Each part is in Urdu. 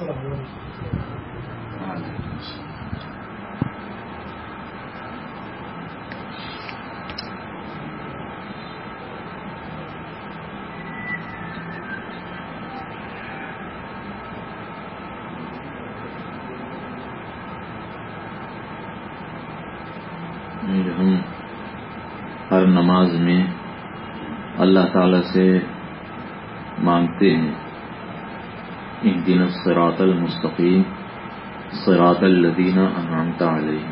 ہم ہر نماز میں اللہ تعالی سے مانگتے ہیں۔ ان دن سراط المستقیم سراط الدین انعامتا علیہ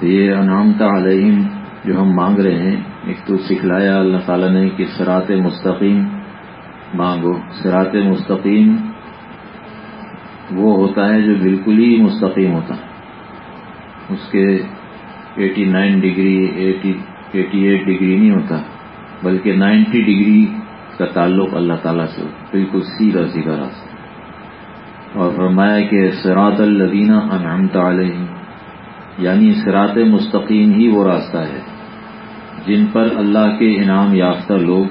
تو یہ انعامتا علیہم جو ہم مانگ رہے ہیں، ایک تو سکھلایا اللہ تعالیٰ نے کہ سرات مستقیم مانگو. سرات مستقیم وہ ہوتا ہے جو بالکل ہی مستقیم ہوتا ہے. اس کے eighty nine degree eighty eight degree نہیں ہوتا، بلکہ نائنٹی ڈگری کا تعلق اللہ تعالیٰ سے، بالکل سیدھا سیدھا راستہ۔ اور فرمایا کہ سراط الدینہ انعمت علیہ یعنی سرات مستقیم ہی وہ راستہ ہے جن پر اللہ کے انعام یافتہ لوگ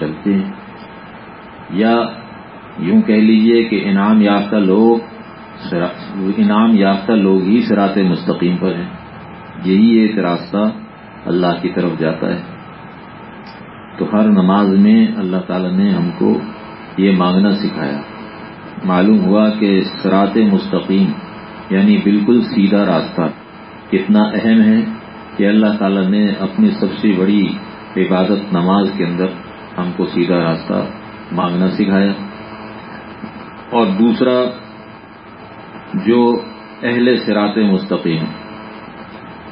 چلتے ہیں۔ یا یوں کہہ لیجیے کہ انعام یافتہ لوگ انعام یافتہ لوگ ہی سرات مستقیم پر ہیں۔ یہی ایک راستہ اللہ کی طرف جاتا ہے۔ تو ہر نماز میں اللہ تعالی نے ہم کو یہ مانگنا سکھایا۔ معلوم ہوا کہ سرات مستقیم یعنی بالکل سیدھا راستہ، کتنا اہم ہے کہ اللہ تعالی نے اپنی سب سے بڑی عبادت نماز کے اندر ہم کو سیدھا راستہ مانگنا سکھایا۔ اور دوسرا، جو اہل سرات مستقیم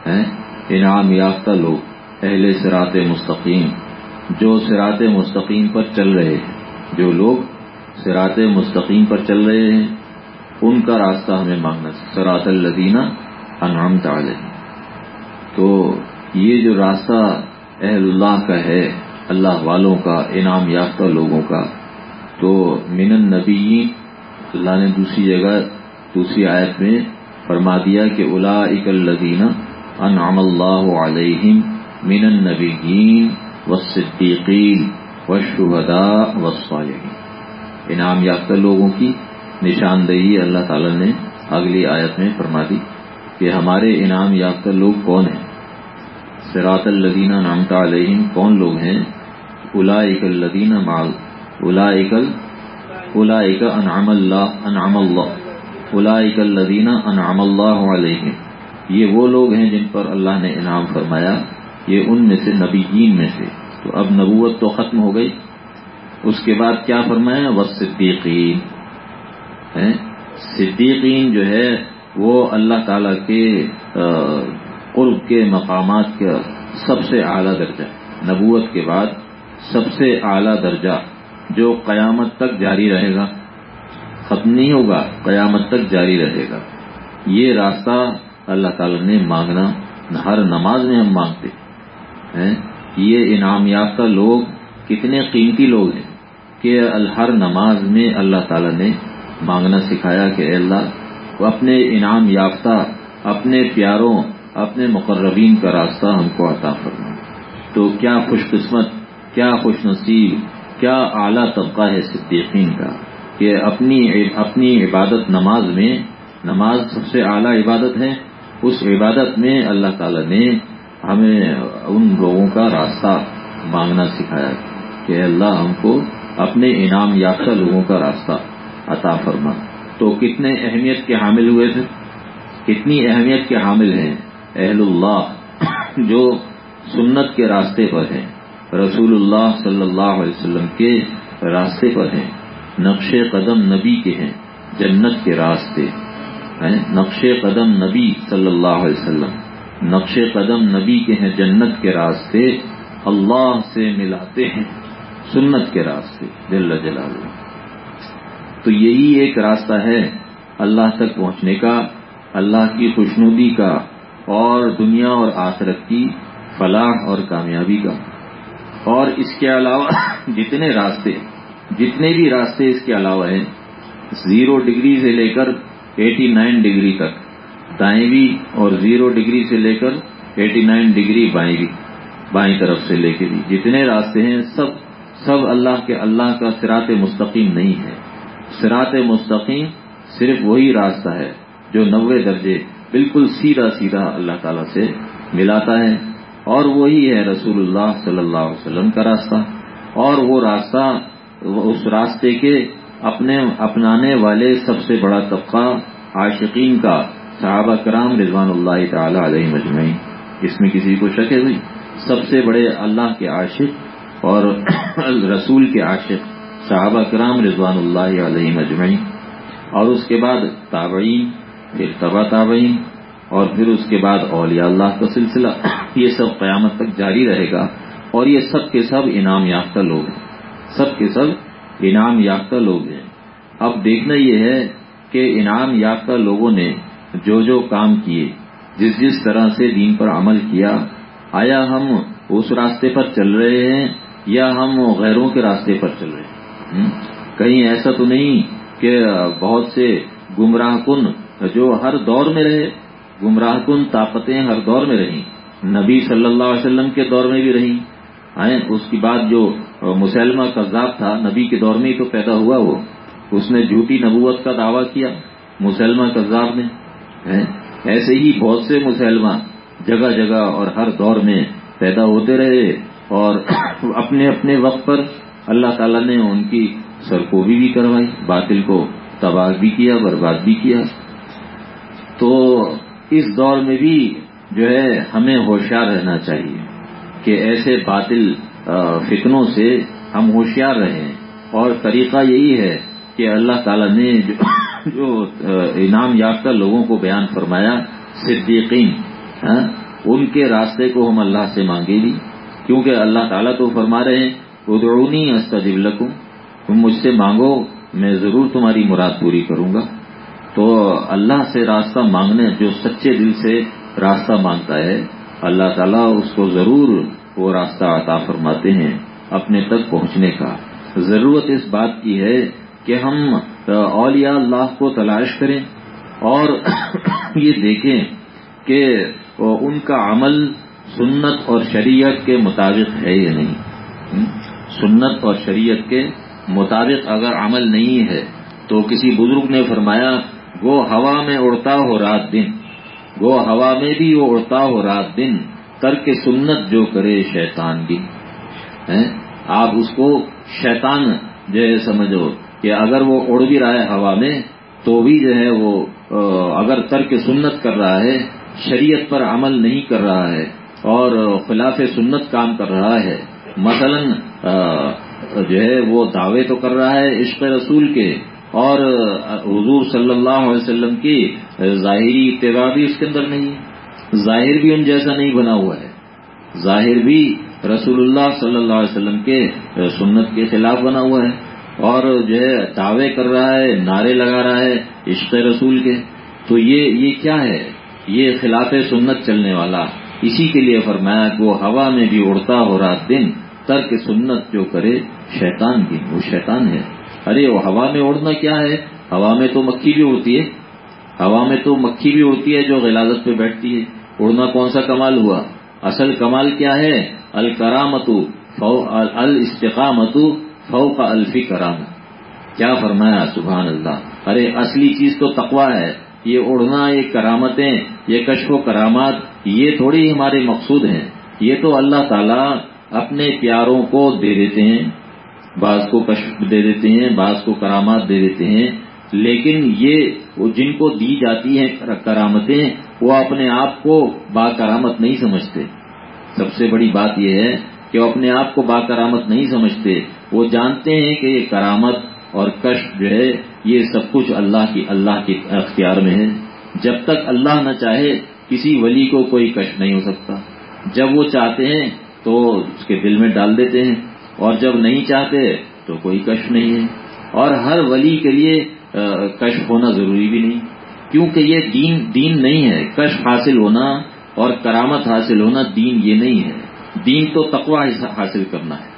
ہیں، انعام یافتہ لوگ، اہل سرات مستقیم۔ جو سرات مستقیم پر چل رہے ہیں۔ جو لوگ سرات مستقیم پر چل رہے ہیں، ان کا راستہ ہمیں مانگنا سرات الدینہ انعام تعلیم تو یہ جو راستہ اہل اللہ کا ہے، اللہ والوں کا، انعام یافتہ لوگوں کا، تو من النبی اللہ نے دوسری جگہ، دوسری آیت میں فرما دیا کہ الا اک الدین انعام اللہ علیہم من النبیین۔ و صدیقین و و انعام یافتہ لوگوں کی نشاندہی اللہ تعالی نے اگلی آیت میں فرما دی کہ ہمارے انعام یافتہ لوگ کون ہیں؟ سراط الدین نامتا علیہم کون لوگ ہیں؟ الا اک مال الا اکل الا اک انعام اللہ انعام اللہ اولائک الذین انعم اللہ علیہ یہ وہ لوگ ہیں جن پر اللہ نے انعام فرمایا۔ یہ ان میں سے نبیین میں سے۔ تو اب نبوت تو ختم ہو گئی۔ اس کے بعد کیا فرمایا؟ وہ صدیقین صدیقین جو ہے، وہ اللہ تعالی کے قرب کے مقامات کا سب سے اعلیٰ درجہ۔ نبوت کے بعد سب سے اعلیٰ درجہ جو قیامت تک جاری رہے گا۔ ختم نہیں ہوگا، قیامت تک جاری رہے گا۔ یہ راستہ اللہ تعالی نے مانگنا۔ ہر نماز میں ہم مانگتے۔ ہیں یہ انعام یافتہ لوگ کتنے قیمتی لوگ ہیں کہ ہر نماز میں اللہ تعالی نے مانگنا سکھایا کہ اے اللہ وہ اپنے انعام یافتہ، اپنے پیاروں، اپنے مقربین کا راستہ ہم کو عطا فرما۔ تو کیا خوش قسمت، کیا خوش نصیب، کیا اعلیٰ طبقہ ہے صدیقین کا کہ اپنی اپنی عبادت نماز میں، نماز سب سے اعلیٰ عبادت ہے، اس عبادت میں اللہ تعالی نے ہمیں ان لوگوں کا راستہ مانگنا سکھایا کہ اللہ ہم کو اپنے انعام یافتہ لوگوں کا راستہ عطا فرما۔ تو کتنے اہمیت کے حامل ہوئے تھے؟ کتنی اہمیت کے حامل ہیں اہل اللہ جو سنت کے راستے پر ہیں۔ رسول اللہ صلی اللہ علیہ وسلم کے راستے پر ہیں۔ نقش قدم نبی کے ہیں، جنت کے راستے نقش قدم نبی صلی اللہ علیہ وسلم۔ نقش قدم نبی کے ہیں جنت کے راستے، اللہ سے ملاتے ہیں سنت کے راستے، جل جلال تو یہی ایک راستہ ہے اللہ تک پہنچنے کا، اللہ کی خوشنودی کا اور دنیا اور آخرت کی فلاح اور کامیابی کا۔ اور اس کے علاوہ جتنے راستے، جتنے بھی راستے اس کے علاوہ ہیں، زیرو ڈگری سے لے کر ایٹی نائن ڈگری تک۔ دائیں بھی اور زیرو ڈگری سے لے کر ایٹی نائن ڈگری بائیں بھی، بائیں طرف سے لے کے بھی۔ جتنے راستے ہیں، سب سب اللہ کے اللہ کا سرات مستقیم نہیں ہے۔ سرات مستقیم صرف وہی راستہ ہے جو نوے درجے بالکل سیدھا سیدھا اللہ تعالی سے ملاتا ہے۔ اور وہی ہے رسول اللہ صلی اللہ علیہ وسلم کا راستہ۔ اور وہ راستہ، اس راستے کے اپنے، اپنانے والے سب سے بڑا طبقہ عاشقین کا صحابہ کرام رضوان اللہ تعالی علیہ مجمعین اس میں کسی کو شک ہے سب سے بڑے اللہ کے عاشق اور رسول کے عاشق صحابہ کرام رضوان اللہ علیہ مجمعین اور اس کے بعد تابعین، پھر تبا تابعین، اور پھر اس کے بعد اولیاء اللہ کا سلسلہ۔ یہ سب قیامت تک جاری رہے گا اور یہ سب کے سب انعام یافتہ لوگ ہیں۔ سب کے سب انعام یافتہ لوگ ہیں۔ اب دیکھنا یہ ہے کہ انعام یافتہ لوگوں نے جو جو کام کیے، جس جس طرح سے دین پر عمل کیا، آیا ہم اس راستے پر چل رہے ہیں یا ہم غیروں کے راستے پر چل رہے ہیں؟ کہیں ایسا تو نہیں کہ بہت سے گمراہ کن جو ہر دور میں رہے، گمراہ کن طاقتیں ہر دور میں رہیں، نبی صلی اللہ علیہ وسلم کے دور میں بھی رہیں۔ اس کی بعد جو مسلمہ کذاب تھا، نبی کے دور میں ہی تو پیدا ہوا وہ۔ اس نے جھوٹی نبوت کا دعویٰ کیا مسلمہ کذاب نے۔ ایسے ہی بہت سے مسلمہ جگہ جگہ اور ہر دور میں پیدا ہوتے رہے اور اپنے اپنے وقت پر اللہ تعالیٰ نے ان کی سرکوبی بھی کروائی، باطل کو تباہ بھی کیا، برباد بھی کیا۔ تو اس دور میں بھی جو ہے ہمیں ہوشیار رہنا چاہیے کہ ایسے باطل فتنوں سے ہم ہوشیار رہیں۔ اور طریقہ یہی ہے کہ اللہ تعالیٰ نے جو انعام یافتہ لوگوں کو بیان فرمایا، صدیقین ان کے راستے کو ہم اللہ سے مانگے گی۔ کیونکہ اللہ تعالیٰ تو فرما رہے ہیں ادرونی استجب لکم، تم مجھ سے مانگو، میں ضرور تمہاری مراد پوری کروں گا۔ تو اللہ سے راستہ مانگنے، جو سچے دل سے راستہ مانگتا ہے، اللہ تعالیٰ اس کو ضرور وہ راستہ عطا فرماتے ہیں، اپنے تک پہنچنے کا۔ ضرورت اس بات کی ہے کہ ہم اولیاء اللہ کو تلاش کریں اور یہ دیکھیں کہ ان کا عمل سنت اور شریعت کے مطابق ہے یا نہیں۔ سنت اور شریعت کے مطابق اگر عمل نہیں ہے تو کسی بزرگ نے فرمایا وہ ہوا میں اڑتا ہو رات دن وہ ہوا میں بھی وہ اڑتا ہو رات دن، ترک سنت جو کرے شیطان کی آپ اس کو شیطان جو ہے سمجھو۔ کہ اگر وہ اڑ بھی رہا ہے ہوا میں، تو بھی جو ہے وہ اگر ترک سنت کر رہا ہے، شریعت پر عمل نہیں کر رہا ہے، اور خلاف سنت کام کر رہا ہے، مثلا جو ہے وہ دعوے تو کر رہا ہے عشق رسول کے، اور حضور صلی اللہ علیہ وسلم کی ظاہری اتباع بھی اس کے اندر نہیں ہے۔ ظاہر بھی ان جیسا نہیں بنا ہوا ہے۔ ظاہر بھی رسول اللہ صلی اللہ علیہ وسلم کے سنت کے خلاف بنا ہوا ہے۔ اور جو ہے دعوے کر رہا ہے، نعرے لگا رہا ہے عشق رسول کے۔ تو یہ یہ کیا ہے؟ یہ خلاف سنت چلنے والا۔ اسی کے لیے فرمایا کہ وہ ہوا میں بھی اڑتا ہو رات دن، ترک سنت جو کرے، شیطان کی وہ شیطان ہے۔ ارے، وہ ہوا میں اڑنا کیا ہے؟ ہوا میں تو مکھی بھی اڑتی ہے۔ ہوا میں تو مکھی بھی اڑتی ہے جو غلازت پہ بیٹھتی ہے۔ اڑنا کون سا کمال ہوا؟ اصل کمال کیا ہے؟ الکرامت الاستقامت فو کا الفی کرام۔ کیا فرمایا؟ سبحان اللہ۔ ارے، اصلی چیز تو تقوا ہے۔ یہ اڑنا یہ کرامتیں، یہ کشف و کرامات، یہ تھوڑی ہمارے مقصود ہیں۔ یہ تو اللہ تعالیٰ اپنے پیاروں کو دے دیتے ہیں، بعض کو کشف دے دیتے ہیں، بعض کو کرامات دے دیتے ہیں۔ لیکن یہ جن کو دی جاتی ہیں کرامتیں، وہ اپنے آپ کو با کرامت نہیں سمجھتے۔ سب سے بڑی بات یہ ہے کہ وہ اپنے آپ کو با کرامت نہیں سمجھتے۔ وہ جانتے ہیں کہ یہ کرامت اور کشف جو ہے، یہ سب کچھ اللہ کی، اللہ کے اختیار میں ہے۔ جب تک اللہ نہ چاہے، کسی ولی کو کوئی کشف نہیں ہو سکتا۔ جب وہ چاہتے ہیں، تو اس کے دل میں ڈال دیتے ہیں۔ اور جب نہیں چاہتے، تو کوئی کشف نہیں ہے۔ اور ہر ولی کے لیے کشف ہونا ضروری بھی نہیں۔ کیونکہ یہ دین دین نہیں ہے۔ کشف حاصل ہونا اور کرامت حاصل ہونا دین یہ نہیں ہے۔ دین تو تقوا حاصل کرنا ہے۔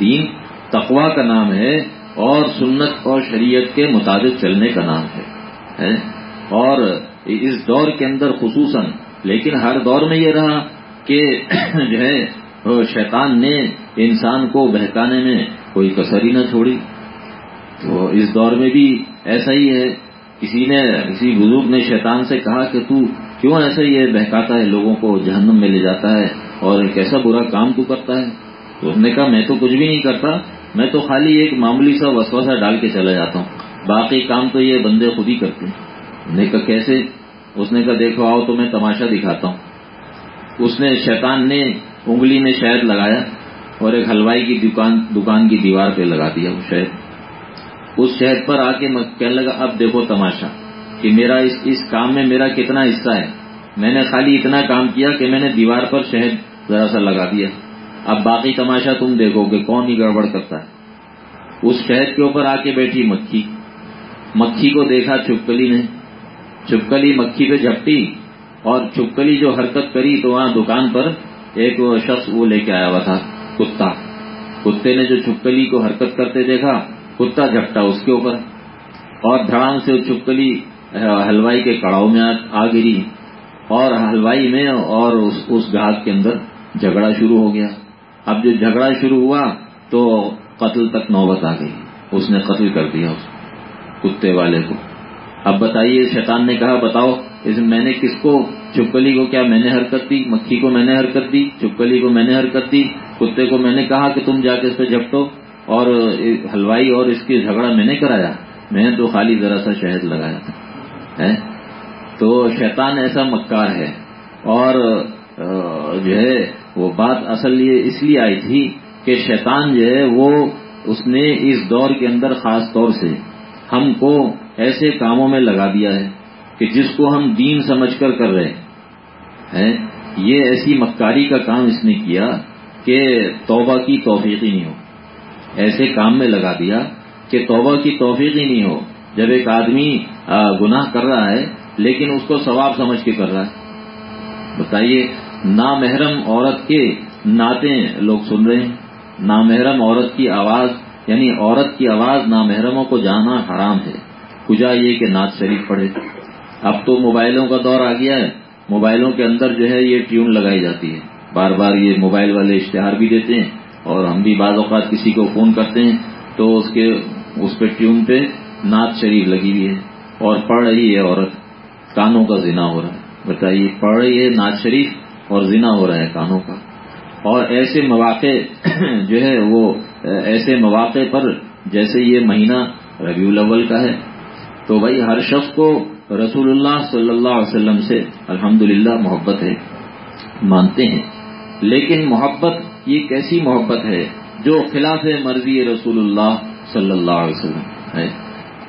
دین تقوا کا نام ہے اور سنت اور شریعت کے مطابق چلنے کا نام ہے اور اس دور کے اندر خصوصاً، لیکن ہر دور میں یہ رہا کہ جو ہے شیطان نے انسان کو بہکانے میں کوئی کسر ہی نہ چھوڑی۔ تو اس دور میں بھی ایسا ہی ہے۔ کسی نے کسی بزرگ نے شیطان سے کہا کہ تو کیوں ایسا یہ بہکاتا ہے، لوگوں کو جہنم میں لے جاتا ہے اور کیسا برا کام تو کرتا ہے۔ تو اس نے کہا میں تو کچھ بھی نہیں کرتا، میں تو خالی ایک معمولی سا وسوسہ ڈال کے چلا جاتا ہوں۔ باقی کام تو یہ بندے خود ہی کرتے ہیں۔ نے کہا کیسے؟ اس نے کہا دیکھو، آؤ تو میں تماشا دکھاتا ہوں۔ اس نے، شیطان نے، انگلی میں شہد لگایا اور ایک ہلوائی کی دکان دکان کی دیوار پہ لگا دیا وہ شہد۔ اس شہد پر آ کے کہنے لگا، اب دیکھو تماشا، کہ میرا اس اس کام میں میرا کتنا حصہ ہے۔ میں نے خالی اتنا کام کیا کہ میں نے دیوار پر شہد ذرا سا لگا دیا۔ اب باقی تماشا تم دیکھو کہ کون ہی گڑبڑ کرتا ہے۔ اس شہد کے اوپر آ کے بیٹھی مکھی۔ مکھی کو دیکھا چھپکلی نے۔ چھپکلی مکھی پہ جھپٹی اور چھپکلی جو حرکت کری تو وہاں دکان پر ایک شخص وہ لے کے آیا ہوا تھا، کتا۔ کتے نے جو چھپکلی کو حرکت کرتے دیکھا، کتا جھپٹا اس کے اوپر اور دھڑام سے وہ چھپکلی ہلوائی کے کڑاؤ میں آ گری۔ اور ہلوائی میں اور اس گاہک کے اندر جھگڑا شروع ہو گیا۔ اب جو جھگڑا شروع ہوا تو قتل تک نوبت آ گئی۔ اس نے قتل کر دیا اس کتے والے کو۔ اب بتائیے، شیطان نے کہا، بتاؤ، اس میں نے کس کو، چپکلی کو کیا میں نے حرکت دی؟ مکھی کو میں نے حرکت دی؟ چپکلی کو میں نے حرکت دی؟ کتے کو میں نے کہا کہ تم جا کے اس پہ جھپٹو۔ اور ہلوائی اور اس کی جھگڑا میں نے کرایا۔ میں نے تو خالی ذرا سا شہد لگایا تھا تو شیطان ایسا مکار ہے۔ اور جو ہے وہ بات اصل یہ اس لیے آئی تھی کہ شیطان جو ہے وہ اس نے اس دور کے اندر خاص طور سے ہم کو ایسے کاموں میں لگا دیا ہے کہ جس کو ہم دین سمجھ کر کر رہے ہیں۔ یہ ایسی مکاری کا کام اس نے کیا کہ توبہ کی توفیق ہی نہیں ہو۔ ایسے کام میں لگا دیا کہ توبہ کی توفیق ہی نہیں ہو۔ جب ایک آدمی گناہ کر رہا ہے، لیکن اس کو ثواب سمجھ کے کر رہا ہے۔ بتائیے نامحرم عورت کے نعتیں لوگ سن رہے ہیں۔ نامحرم عورت کی آواز یعنی عورت کی آواز نامحرموں کو جانا حرام ہے۔ کجا یہ کہ نعت شریف پڑھے۔ اب تو موبائلوں کا دور آ گیا ہے۔ موبائلوں کے اندر جو ہے یہ ٹیون لگائی جاتی ہے۔ بار بار یہ موبائل والے اشتہار بھی دیتے ہیں اور ہم بھی بعض اوقات کسی کو فون کرتے ہیں تو اس کے، اس پہ ٹیون پہ نعت شریف لگی ہوئی ہے۔ اور پڑھ رہی ہے عورت۔ کانوں کا زنا ہو رہا ہے۔ بتائیے، پڑھ رہی ہے نعت شریف؟ اور زنا ہو رہا ہے کانوں کا۔ اور ایسے مواقع جو ہے وہ، ایسے مواقع پر جیسے یہ مہینہ ربیع الاول کا ہے، تو بھائی ہر شخص کو رسول اللہ صلی اللہ علیہ وسلم سے الحمد محبت ہے، مانتے ہیں۔ لیکن محبت یہ کیسی محبت ہے جو خلاف مرضی رسول اللہ صلی اللہ علیہ وسلم ہے؟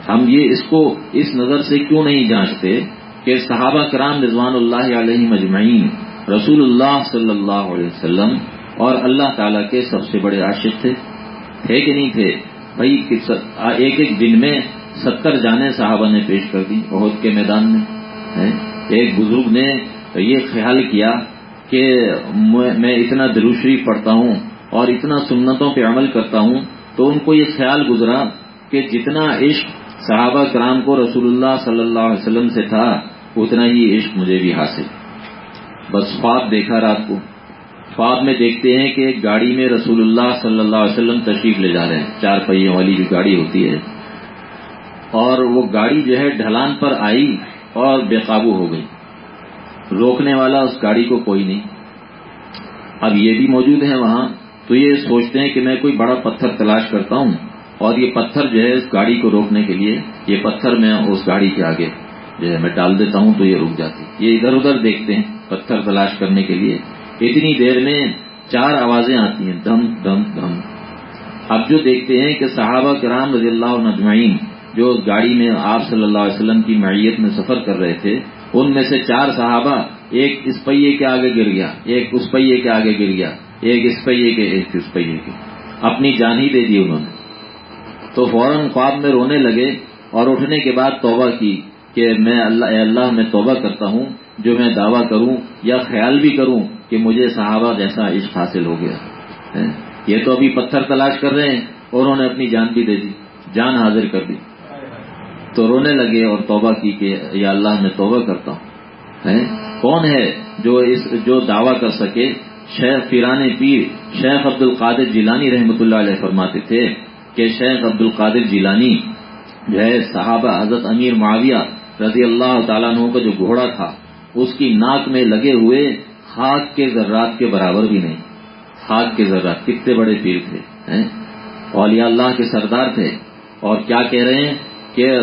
ہم یہ اس کو اس نظر سے کیوں نہیں جانچتے کہ صحابہ کرام رضوان اللہ علیہ مجمعین رسول اللہ صلی اللہ علیہ وسلم اور اللہ تعالی کے سب سے بڑے عاشق تھے۔ تھے کہ نہیں تھے؟ بھائی ایک ایک دن میں ستر جانے صحابہ نے پیش کر دی عہد کے میدان میں ایک بزرگ نے یہ خیال کیا کہ میں اتنا دروشری پڑھتا ہوں اور اتنا سنتوں پہ عمل کرتا ہوں تو ان کو یہ خیال گزرا کہ جتنا عشق صحابہ کرام کو رسول اللہ صلی اللہ علیہ وسلم سے تھا، اتنا ہی عشق مجھے بھی حاصل۔ بس خواب دیکھا رات کو۔ خواب میں دیکھتے ہیں کہ ایک گاڑی میں رسول اللہ صلی اللہ علیہ وسلم تشریف لے جا رہے ہیں۔ چار پہیوں والی جو گاڑی ہوتی ہے۔ اور وہ گاڑی جو ہے ڈھلان پر آئی اور بے قابو ہو گئی۔ روکنے والا اس گاڑی کو کوئی نہیں۔ اب یہ بھی موجود ہے وہاں۔ تو یہ سوچتے ہیں کہ میں کوئی بڑا پتھر تلاش کرتا ہوں۔ اور یہ پتھر جو ہے اس گاڑی کو روکنے کے لیے، یہ پتھر میں اس گاڑی کے آگے جو ہے میں ڈال دیتا ہوں تو یہ رک جاتی۔ یہ ادھر ادھر دیکھتے ہیں۔ پتھر تلاش کرنے کے لیے اتنی دیر میں چار آوازیں آتی ہیں، دم دم دم۔ اب جو دیکھتے ہیں کہ صحابہ کرام رضی اللہ نجمعین جو گاڑی میں آپ صلی اللہ علیہ وسلم کی معیت میں سفر کر رہے تھے، ان میں سے چار صحابہ، ایک اس پہیے کے آگے گر گیا، ایک اس پہیے کے آگے گر گیا، ایک اس پہیے کے، ایک اس پہیے کے۔ اپنی جان ہی دے دی انہوں نے۔ تو فوراً خواب میں رونے لگے اور اٹھنے کے بعد توبہ کی کہ میں اللہ، اے اللہ میں توبہ کرتا ہوں۔ جو میں دعویٰ کروں یا خیال بھی کروں کہ مجھے صحابہ جیسا عشق حاصل ہو گیا یہ تو ابھی پتھر تلاش کر رہے ہیں اور انہوں نے اپنی جان بھی دے دی، جان حاضر کر دی۔ تو رونے لگے اور توبہ کی کہ یا اللہ میں توبہ کرتا ہوں۔ کون ہے جو اس، جو دعویٰ کر سکے؟ شیخ پیران پیر، شیخ عبد القادر جیلانی رحمۃ اللہ علیہ فرماتے تھے کہ شیخ عبد القادر جیلانی جو ہے صحابہ حضرت امیر معاویہ رضی اللہ تعالیٰ عنہ کا جو گھوڑا تھا اس کی ناک میں لگے ہوئے خاک کے ذرات کے برابر بھی نہیں۔ خاک کے ذرات کتنے بڑے پیر تھے اولیاء اللہ کے سردار تھے۔ اور کیا کہہ رہے ہیں کہ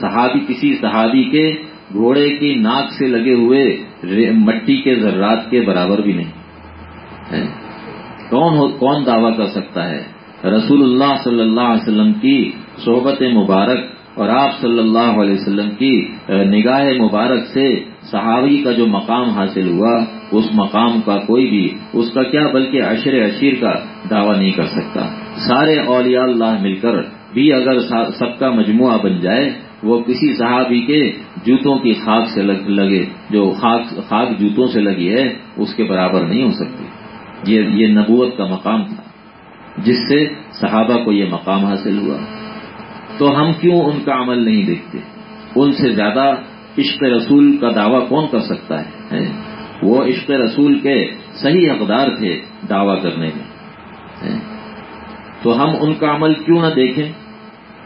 صحابی، کسی صحابی کے گھوڑے کی ناک سے لگے ہوئے مٹی کے ذرات کے برابر بھی نہیں کون کون دعویٰ کر سکتا ہے؟ رسول اللہ صلی اللہ علیہ وسلم کی صحبت مبارک اور آپ صلی اللہ علیہ وسلم کی نگاہ مبارک سے صحابی کا جو مقام حاصل ہوا، اس مقام کا کوئی بھی، اس کا کیا، بلکہ عشر عشیر کا دعویٰ نہیں کر سکتا۔ سارے اولیاء اللہ مل کر بھی اگر سب کا مجموعہ بن جائے، وہ کسی صحابی کے جوتوں کی خاک سے لگے، جو خاک خاک جوتوں سے لگی ہے، اس کے برابر نہیں ہو سکتی۔ یہ یہ نبوت کا مقام تھا، جس سے صحابہ کو یہ مقام حاصل ہوا۔ تو ہم کیوں ان کا عمل نہیں دیکھتے؟ ان سے زیادہ عشق رسول کا دعویٰ کون کر سکتا ہے؟ وہ عشق رسول کے صحیح اقدار تھے دعویٰ کرنے میں۔ تو ہم ان کا عمل کیوں نہ دیکھیں؟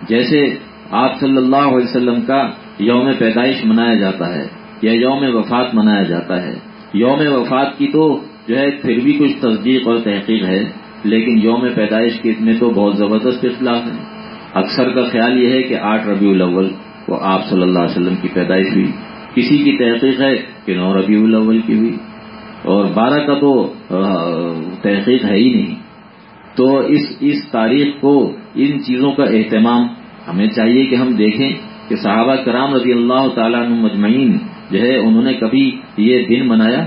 جیسے آپ صلی اللہ علیہ وسلم کا یوم پیدائش منایا جاتا ہے یا یوم وفات منایا جاتا ہے۔ یوم وفات کی تو جو ہے پھر بھی کچھ تصدیق اور تحقیق ہے، لیکن یوم پیدائش کے میں تو بہت زبردست اخلاق ہے۔ اکثر کا خیال یہ ہے کہ آٹھ ربیع الاول وہ آپ صلی اللہ علیہ وسلم کی پیدائش ہوئی۔ کسی کی تحقیق ہے کہ نو ربیع الاول کی ہوئی۔ اور بارہ کا تو تحقیق ہے ہی نہیں۔ تو اس اس تاریخ کو، ان چیزوں کا اہتمام ہمیں چاہیے کہ ہم دیکھیں کہ صحابہ کرام رضی اللہ تعالیٰ مجمعین جو ہے، انہوں نے کبھی یہ دن منایا؟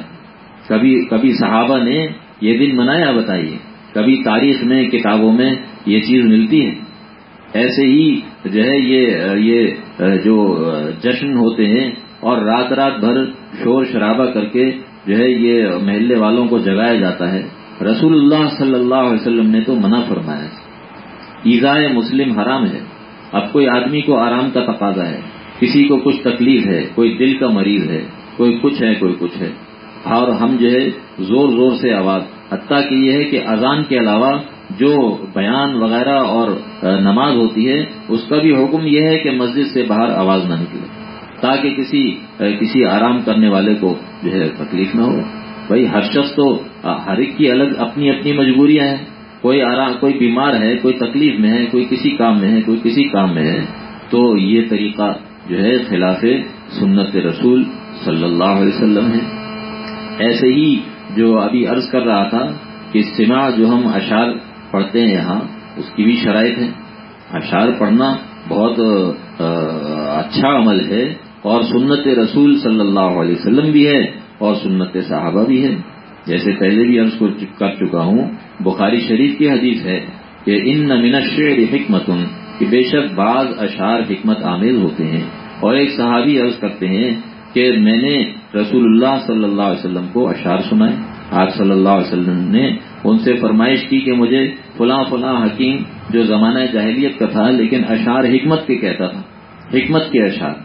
کبھی کبھی صحابہ نے یہ دن منایا بتائیے؟ کبھی تاریخ میں، کتابوں میں یہ چیز ملتی ہے؟ ایسے ہی جو ہے یہ یہ، جو جشن ہوتے ہیں اور رات رات بھر شور شرابہ کر کے جو ہے یہ محلے والوں کو جگایا جاتا ہے۔ رسول اللہ صلی اللہ علیہ وسلم نے تو منع فرمایا ایزائے مسلم حرام ہے۔ اب کوئی آدمی کو آرام کا تقاضا ہے۔ کسی کو کچھ تکلیف ہے، کوئی دل کا مریض ہے، کوئی کچھ ہے، کوئی کچھ ہے۔ اور ہم جو ہے زور زور سے آواز، حتیٰ کہ یہ ہے کہ اذان کے علاوہ جو بیان وغیرہ اور نماز ہوتی ہے، اس کا بھی حکم یہ ہے کہ مسجد سے باہر آواز نہ نکلے، تاکہ کسی کسی آرام کرنے والے کو جو ہے تکلیف نہ ہو۔ بھائی، ہر شخص تو، ہر ایک کی الگ اپنی اپنی مجبوریاں ہیں۔ کوئی آرام، کوئی بیمار ہے، کوئی تکلیف میں ہے، کوئی کسی کام میں ہے، کوئی کسی کام میں ہے۔ تو یہ طریقہ جو ہے خلاف سنت رسول صلی اللہ علیہ وسلم ہے۔ ایسے ہی جو ابھی عرض کر رہا تھا کہ سما جو ہم اشعار پڑھتے ہیں یہاں، اس کی بھی شرائط ہے اشعار پڑھنا بہت اچھا عمل ہے اور سنت رسول صلی اللہ علیہ وسلم بھی ہے اور سنت صحابہ بھی ہے جیسے پہلے بھی عرض کر چکا ہوں، بخاری شریف کی حدیث ہے کہ ان نمین شعر حکمت، کہ بے شک بعض اشعار حکمت عامل ہوتے ہیں۔ اور ایک صحابی عرض کرتے ہیں کہ میں نے رسول اللہ صلی اللہ علیہ وسلم کو اشعار سنائے۔ آپ صلی اللہ علیہ وسلم نے ان سے فرمائش کی کہ مجھے فلاں فلاں حکیم جو زمانہ جاہلیت کا تھا، لیکن اشعار حکمت کے کہتا تھا، حکمت کے اشعار۔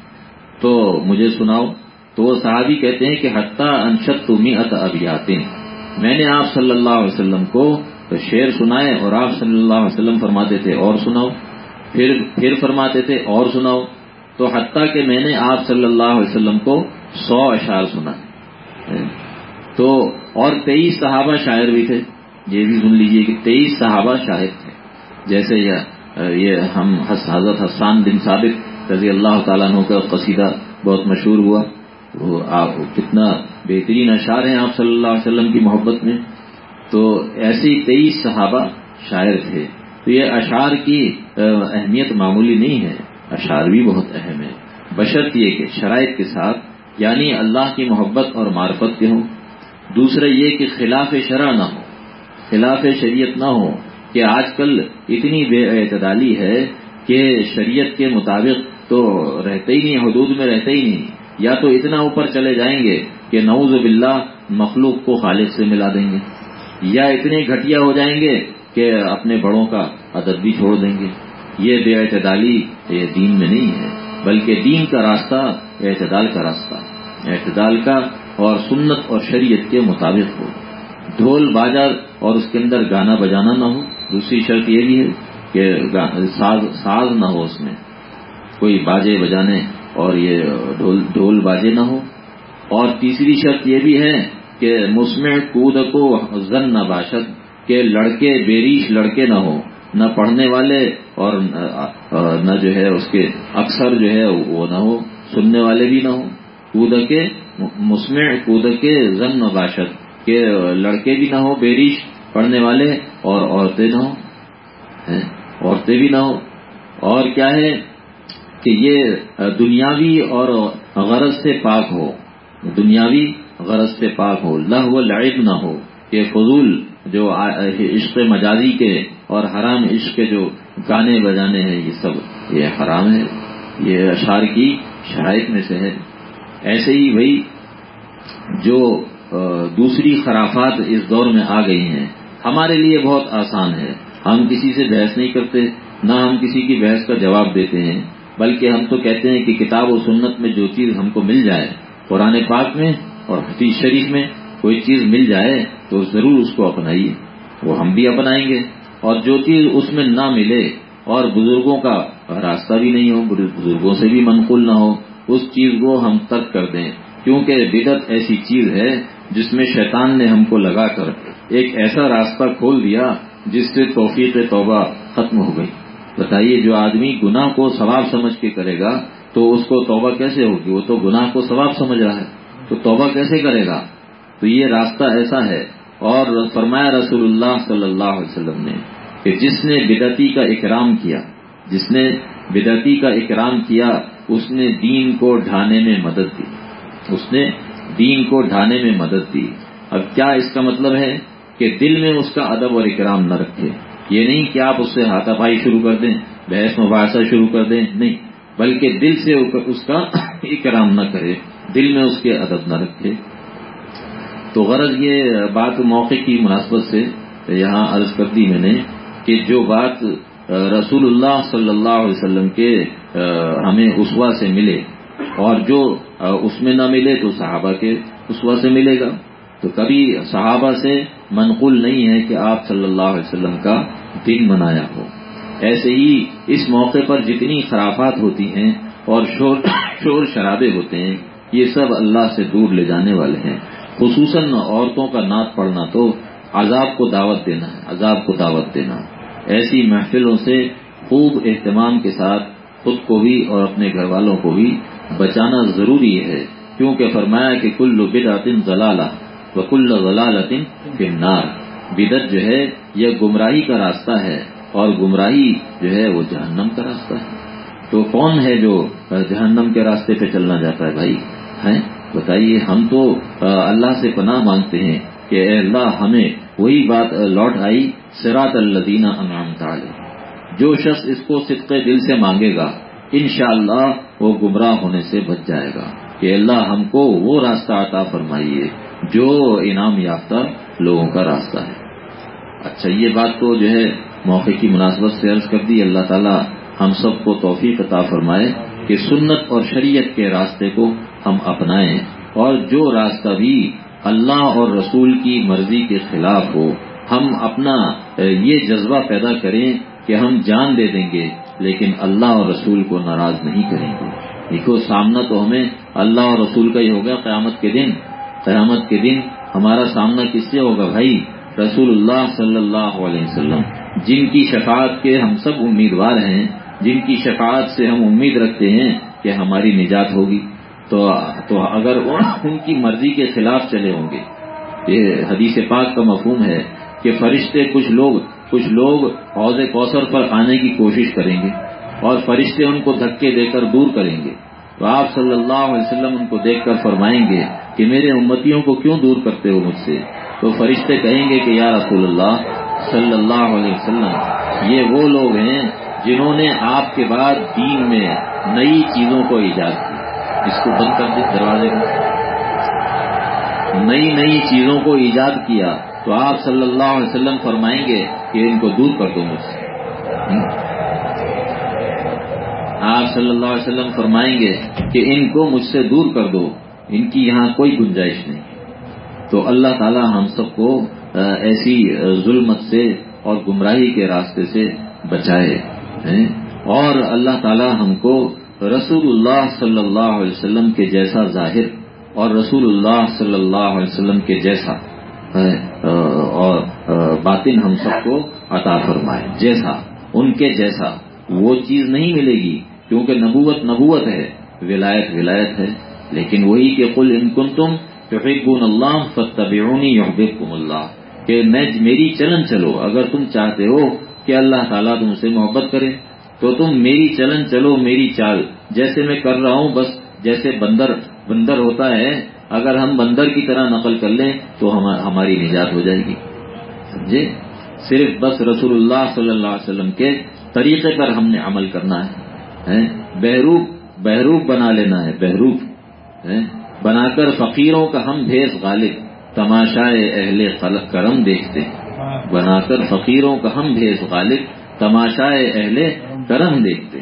تو مجھے سناؤ، تو وہ صحابی کہتے ہیں کہ حتیٰ انشت تمہیں ات ابیات میں نے آپ صلی اللہ علیہ وسلم کو شعر سنائے اور آپ صلی اللہ علیہ وسلم فرماتے تھے، اور سناؤ۔ پھر پھر فرماتے تھے، اور سناؤ۔ تو حتیٰ کہ میں نے آپ صلی اللہ علیہ وسلم کو سو اشعار سنا تو اور تیئیس صحابہ شاعر بھی تھے۔ یہ بھی سن لیجیے کہ تیئیس صحابہ شاہد تھے۔ جیسے یہ ہم حضرت حسان بن ثابت رضی اللہ تعالیٰ عنہ کا قصیدہ بہت مشہور ہوا۔ وہ آپ کتنا بہترین اشعار ہیں آپ صلی اللہ علیہ وسلم کی محبت میں۔ تو ایسے ہی تیئیس صحابہ شاعر تھے۔ تو یہ اشعار کی اہمیت معمولی نہیں ہے۔ اشعار بھی بہت اہم ہے بشرط یہ کہ شرائط کے ساتھ یعنی اللہ کی محبت اور معرفت کے ہوں۔ دوسرا یہ کہ خلاف شرع نہ ہو۔ خلاف شریعت نہ ہو کہ آج کل اتنی بے اعتدالی ہے کہ شریعت کے مطابق تو رہتے ہی نہیں، حدود میں رہتے ہی نہیں۔ یا تو اتنا اوپر چلے جائیں گے کہ نعوذ باللہ مخلوق کو خالد سے ملا دیں گے۔ یا اتنے گھٹیا ہو جائیں گے کہ اپنے بڑوں کا ادب بھی چھوڑ دیں گے۔ یہ بے اعتدالی یہ دین میں نہیں ہے، بلکہ دین کا راستہ اعتدال کا راستہ اعتدال کا اور سنت اور شریعت کے مطابق ہو۔ ڈھول باجا اور اس کے اندر گانا بجانا نہ ہو۔ دوسری شرط یہ بھی ہے کہ ساز ساز نہ ہو اس میں۔ کوئی باجے بجانے اور یہ ڈھول ڈھول باجے نہ ہو۔ اور تیسری شرط یہ بھی ہے کہ مسمع کود کو زن نہ باشد کہ لڑکے بیریش لڑکے نہ ہو۔ نہ پڑھنے والے اور نہ جو ہے اس کے اکثر جو ہے وہ نہ ہو۔ سننے والے بھی نہ ہو۔ کود کے مسمع کود کے زن نہ باشد کہ لڑکے بھی نہ ہو بیریش پڑھنے والے اور عورتیں نہ ہو عورتیں بھی نہ ہو اور کیا ہے کہ یہ دنیاوی اور غرض سے پاک ہو، دنیاوی غرض سے پاک ہو لہ و لعب نہ ہو۔ یہ فضول جو عشق مجازی کے اور حرام عشق کے جو گانے بجانے ہیں، یہ سب، یہ حرام ہے۔ یہ اشعار کی شرائط میں سے ہے۔ ایسے ہی بھائی جو دوسری خرافات اس دور میں آ گئی ہیں۔ ہمارے لیے بہت آسان ہے۔ ہم کسی سے بحث نہیں کرتے، نہ ہم کسی کی بحث کا جواب دیتے ہیں، بلکہ ہم تو کہتے ہیں کہ کتاب و سنت میں جو چیز ہم کو مل جائے، قرآن پاک میں اور حدیث شریف میں کوئی چیز مل جائے تو ضرور اس کو اپنائیے۔ وہ ہم بھی اپنائیں گے۔ اور جو چیز اس میں نہ ملے اور بزرگوں کا راستہ بھی نہیں ہو، بزرگوں سے بھی منقول نہ ہو، اس چیز کو ہم ترک کر دیں۔ کیونکہ بدت ایسی چیز ہے جس میں شیطان نے ہم کو لگا کر ایک ایسا راستہ کھول دیا جس سے توفیق توبہ ختم ہو گئی۔ بتائیے، جو آدمی گناہ کو ثواب سمجھ کے کرے گا، تو اس کو توبہ کیسے ہوگی؟ وہ تو گناہ کو ثواب سمجھ رہا ہے۔ تو توبہ کیسے کرے گا؟ تو یہ راستہ ایسا ہے۔ اور فرمایا رسول اللہ صلی اللہ علیہ وسلم نے کہ جس نے بدعتی کا اکرام کیا، جس نے بدعتی کا اکرام کیا، اس نے دین کو ڈھانے میں مدد دی۔ اس نے دین کو ڈھانے میں مدد دی۔ اب کیا اس کا مطلب ہے کہ دل میں اس کا ادب اور اکرام نہ رکھے؟ یہ نہیں کہ آپ اس سے ہاتھا پائی شروع کر دیں، بحث مباحثہ شروع کر دیں، نہیں۔ بلکہ دل سے اس کا اکرام نہ کرے، دل میں اس کے ادب نہ رکھے۔ تو غرض یہ بات موقع کی مناسبت سے یہاں عرض کر دی میں نے کہ جو بات رسول اللہ صلی اللہ علیہ وسلم کے ہمیں اسوا سے ملے اور جو اس میں نہ ملے تو صحابہ کے اسوا سے ملے گا۔ تو کبھی صحابہ سے منقول نہیں ہے کہ آپ صلی اللہ علیہ وسلم کا دن منایا ہو۔ ایسے ہی اس موقع پر جتنی خرافات ہوتی ہیں اور شور شور شرابے ہوتے ہیں، یہ سب اللہ سے دور لے جانے والے ہیں۔ خصوصاً عورتوں کا نعت پڑھنا تو عذاب کو دعوت دینا ہے، عذاب کو دعوت دینا۔ ایسی محفلوں سے خوب اہتمام کے ساتھ خود کو بھی اور اپنے گھر والوں کو بھی بچانا ضروری ہے، کیونکہ فرمایا کہ کل بدعتن ضلالہ و کل ضلالتن فنار بدت جو ہے، یہ گمراہی کا راستہ ہے اور گمراہی جو ہے، وہ جہنم کا راستہ ہے۔ تو کون ہے جو جہنم کے راستے پہ چلنا جاتا ہے بھائی؟ ہیں؟ بتائیے، ہم تو اللہ سے پناہ مانگتے ہیں کہ اے اللہ، ہمیں وہی بات لوٹ آئی سراط الدینہ انعام تعلیم جو شخص اس کو صدق دل سے مانگے گا، انشاءاللہ اللہ وہ گمراہ ہونے سے بچ جائے گا۔ کہ اللہ ہم کو وہ راستہ عطا فرمائیے جو انعام یافتہ لوگوں کا راستہ ہے۔ اچھا یہ بات تو جو ہے موقع کی مناسبت سے عرض کر دی۔ اللہ تعالیٰ ہم سب کو توفیق عطا فرمائے کہ سنت اور شریعت کے راستے کو ہم اپنائیں اور جو راستہ بھی اللہ اور رسول کی مرضی کے خلاف ہو، ہم اپنا یہ جذبہ پیدا کریں کہ ہم جان دے دیں گے۔ لیکن اللہ اور رسول کو ناراض نہیں کریں گے۔ دیکھو، سامنا تو ہمیں اللہ اور رسول کا ہی ہوگا قیامت کے دن۔ قیامت کے دن ہمارا سامنا کس سے ہوگا بھائی؟ رسول اللہ صلی اللہ علیہ وسلم۔ جن کی شفاعت کے ہم سب امیدوار ہیں، جن کی شفاعت سے ہم امید رکھتے ہیں کہ ہماری نجات ہوگی۔ تو تو اگر ان کی مرضی کے خلاف چلے ہوں گے۔ یہ حدیث پاک کا مفہوم ہے کہ فرشتے کچھ لوگ کچھ لوگ حوض کوثر پر آنے کی کوشش کریں گے اور فرشتے ان کو دھکے دے کر دور کریں گے۔ تو آپ صلی اللہ علیہ وسلم ان کو دیکھ کر فرمائیں گے کہ میرے امتیوں کو کیوں دور کرتے ہو مجھ سے؟ تو فرشتے کہیں گے کہ یا رسول اللہ صلی اللہ علیہ وسلم، یہ وہ لوگ ہیں جنہوں نے آپ کے بعد دین میں نئی چیزوں کو ایجاد کیا اس کو بند کر دیں دروازے کو۔ نئی نئی چیزوں کو ایجاد کیا۔ تو آپ صلی اللہ علیہ وسلم فرمائیں گے کہ ان کو دور کر دو مجھ سے۔ آپ صلی اللہ علیہ وسلم فرمائیں گے کہ ان کو مجھ سے دور کر دو، ان کی یہاں کوئی گنجائش نہیں۔ تو اللہ تعالی ہم سب کو ایسی ظلمت سے اور گمراہی کے راستے سے بچائے اور اللہ تعالی ہم کو رسول اللہ صلی اللہ علیہ وسلم کے جیسا ظاہر اور رسول اللہ صلی اللہ علیہ وسلم کے جیسا اور باطن ہم سب کو عطا فرمائے۔ جیسا، ان کے جیسا وہ چیز نہیں ملے گی، کیونکہ نبوت نبوت ہے، ولایت ولایت ہے۔ لیکن وہی کہ کل ان کن تم یحبون اللہ فتبعونی یحببکم اللہ، کہ میں، میری چلن چلو۔ اگر تم چاہتے ہو کہ اللہ تعالیٰ تم سے محبت کرے، تو تم میری چلن چلو، میری چال۔ جیسے میں کر رہا ہوں، بس جیسے بندر بندر ہوتا ہے اگر ہم بندر کی طرح نقل کر لیں تو ہماری نجات ہو جائے گی۔ سمجھے؟ صرف بس رسول اللہ صلی اللہ علیہ وسلم کے طریقے پر ہم نے عمل کرنا ہے۔ بہروپ بہروپ بنا لینا ہے بہروپ بنا کر فقیروں کا ہم بھیس غالب، تماشائے اہل خلق کرم دیکھتے بنا کر فقیروں کا ہم بھیس غالب، تماشائے اہل کرم دیکھتے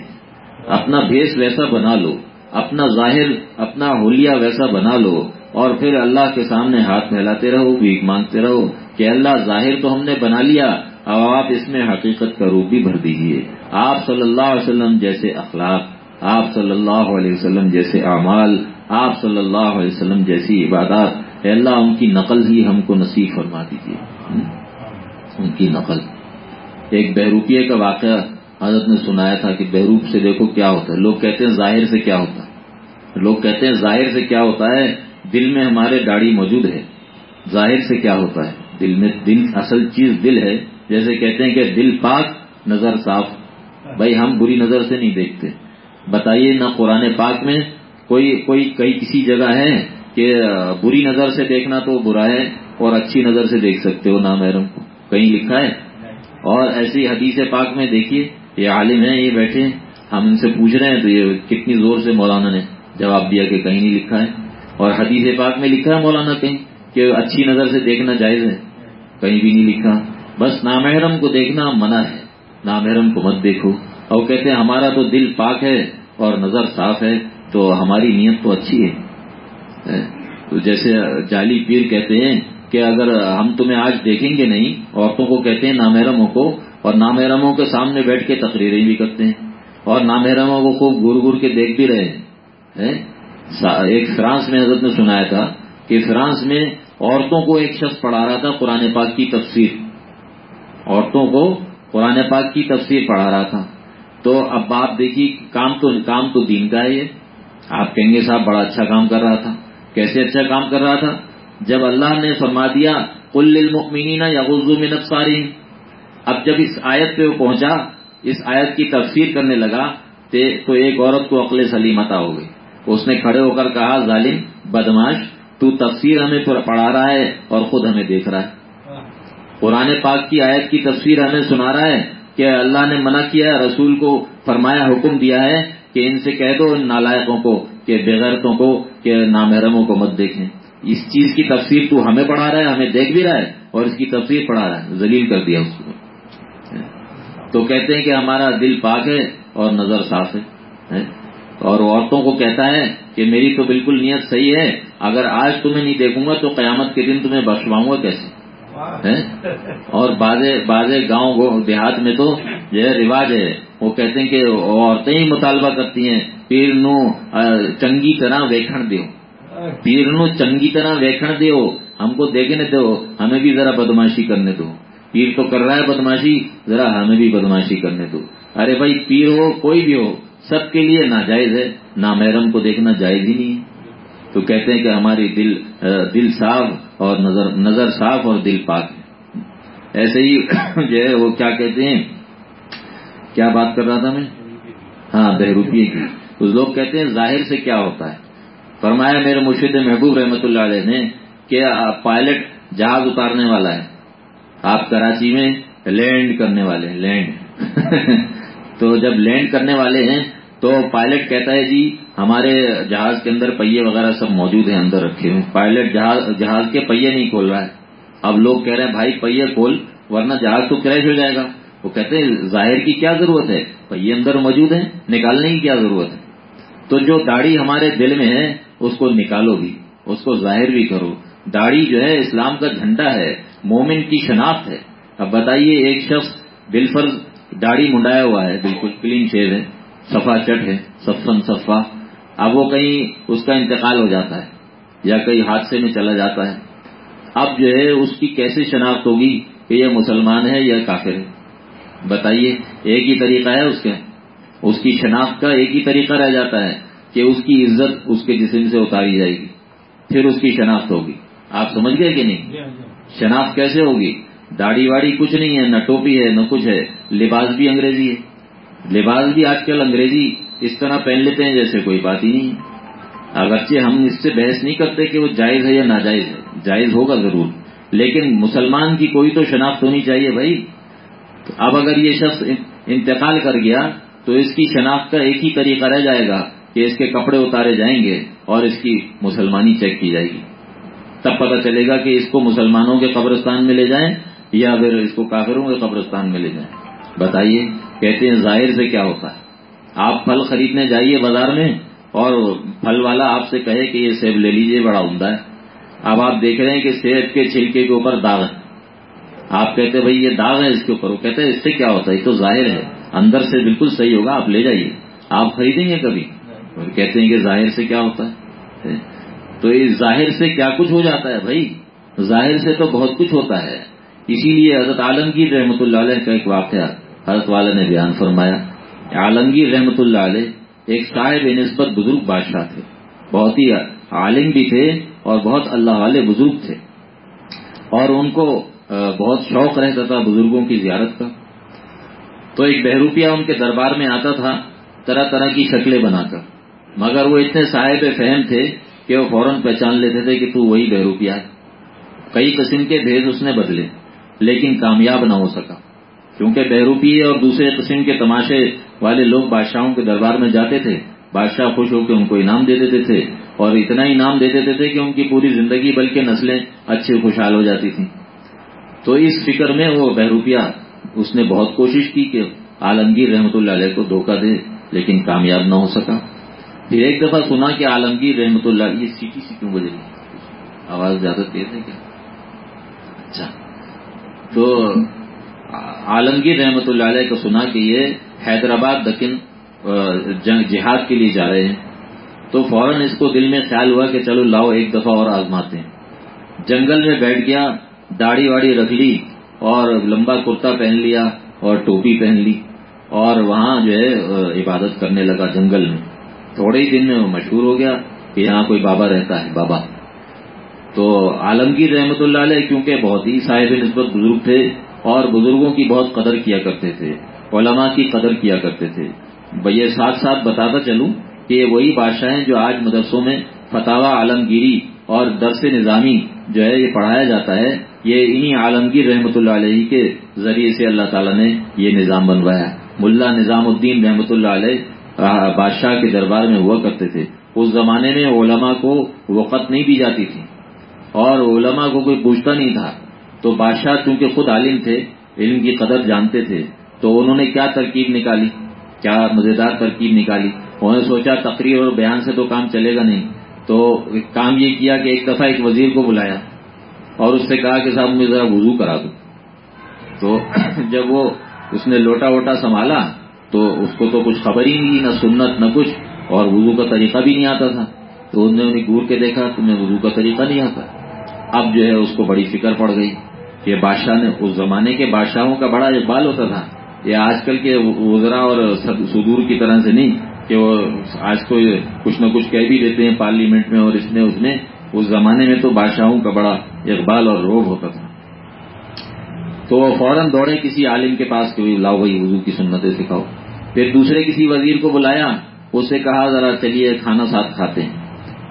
اپنا بھیس ویسا بنا لو، اپنا ظاہر، اپنا حلیہ ویسا بنا لو اور پھر اللہ کے سامنے ہاتھ پھیلاتے رہو، بھیک مانگتے رہو کہ اللہ ظاہر تو ہم نے بنا لیا، اب آپ اس میں حقیقت کا روپ بھی بھر دیجیے آپ صلی اللہ علیہ وسلم جیسے اخلاق، آپ صلی اللہ علیہ وسلم جیسے اعمال، آپ صلی اللہ علیہ وسلم جیسی عبادات، اے اللہ ان کی نقل ہی ہم کو نصیب فرما دیجیے ان کی نقل۔ ایک بہروپیے کا واقعہ حضرت نے سنایا تھا کہ بہروپ سے دیکھو کیا ہوتا ہے۔ لوگ کہتے ہیں ظاہر سے کیا ہوتا ہے۔ لوگ کہتے ہیں ظاہر سے کیا ہوتا ہے؟ دل میں ہمارے داڑھی موجود ہے۔ ظاہر سے کیا ہوتا ہے؟ دل میں دل اصل چیز دل ہے۔ جیسے کہتے ہیں کہ دل پاک، نظر صاف۔ بھائی ہم بری نظر سے نہیں دیکھتے۔ بتائیے نہ قرآن پاک میں کوئی کوئی، کئی کسی جگہ ہے کہ بری نظر سے دیکھنا تو برا ہے اور اچھی نظر سے دیکھ سکتے ہو نام محرم کو۔ کہیں لکھا ہے؟ اور ایسی حدیث پاک میں دیکھیے، یہ عالم ہیں، یہ بیٹھے، ہم ان سے پوچھ رہے ہیں تو یہ کتنی زور سے مولانا نے جواب دیا کہ کہیں نہیں لکھا ہے۔ اور حدیث پاک میں لکھا ہے مولانا کہیں کہ اچھی نظر سے دیکھنا جائز ہے۔ کہیں بھی نہیں لکھا۔ بس نامحرم کو دیکھنا منع ہے۔ نامحرم کو مت دیکھو۔ اور کہتے ہیں ہمارا تو دل پاک ہے اور نظر صاف ہے، تو ہماری نیت تو اچھی ہے۔ تو جیسے جعلی پیر کہتے ہیں کہ اگر ہم تمہیں آج دیکھیں گے نہیں، عورتوں کو کہتے ہیں نامحرموں کو، اور نامحرموں کے سامنے بیٹھ کے تقریریں بھی کرتے ہیں، اور نامحرموں کو خوب گر گر کے دیکھ بھی رہے ہیں۔ ایک فرانس میں حضرت نے سنایا تھا کہ فرانس میں عورتوں کو ایک شخص پڑھا رہا تھا، قرآن پاک کی تفسیر۔ عورتوں کو قرآن پاک کی تفسیر پڑھا رہا تھا۔ تو اب آپ دیکھیے، کام تو کام تو دین کا ہے یہ۔ آپ کہیں گے صاحب، بڑا اچھا کام کر رہا تھا۔ کیسے اچھا کام کر رہا تھا؟ جب اللہ نے فرما دیا کل المؤمنین یا غزو میں اب جب اس آیت پہ وہ پہنچا، اس آیت کی تفسیر کرنے لگا تو ایک عورت کو عقل سلیمتا ہو گئی۔ اس نے کھڑے ہو کر کہا، ظالم بدماش تو تفسیر ہمیں پڑھا رہا ہے اور خود ہمیں دیکھ رہا ہے. قرآن پاک کی آیت کی تفسیر ہمیں سنا رہا ہے کہ اللہ نے منع کیا ہے، رسول کو فرمایا، حکم دیا ہے کہ ان سے کہہ دو ان نالائقوں کو، کہ بغیرتوں کو، کہ نامحرموں کو مت دیکھیں۔ اس چیز کی تفسیر تو ہمیں پڑھا رہا ہے، ہمیں دیکھ بھی رہا ہے اور اس کی تفسیر پڑھا رہا ہے، ذلیل کر دیا اس کو۔ تو کہتے ہیں کہ ہمارا دل پاک ہے اور نظر صاف ہے۔ اور عورتوں کو کہتا ہے کہ میری تو بالکل نیت صحیح ہے اگر آج تمہیں نہیں دیکھوں گا تو قیامت کے دن تمہیں بخشواؤں گا کیسے؟ اور باز گاؤں دیہات میں تو جو ہے رواج ہے وہ کہتے ہیں کہ عورتیں ہی مطالبہ کرتی ہیں پیر نو چنگی طرح ویکھن دیو۔ پیر نو چنگی طرح ویکھن دیو۔ ہم کو دیکھنے دو ہمیں بھی ذرا بدماشی کرنے دو۔ پیر تو کر رہا ہے بدماشی ذرا ہمیں بھی بدماشی کرنے دو۔ ارے بھائی پیر ہو کوئی بھی ہو سب کے لیے ناجائز ہے نامحرم کو دیکھنا جائز ہی نہیں ہے۔ تو کہتے ہیں کہ ہماری دل دل صاف اور نظر نظر صاف اور دل پاک ہے۔ ایسے ہی جو ہے، وہ کیا کہتے ہیں؟ کیا بات کر رہا تھا میں؟ ہاں بہروپیے کی۔ تو لوگ کہتے ہیں، ظاہر سے کیا ہوتا ہے؟ فرمایا، میرے مرشد محبوب رحمۃ اللہ علیہ نے کہ پائلٹ جہاز اتارنے والا ہے۔ آپ کراچی میں لینڈ کرنے والے ہیں، لینڈ۔ تو جب لینڈ کرنے والے ہیں تو پائلٹ کہتا ہے جی ہمارے جہاز کے اندر پہیے وغیرہ سب موجود ہیں، اندر رکھے ہوئے پائلٹ جہاز کے پہیے نہیں کھول رہا ہے۔ اب لوگ کہہ رہے ہیں، بھائی، پہیے کھول، ورنہ جہاز تو کریش ہو جائے گا۔ وہ کہتے ہیں، ظاہر کی کیا ضرورت ہے؟ پہیے اندر موجود ہیں، نکالنے کی کیا ضرورت ہے؟ تو جو داڑھی ہمارے دل میں ہے، اس کو نکالو بھی، اس کو ظاہر بھی کرو۔ داڑھی جو ہے، اسلام کا جھنڈا ہے، مومن کی شناخت ہے۔ اب بتائیے، ایک شخص بالفرض داڑھی منڈایا ہوا ہے، بالکل کلین شیو ہے صفا چٹ ہے سفن صفا۔ اب وہ کہیں اس کا انتقال ہو جاتا ہے یا کئی حادثے میں چلا جاتا ہے۔ اب جو ہے اس کی کیسے شناخت ہوگی کہ یہ مسلمان ہے یا کافر ہے؟ بتائیے ایک ہی طریقہ ہے اس کے۔ اس کی شناخت کا ایک ہی طریقہ رہ جاتا ہے کہ اس کی عزت اس کے جسم سے اتاری جائے گی پھر اس کی شناخت ہوگی۔ آپ سمجھ گئے کہ نہیں؟ شناخت کیسے ہوگی؟ داڑھی واڑی کچھ نہیں ہے نہ ٹوپی ہے نہ کچھ ہے۔ لباس بھی انگریزی ہے۔ لباس بھی آج کل انگریزی اس طرح پہن لیتے ہیں جیسے کوئی بات ہی نہیں۔ اگرچہ ہم اس سے بحث نہیں کرتے کہ وہ جائز ہے یا ناجائز ہے، جائز ہوگا ضرور، لیکن مسلمان کی کوئی تو شناخت ہونی چاہیے بھائی۔ اب اگر یہ شخص انتقال کر گیا، تو اس کی شناخت کا ایک ہی طریقہ رہ جائے گا کہ اس کے کپڑے اتارے جائیں گے اور اس کی مسلمانی چیک کی جائے گی۔ تب پتہ چلے گا کہ اس کو مسلمانوں کے قبرستان میں لے جائیں یا پھر اس کو کافروں کے قبرستان میں لے جائیں۔ بتائیے۔ کہتے ہیں ظاہر سے کیا ہوتا ہے؟ آپ پھل خریدنے جائیے بازار میں اور پھل والا آپ سے کہے کہ یہ سیب لے لیجیے، بڑا عمدہ ہے۔ اب آپ دیکھ رہے ہیں کہ سیب کے چھلکے کے اوپر داغ ہے۔ آپ کہتے بھائی یہ داغ ہے اس کے اوپر۔ وہ کہتے ہیں اس سے کیا ہوتا ہے؟ یہ تو ظاہر ہے۔ اندر سے بالکل صحیح ہوگا، آپ لے جائیے۔ آپ خریدیں گے کبھی؟ اور کہتے ہیں کہ ظاہر سے کیا ہوتا ہے؟ تو اس ظاہر سے کیا کچھ ہو جاتا ہے بھائی؟ ظاہر سے تو بہت کچھ ہوتا ہے۔ اسی لیے حضرت عالمگیر رحمۃ اللہ علیہ کا ایک واقعہ حضرت والا نے بیان فرمایا عالمگیر رحمۃ اللہ علیہ ایک صاحب نسبت بزرگ بادشاہ تھے۔ بہت ہی عالم بھی تھے اور بہت اللہ والے بزرگ تھے۔ اور ان کو بہت شوق رہتا تھا بزرگوں کی زیارت کا۔ تو ایک بہروپیہ ان کے دربار میں آتا تھا، طرح طرح کی شکلیں بنا کر۔ مگر وہ اتنے صاحب فہم تھے کہ وہ فوراً پہچان لیتے تھے کہ تو وہی بہروپیہ ہے۔ کئی قسم کے بھیج اس نے بدلے، لیکن کامیاب نہ ہو سکا۔ کیونکہ بہروپی اور دوسرے قسم کے تماشے والے لوگ بادشاہوں کے دربار میں جاتے تھے۔ بادشاہ خوش ہو کے ان کو انعام دے دیتے تھے اور اتنا انعام دے دیتے تھے کہ ان کی پوری زندگی بلکہ نسلیں اچھی خوشحال ہو جاتی تھیں۔ تو اس فکر میں وہ بہروپیہ اس نے بہت کوشش کی کہ عالمگیر رحمت اللہ علیہ کو دھوکہ دے، لیکن کامیاب نہ ہو سکا۔ پھر ایک دفعہ سنا کہ عالمگیر رحمت اللہ یہ سیٹی سی کیوں بجے؟ آواز زیادہ تیز ہے کیا؟ اچھا۔ تو عالمگیر رحمت اللہ علیہ کو سنا کہ یہ حیدرآباد دکن جنگ جہاد کے لیے جا رہے ہیں۔ تو فوراً اس کو دل میں خیال ہوا کہ چلو لاؤ ایک دفعہ اور آزماتے ہیں۔ جنگل میں بیٹھ گیا، داڑھی واڑی رکھ لی اور لمبا کرتا پہن لیا اور ٹوپی پہن لی اور وہاں جو ہے عبادت کرنے لگا جنگل میں۔ تھوڑے ہی دن میں وہ مشہور ہو گیا کہ یہاں کوئی بابا رہتا ہے، بابا۔ تو عالمگیر رحمت اللہ علیہ کیونکہ بہت ہی صاحب نسبت بزرگ تھے اور بزرگوں کی بہت قدر کیا کرتے تھے، علماء کی قدر کیا کرتے تھے۔ یہ ساتھ ساتھ بتاتا چلوں کہ یہ وہی بادشاہ ہیں جو آج مدرسوں میں فتح عالمگیری اور درس نظامی جو ہے یہ پڑھایا جاتا ہے، یہ انہی عالمگیر رحمۃ اللہ علیہ کے ذریعے سے اللہ تعالیٰ نے یہ نظام بنوایا۔ ملا نظام الدین رحمۃ اللہ علیہ بادشاہ کے دربار میں ہوا کرتے تھے۔ اس زمانے میں علماء کو وقت نہیں دی جاتی تھی اور علماء کو کوئی پوچھتا نہیں تھا۔ تو بادشاہ چونکہ خود عالم تھے، علم کی قدر جانتے تھے، تو انہوں نے کیا ترکیب نکالی؟ کیا مزیدار ترکیب نکالی؟ انہوں نے سوچا تقریر اور بیان سے تو کام چلے گا نہیں، تو کام یہ کیا کہ ایک دفعہ ایک وزیر کو بلایا اور اس سے کہا کہ صاحب مجھے ذرا وضو کرا دو۔ تو جب وہ اس نے لوٹا ووٹا سنبھالا، تو اس کو تو کچھ خبر ہی نہیں، نہ سنت، نہ کچھ، اور وضو کا طریقہ بھی نہیں آتا تھا۔ تو انہوں نے گور کے دیکھا، تمہیں وضو کا طریقہ نہیں آتا۔ اب جو ہے اس کو بڑی فکر پڑ گئی۔ کہ بادشاہ نے اس زمانے کے بادشاہوں کا بڑا اقبال ہوتا تھا۔ یہ آج کل کے وزرا اور سدور کی طرح سے نہیں کہ وہ آج کو کچھ نہ کچھ کہہ بھی دیتے ہیں پارلیمنٹ میں اور اس نے اس نے اس زمانے میں تو بادشاہوں کا بڑا اقبال اور روب ہوتا تھا۔ تو وہ فوراً دوڑے کسی عالم کے پاس کہ لاؤ بھائی وضو کی سنتیں سکھاؤ۔ پھر دوسرے کسی وزیر کو بلایا اس سے کہا، ذرا چلیے، کھانا ساتھ کھاتے ہیں۔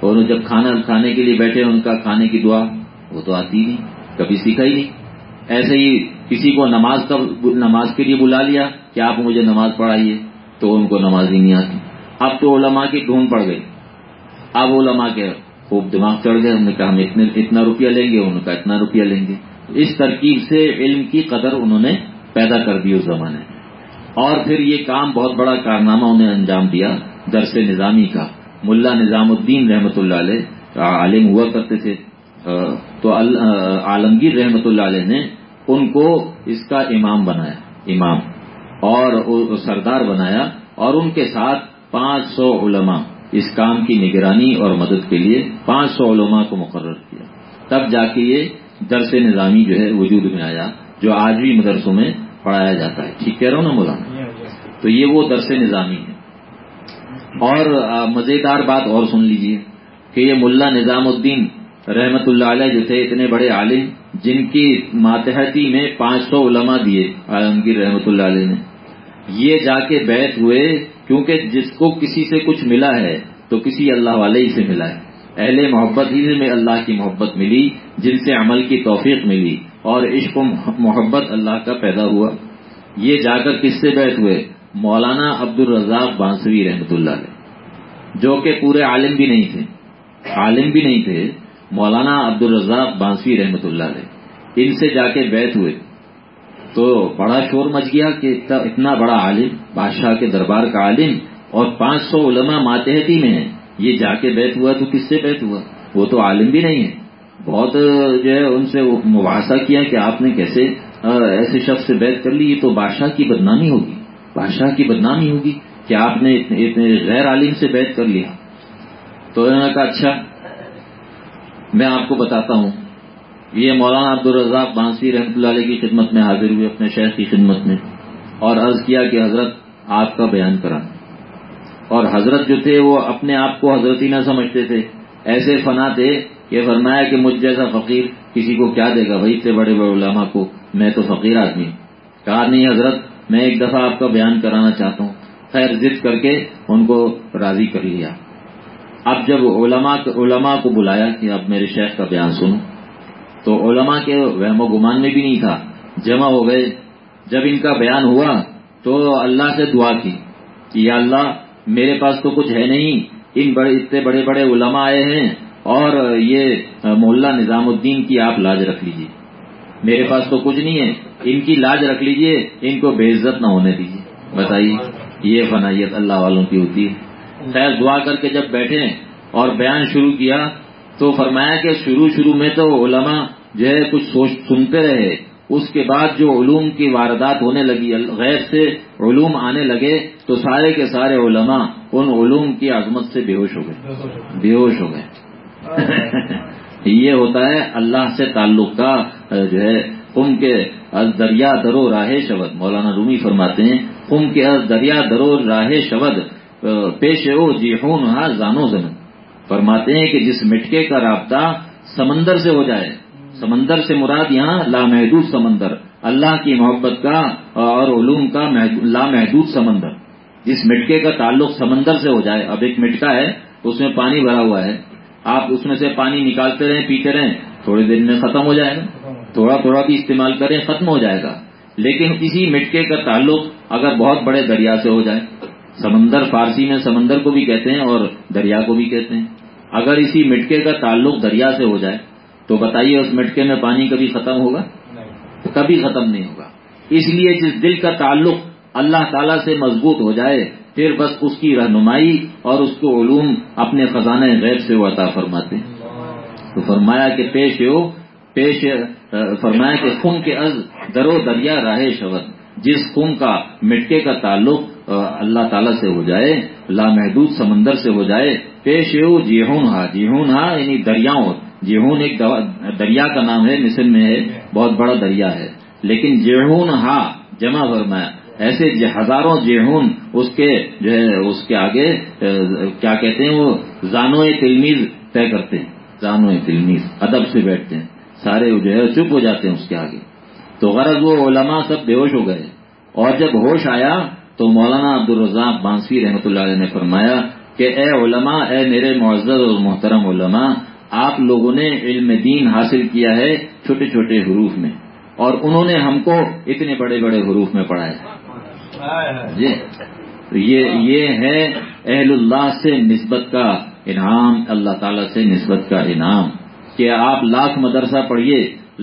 اور جب کھانا کھانے کے لیے بیٹھے، ان کا کھانے کی دعا، وہ تو آتی نہیں، کبھی سیکھا ہی نہیں۔ ایسے ہی کسی کو نماز کا نماز کے لیے بلا لیا کہ آپ مجھے نماز پڑھائیے، تو ان کو نماز ہی نہیں آتی۔ اب تو علماء کی ڈھونڈ پڑ گئی۔ اب علماء کے خوب دماغ چڑھ گئے، انہوں نے کہا ہم اتنا روپیہ لیں گے ان کا اتنا روپیہ لیں گے۔ اس ترکیب سے علم کی قدر انہوں نے پیدا کر دی اس زمانے میں۔ اور پھر یہ کام بہت بڑا کارنامہ انہیں انجام دیا درس نظامی کا۔ ملا نظام الدین رحمت اللہ علیہ، عالم ہوا کرتے تھے۔ تو عالمگیر رحمت اللہ علیہ نے ان کو اس کا امام بنایا امام اور سردار بنایا اور ان کے ساتھ پانچ سو علماء اس کام کی نگرانی اور مدد کے لیے پانچ سو علماء کو مقرر کیا۔ تب جا کے یہ درس نظامی جو ہے وجود میں آیا جو آج بھی مدرسوں میں پڑھایا جاتا ہے۔ ٹھیک کہہ رہا ہوں نا مولانا؟ تو یہ وہ درس نظامی ہے۔ اور مزیدار بات اور سن لیجیے کہ یہ ملا نظام الدین رحمت اللہ علیہ جو تھے اتنے بڑے عالم جن کی ماتحتی میں پانچ سو علماء دیے عالمگیر رحمت اللہ علیہ نے۔ یہ جا کے بیت ہوئے کیونکہ جس کو کسی سے کچھ ملا ہے تو کسی اللہ والے ہی سے ملا ہے۔ اہل محبت ہی میں اللہ کی محبت ملی، جن سے عمل کی توفیق ملی اور عشق و محبت اللہ کا پیدا ہوا۔ یہ جا کر کس سے بیت ہوئے؟ مولانا عبد الرزاق بانسوی رحمت اللہ علیہ۔ جو کہ پورے عالم بھی نہیں تھے۔ عالم بھی نہیں تھے۔ مولانا عبد الرزاق بانسوی رحمت اللہ علیہ، ان سے جا کے بیت ہوئے۔ تو بڑا شور مچ گیا کہ اتنا بڑا عالم، بادشاہ کے دربار کا عالم، اور پانچ سو علماء ماتحتی میں ہیں۔ یہ جا کے بیت ہوا تو کس سے بیت ہوا؟ وہ تو عالم بھی نہیں ہے۔ بہت جو ہے ان سے مباحثہ کیا کہ آپ نے کیسے ایسے شخص سے بیت کر لی، یہ تو بادشاہ کی بدنامی ہوگی۔ بادشاہ کی بدنامی ہوگی کہ آپ نے اتنے غیر عالم سے بیت کر لیا۔ تو انہوں نے کہا اچھا میں آپ کو بتاتا ہوں۔ یہ مولانا عبد الرزاق بانسی رحمۃ اللہ علیہ کی خدمت میں حاضر ہوئے اپنے شہر کی خدمت میں اور عرض کیا کہ حضرت آپ کا بیان کرا۔ اور حضرت جو تھے وہ اپنے آپ کو حضرت ہی نہ سمجھتے تھے۔ ایسے فنا تھے کہ فرمایا کہ مجھ جیسا فقیر کسی کو کیا دے گا؟ بھائی اتنے بڑے بڑے علماء کو میں تو فقیر آدمی کہا، نہیں حضرت، میں ایک دفعہ آپ کا بیان کرانا چاہتا ہوں۔ خیر، ضد کر کے ان کو راضی کر لیا۔ اب جب علماء علماء کو بلایا کہ اب میرے شیخ کا بیان سنو، تو علماء کے وہم و گمان میں بھی نہیں تھا۔ جمع ہو گئے۔ جب ان کا بیان ہوا تو اللہ سے دعا کی کہ یا اللہ، میرے پاس تو کچھ ہے نہیں۔ ان بڑے اتنے بڑے بڑے علماء آئے ہیں اور یہ مولا نظام الدین کی آپ لاج رکھ لیجیے میرے پاس تو کچھ نہیں ہے۔ ان کی لاج رکھ لیجیے ان کو بے عزت نہ ہونے دیجیے بتائیے، یہ فنائیت اللہ والوں کی ہوتی ہے۔ خیر دعا کر کے جب بیٹھے اور بیان شروع کیا تو فرمایا کہ شروع شروع میں تو علماء جو ہے کچھ سوچ سنتے رہے۔ اس کے بعد جو علوم کی واردات ہونے لگی غیر سے علوم آنے لگے تو سارے کے سارے علماء ان علوم کی عظمت سے بے ہوش ہو گئے۔ بے ہوش ہو گئے۔ یہ ہوتا ہے اللہ سے تعلق کا، جو ہے کم کے از دریا درو راہ شبد مولانا رومی فرماتے ہیں کم کے از دریا درو راہ شبد پیش او جی ہوں زانو زمن فرماتے ہیں کہ جس مٹکے کا رابطہ سمندر سے ہو جائے، سمندر سے مراد یہاں لامحدود سمندر، اللہ کی محبت کا اور علوم کا لامحدود سمندر۔ جس مٹکے کا تعلق سمندر سے ہو جائے، اب ایک مٹکا ہے، اس میں پانی بھرا ہوا ہے۔ آپ اس میں سے پانی نکالتے رہیں، پیتے رہیں تھوڑے دن میں ختم ہو جائے گا۔ تھوڑا تھوڑا بھی استعمال کریں، ختم ہو جائے گا۔ لیکن اسی مٹکے کا تعلق اگر بہت بڑے دریا سے ہو جائے سمندر فارسی میں سمندر کو بھی کہتے ہیں اور دریا کو بھی کہتے ہیں۔ اگر اسی مٹکے کا تعلق دریا سے ہو جائے تو بتائیے اس مٹکے میں پانی کبھی ختم ہوگا؟ کبھی ختم نہیں ہوگا۔ اس لیے جس دل کا تعلق اللہ تعالیٰ سے مضبوط ہو جائے پھر بس اس کی رہنمائی اور اس کو علوم اپنے خزانے غیب سے وہ عطا فرماتے تو فرمایا کہ پیش ہو پیش فرمایا کہ خون کے از درو دریا راہ شبد جس خون کا مٹکے کا تعلق اللہ تعالیٰ سے ہو جائے، لامحدود سمندر سے ہو جائے، پیش ہو جیہون ہا جیہون ہا یعنی دریاؤں، جیہون ایک دریا کا نام ہے، مصر میں ہے، بہت بڑا دریا ہے۔ لیکن جیہون ہا، جمع فرمایا، ایسے جی ہزاروں جیہون اس کے جو ہے، اس کے آگے کیا کہتے ہیں وہ زانو تلمیز طے کرتے ہیں۔ زانو تلمیز، ادب سے بیٹھتے ہیں۔ سارے جو ہے، چپ ہو جاتے ہیں اس کے آگے۔ تو غرض وہ علماء سب بے ہوش ہو گئے۔ اور جب ہوش آیا تو مولانا عبد الرزاق بانسی رحمۃ اللہ علیہ نے فرمایا کہ اے علماء، اے میرے معزز اور محترم علماء، آپ لوگوں نے علم دین حاصل کیا ہے چھوٹے چھوٹے حروف میں اور انہوں نے ہم کو اتنے بڑے بڑے حروف میں پڑھایا جی یہ یہ ہے اہل اللہ سے نسبت کا انعام، اللہ تعالی سے نسبت کا انعام کہ آپ لاکھ مدرسہ پڑھیے،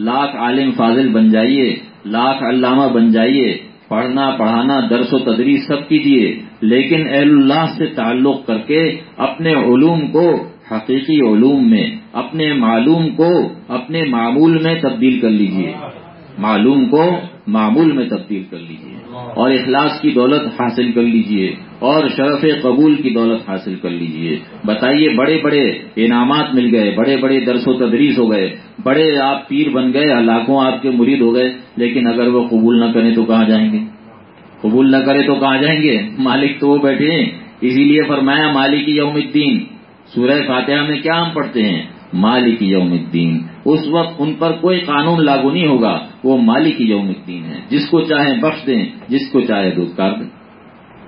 لاکھ عالم فاضل بن جائیے، لاکھ علامہ بن جائیے پڑھنا، پڑھانا، درس و تدریس سب کیجیے لیکن اہل اللہ سے تعلق کر کے اپنے علوم کو حقیقی علوم میں، اپنے معلوم کو اپنے معمول میں تبدیل کر لیجیے۔ معلوم کو معمول میں تبدیل کر لیجیے اور اخلاص کی دولت حاصل کر لیجیے اور شرف قبول کی دولت حاصل کر لیجیے۔ بتائیے بڑے بڑے انعامات مل گئے بڑے بڑے درس و تدریس ہو گئے، بڑے آپ پیر بن گئے، لاکھوں آپ کے مرید ہو گئے، لیکن اگر وہ قبول نہ کریں تو کہاں جائیں گے؟ قبول نہ کرے تو کہاں جائیں گے؟ مالک تو وہ بیٹھے ہیں۔ اسی لیے فرمایا، مالک یوم الدین۔ سورہ فاتحہ میں کیا ہم پڑھتے ہیں؟ مالک یوم الدین۔ اس وقت ان پر کوئی قانون لاگو نہیں ہوگا۔ وہ مالک یوم الدین ہے جس کو چاہے بخش دیں، جس کو چاہے دودھ دیں۔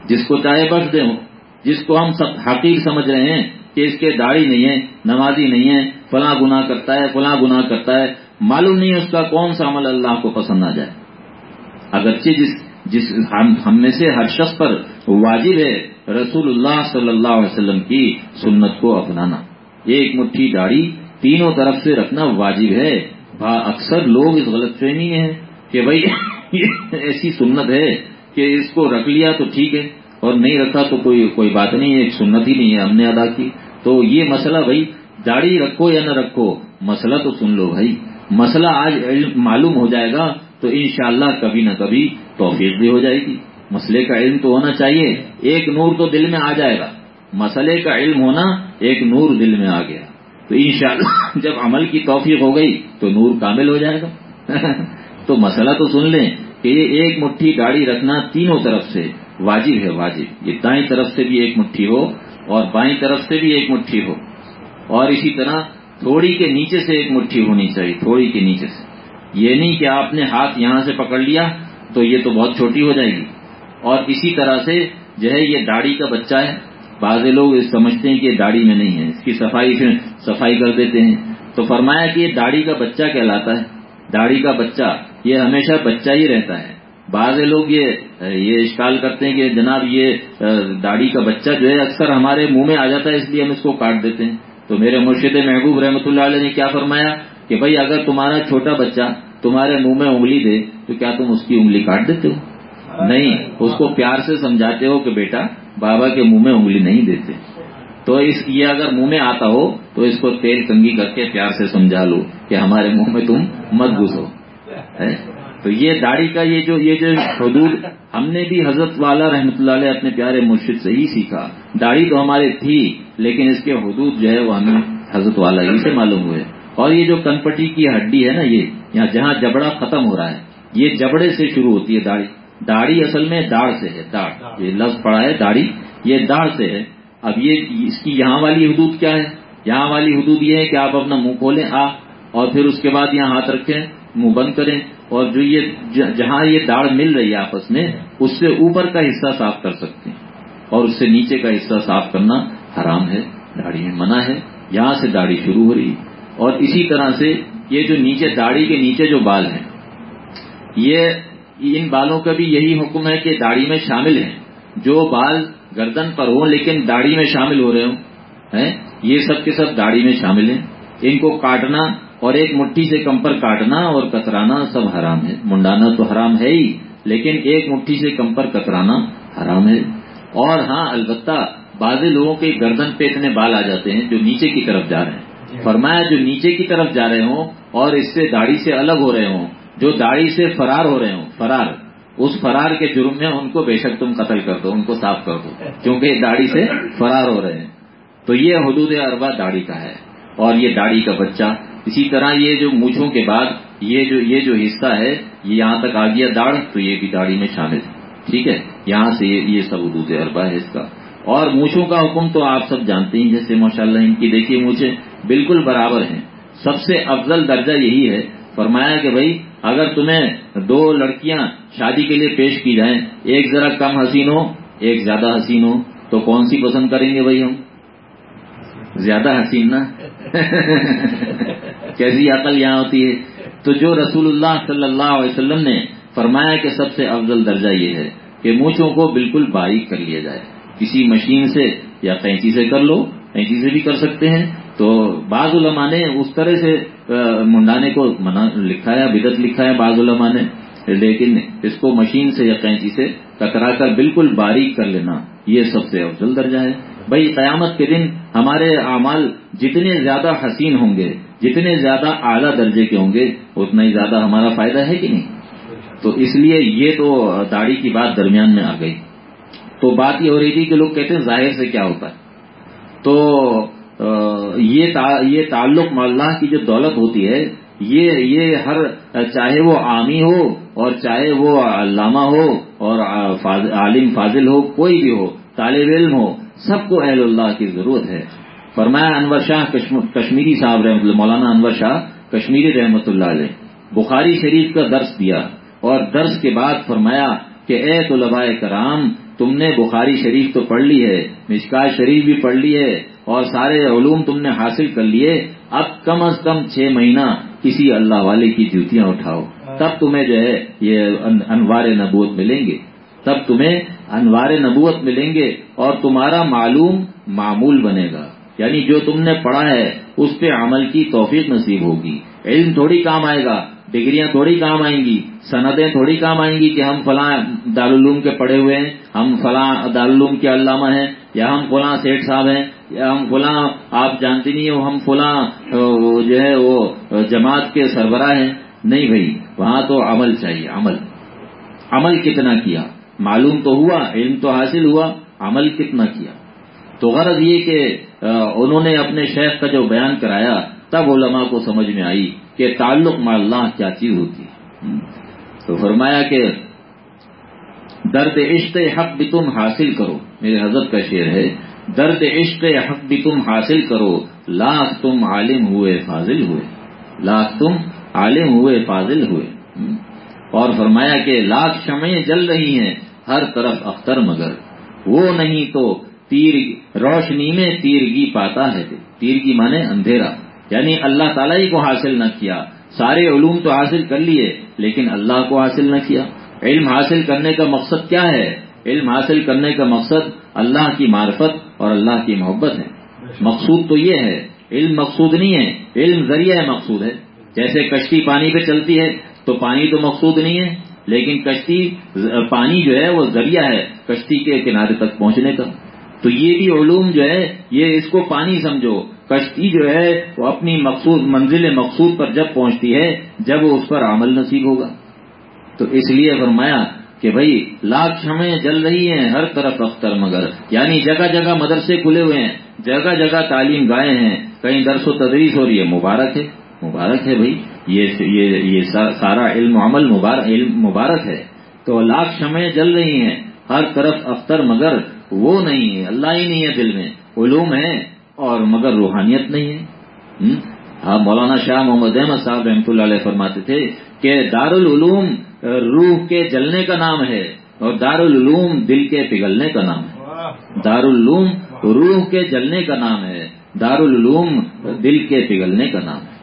جس کو چاہے بخش دیں، جس کو ہم سب حقیق سمجھ رہے ہیں کہ اس کے داڑھی نہیں ہے نمازی نہیں ہے فلاں گنا کرتا ہے، فلاں گنا کرتا ہے، معلوم نہیں ہے اس کا کون سا عمل اللہ کو پسند آ جائے۔ اگرچہ جس جس ہم میں سے ہر شخص پر واجب ہے رسول اللہ صلی اللہ علیہ وسلم کی سنت کو اپنانا۔ ایک مٹھی داڑھی تینوں طرف سے رکھنا واجب ہے۔ اکثر لوگ اس غلط فہمی ہیں کہ بھائی ایسی سنت ہے کہ اس کو رکھ لیا تو ٹھیک ہے اور نہیں رکھا تو کوئی کوئی بات نہیں ہے ایک سنت ہی نہیں ہے ہم نے ادا کی۔ تو یہ مسئلہ بھائی، داڑھی رکھو یا نہ رکھو، مسئلہ تو سن لو بھائی۔ مسئلہ آج معلوم ہو جائے گا تو انشاءاللہ کبھی نہ کبھی توفیق بھی ہو جائے گی۔ مسئلے کا علم تو ہونا چاہیے، ایک نور تو دل میں آ جائے گا۔ مسئلے کا علم ہونا ایک نور دل میں آ گیا۔ تو انشاءاللہ جب عمل کی توفیق ہو گئی تو نور کامل ہو جائے گا تو مسئلہ تو سن لیں کہ یہ ایک مٹھی گاڑی رکھنا تینوں طرف سے واجب ہے، واجب۔ یہ دائیں طرف سے بھی ایک مٹھی ہو اور بائیں طرف سے بھی ایک مٹھی ہو۔ اور اسی طرح تھوڑی کے نیچے سے ایک مٹھی ہونی چاہیے، تھوڑی کے نیچے سے۔ یہ نہیں کہ آپ نے ہاتھ یہاں سے پکڑ لیا تو یہ تو بہت چھوٹی ہو جائے گی۔ اور اسی طرح سے جو ہے، یہ داڑھی کا بچہ ہے بعض لوگ سمجھتے ہیں کہ داڑھی میں نہیں ہے اس کی صفائی پھر صفائی کر دیتے ہیں۔ تو فرمایا کہ یہ داڑھی کا بچہ کہلاتا ہے۔ داڑھی کا بچہ یہ ہمیشہ بچہ ہی رہتا ہے۔ بعض لوگ یہ یہ اشکال کرتے ہیں کہ جناب یہ داڑھی کا بچہ جو ہے اکثر ہمارے منہ میں آ جاتا ہے اس لیے ہم اس کو کاٹ دیتے ہیں۔ تو میرے مرشد محبوب رحمۃ اللہ علیہ نے کیا فرمایا کہ بھائی اگر تمہارا چھوٹا بچہ تمہارے منہ میں انگلی دے تو کیا تم اس کی انگلی کاٹ دیتے ہو؟ نہیں اس کو پیار سے سمجھاتے ہو کہ بیٹا بابا کے منہ میں انگلی نہیں دیتے۔ تو اس، یہ اگر منہ میں آتا ہو، تو اس کو تیل کنگی کر کے پیار سے سمجھا لو کہ ہمارے منہ میں تم مت گھسو۔ تو یہ داڑھی کا یہ جو یہ جو حدود، ہم نے بھی حضرت والا رحمت اللہ علیہ اپنے پیارے مرشد سے ہی سیکھا۔ داڑھی تو ہمارے تھی، لیکن اس کے حدود جو ہے وہ ہمیں حضرت والا ہی سے معلوم ہوئے۔ اور یہ جو کنپٹی کی ہڈی ہے نا یہ، یہاں جہاں جبڑا ختم ہو رہا ہے، یہ جبڑے سے شروع ہوتی ہے داڑھی۔ داڑھی اصل میں داڑھ سے ہے داڑھ۔ یہ لفظ پڑا ہے داڑھی۔ یہ داڑھ سے ہے۔ اب یہ اس کی یہاں والی حدود کیا ہے یہاں والی حدود یہ ہے کہ آپ اپنا منہ کھولیں آ اور پھر اس کے بعد یہاں ہاتھ رکھیں منہ بند کریں۔ اور جو یہ جہاں یہ داڑھ مل رہی ہے آپس میں اس سے اوپر کا حصہ صاف کر سکتے ہیں۔ اور اس سے نیچے کا حصہ صاف کرنا حرام ہے داڑھی میں منع ہے۔ یہاں سے داڑھی شروع ہو رہی ہے۔ اور اسی طرح سے یہ جو نیچے داڑھی کے نیچے جو بال ہیں یہ ان بالوں کا بھی یہی حکم ہے کہ داڑھی میں شامل ہیں۔ جو بال گردن پر ہوں لیکن داڑھی میں شامل ہو رہے ہوں یہ سب کے سب داڑھی میں شامل ہیں۔ ان کو کاٹنا اور ایک مٹھی سے کم پر کاٹنا اور کترانا سب حرام ہے۔ منڈانا تو حرام ہے ہی لیکن ایک مٹھی سے کم پر کترانا حرام ہے۔ اور ہاں البتہ بعض لوگوں کے گردن پہ اتنے بال آ جاتے ہیں جو نیچے کی طرف جا رہے ہیں۔ فرمایا جو نیچے کی طرف جا رہے ہوں اور اس سے داڑھی سے الگ ہو رہے ہوں جو داڑھی سے فرار ہو رہے ہوں، فرار، اس فرار کے جرم میں ان کو بے شک تم قتل کر دو، ان کو صاف کر دو، کیونکہ داڑھی سے فرار ہو رہے ہیں۔ تو یہ حدود اربا داڑھی کا ہے، اور یہ داڑھی کا بچہ۔ اسی طرح یہ جو مونچھوں کے بعد یہ جو یہ جو حصہ ہے، یہ یہاں تک آ گیا داڑھ، تو یہ بھی داڑھی میں شامل ٹھیک ہے؟ یہاں سے یہ سب حدود اربا ہے اس کا۔ اور مونچھوں کا حکم تو آپ سب جانتے ہیں، جیسے ماشاء اللہ ان کی دیکھیے مونچھیں بالکل برابر ہیں۔ سب سے افضل درجہ یہی ہے، فرمایا کہ بھائی اگر تمہیں دو لڑکیاں شادی کے لیے پیش کی جائیں، ایک ذرا کم حسین ہو، ایک زیادہ حسین ہو، تو کون سی پسند کریں گے بھائی ہم؟ زیادہ حسین نا؟ کیسی عقل یہاں ہوتی ہے؟ تو جو رسول اللہ صلی اللہ علیہ وسلم نے فرمایا کہ سب سے افضل درجہ یہ ہے کہ مونچھوں کو بالکل باریک کر لیا جائے۔ کسی مشین سے یا قینچی سے کر لو، قینچی سے بھی کر سکتے ہیں۔ تو بعض علماء نے اس طرح سے منڈانے کو منع لکھا ہے بدت لکھا ہے بعض علماء نے، لیکن اس کو مشین سے یا قینچی سے کترا کر بالکل باریک کر لینا، یہ سب سے افضل درجہ ہے۔ بھائی، قیامت کے دن ہمارے اعمال جتنے زیادہ حسین ہوں گے، جتنے زیادہ اعلیٰ درجے کے ہوں گے، اتنا ہی زیادہ ہمارا فائدہ ہے کہ نہیں؟ تو اس لیے یہ تو داڑھی کی بات درمیان میں آ گئی۔ تو بات یہ ہو رہی تھی کہ لوگ کہتے ہیں ظاہر سے کیا ہوتا ہے۔ تو یہ تعلق اللہ کی جو دولت ہوتی ہے، یہ یہ ہر، چاہے وہ عامی ہو اور چاہے وہ علامہ ہو اور عالم فاضل ہو، کوئی بھی ہو، طالب علم ہو، سب کو اہل اللہ کی ضرورت ہے۔ فرمایا انور شاہ کشمیری صاحب رحمۃ اللہ، مولانا انور شاہ، کشمیری رحمۃ اللہ علیہ، بخاری شریف کا درس دیا اور درس کے بعد فرمایا کہ اے طلباء کرام، تم نے بخاری شریف تو پڑھ لی ہے مشکا شریف بھی پڑھ لی ہے اور سارے علوم تم نے حاصل کر لیے اب کم از کم چھ مہینہ کسی اللہ والے کی جوتیاں اٹھاؤ۔ تب تمہیں جو ہے یہ انوار نبوت ملیں گے۔ تب تمہیں انوار نبوت ملیں گے اور تمہارا معلوم معمول بنے گا۔ یعنی جو تم نے پڑھا ہے اس پہ عمل کی توفیق نصیب ہوگی۔ علم تھوڑی کام آئے گا ڈگریاں تھوڑی کام آئیں گی سندیں تھوڑی کام آئیں گی کہ ہم فلاں دارالعلوم کے پڑھے ہوئے ہیں ہم فلاں دارالعلوم کے علامہ ہیں یا ہم فلاں سیٹ صاحب ہیں۔ ہم فلاں، آپ جانتے نہیں ہو، ہم فلاں جو ہے، وہ جماعت کے سربراہ ہیں۔ نہیں بھائی، وہاں تو عمل چاہیے، عمل۔ عمل کتنا کیا؟ معلوم تو ہوا، علم تو حاصل ہوا، عمل کتنا کیا؟ تو غرض یہ کہ انہوں نے اپنے شیخ کا جو بیان کرایا، تب علماء کو سمجھ میں آئی کہ تعلق مع اللہ کیا چیز ہوتی ہے۔ تو فرمایا کہ، درد عشق حق بھی تم حاصل کرو۔ میرے حضرت کا شعر ہے درد عشق حق بھی تم حاصل کرو۔ لاکھ تم عالم ہوئے، فاضل ہوئے۔ لاکھ تم عالم ہوئے، فاضل ہوئے۔ اور فرمایا کہ لاکھ شمعیں جل رہی ہیں ہر طرف اختر مگر۔ وہ نہیں تو تیر روشنی میں تیرگی پاتا ہے۔ تیرگی مانے اندھیرا۔ یعنی اللہ تعالیٰ ہی کو حاصل نہ کیا۔ سارے علوم تو حاصل کر لیے، لیکن اللہ کو حاصل نہ کیا۔ علم حاصل کرنے کا مقصد کیا ہے؟ علم حاصل کرنے کا مقصد اللہ کی معرفت اور اللہ کی محبت ہے۔ مقصود تو یہ ہے، علم مقصود نہیں ہے، علم ذریعہ ہے مقصود ہے۔ جیسے کشتی پانی پہ چلتی ہے، تو پانی تو مقصود نہیں ہے، لیکن کشتی، پانی جو ہے وہ ذریعہ ہے کشتی کے کنارے تک پہنچنے کا۔ تو یہ بھی علوم جو ہے، یہ اس کو پانی سمجھو۔ کشتی جو ہے، وہ اپنی مقصود، منزل مقصود پر جب پہنچتی ہے، جب وہ اس پر عمل نصیب ہوگا۔ تو اس لیے فرمایا کہ بھائی لاکھ شمیں جل رہی ہیں ہر طرف اختر مگر۔ یعنی جگہ جگہ مدرسے کھلے ہوئے ہیں جگہ جگہ تعلیم گائے ہیں۔ کہیں درس و تدریس ہو رہی ہے مبارک ہے مبارک ہے بھائی یہ یہ, یہ سارا علم عمل مبارک علم مبارک ہے۔ تو لاکھ شمیں جل رہی ہیں ہر طرف اختر مگر۔ وہ نہیں ہے اللہ ہی نہیں ہے دل میں۔ علوم ہے اور مگر روحانیت نہیں ہے۔ ہاں مولانا شاہ محمد احمد صاحب رحمۃ اللہ علیہ فرماتے تھے کہ دارالعلوم روح کے جلنے کا نام ہے اور دارالعلوم دل کے پگھلنے کا نام ہے۔ دارالعلوم روح کے جلنے کا نام ہے دارالعلوم دل کے پگھلنے کا نام ہے۔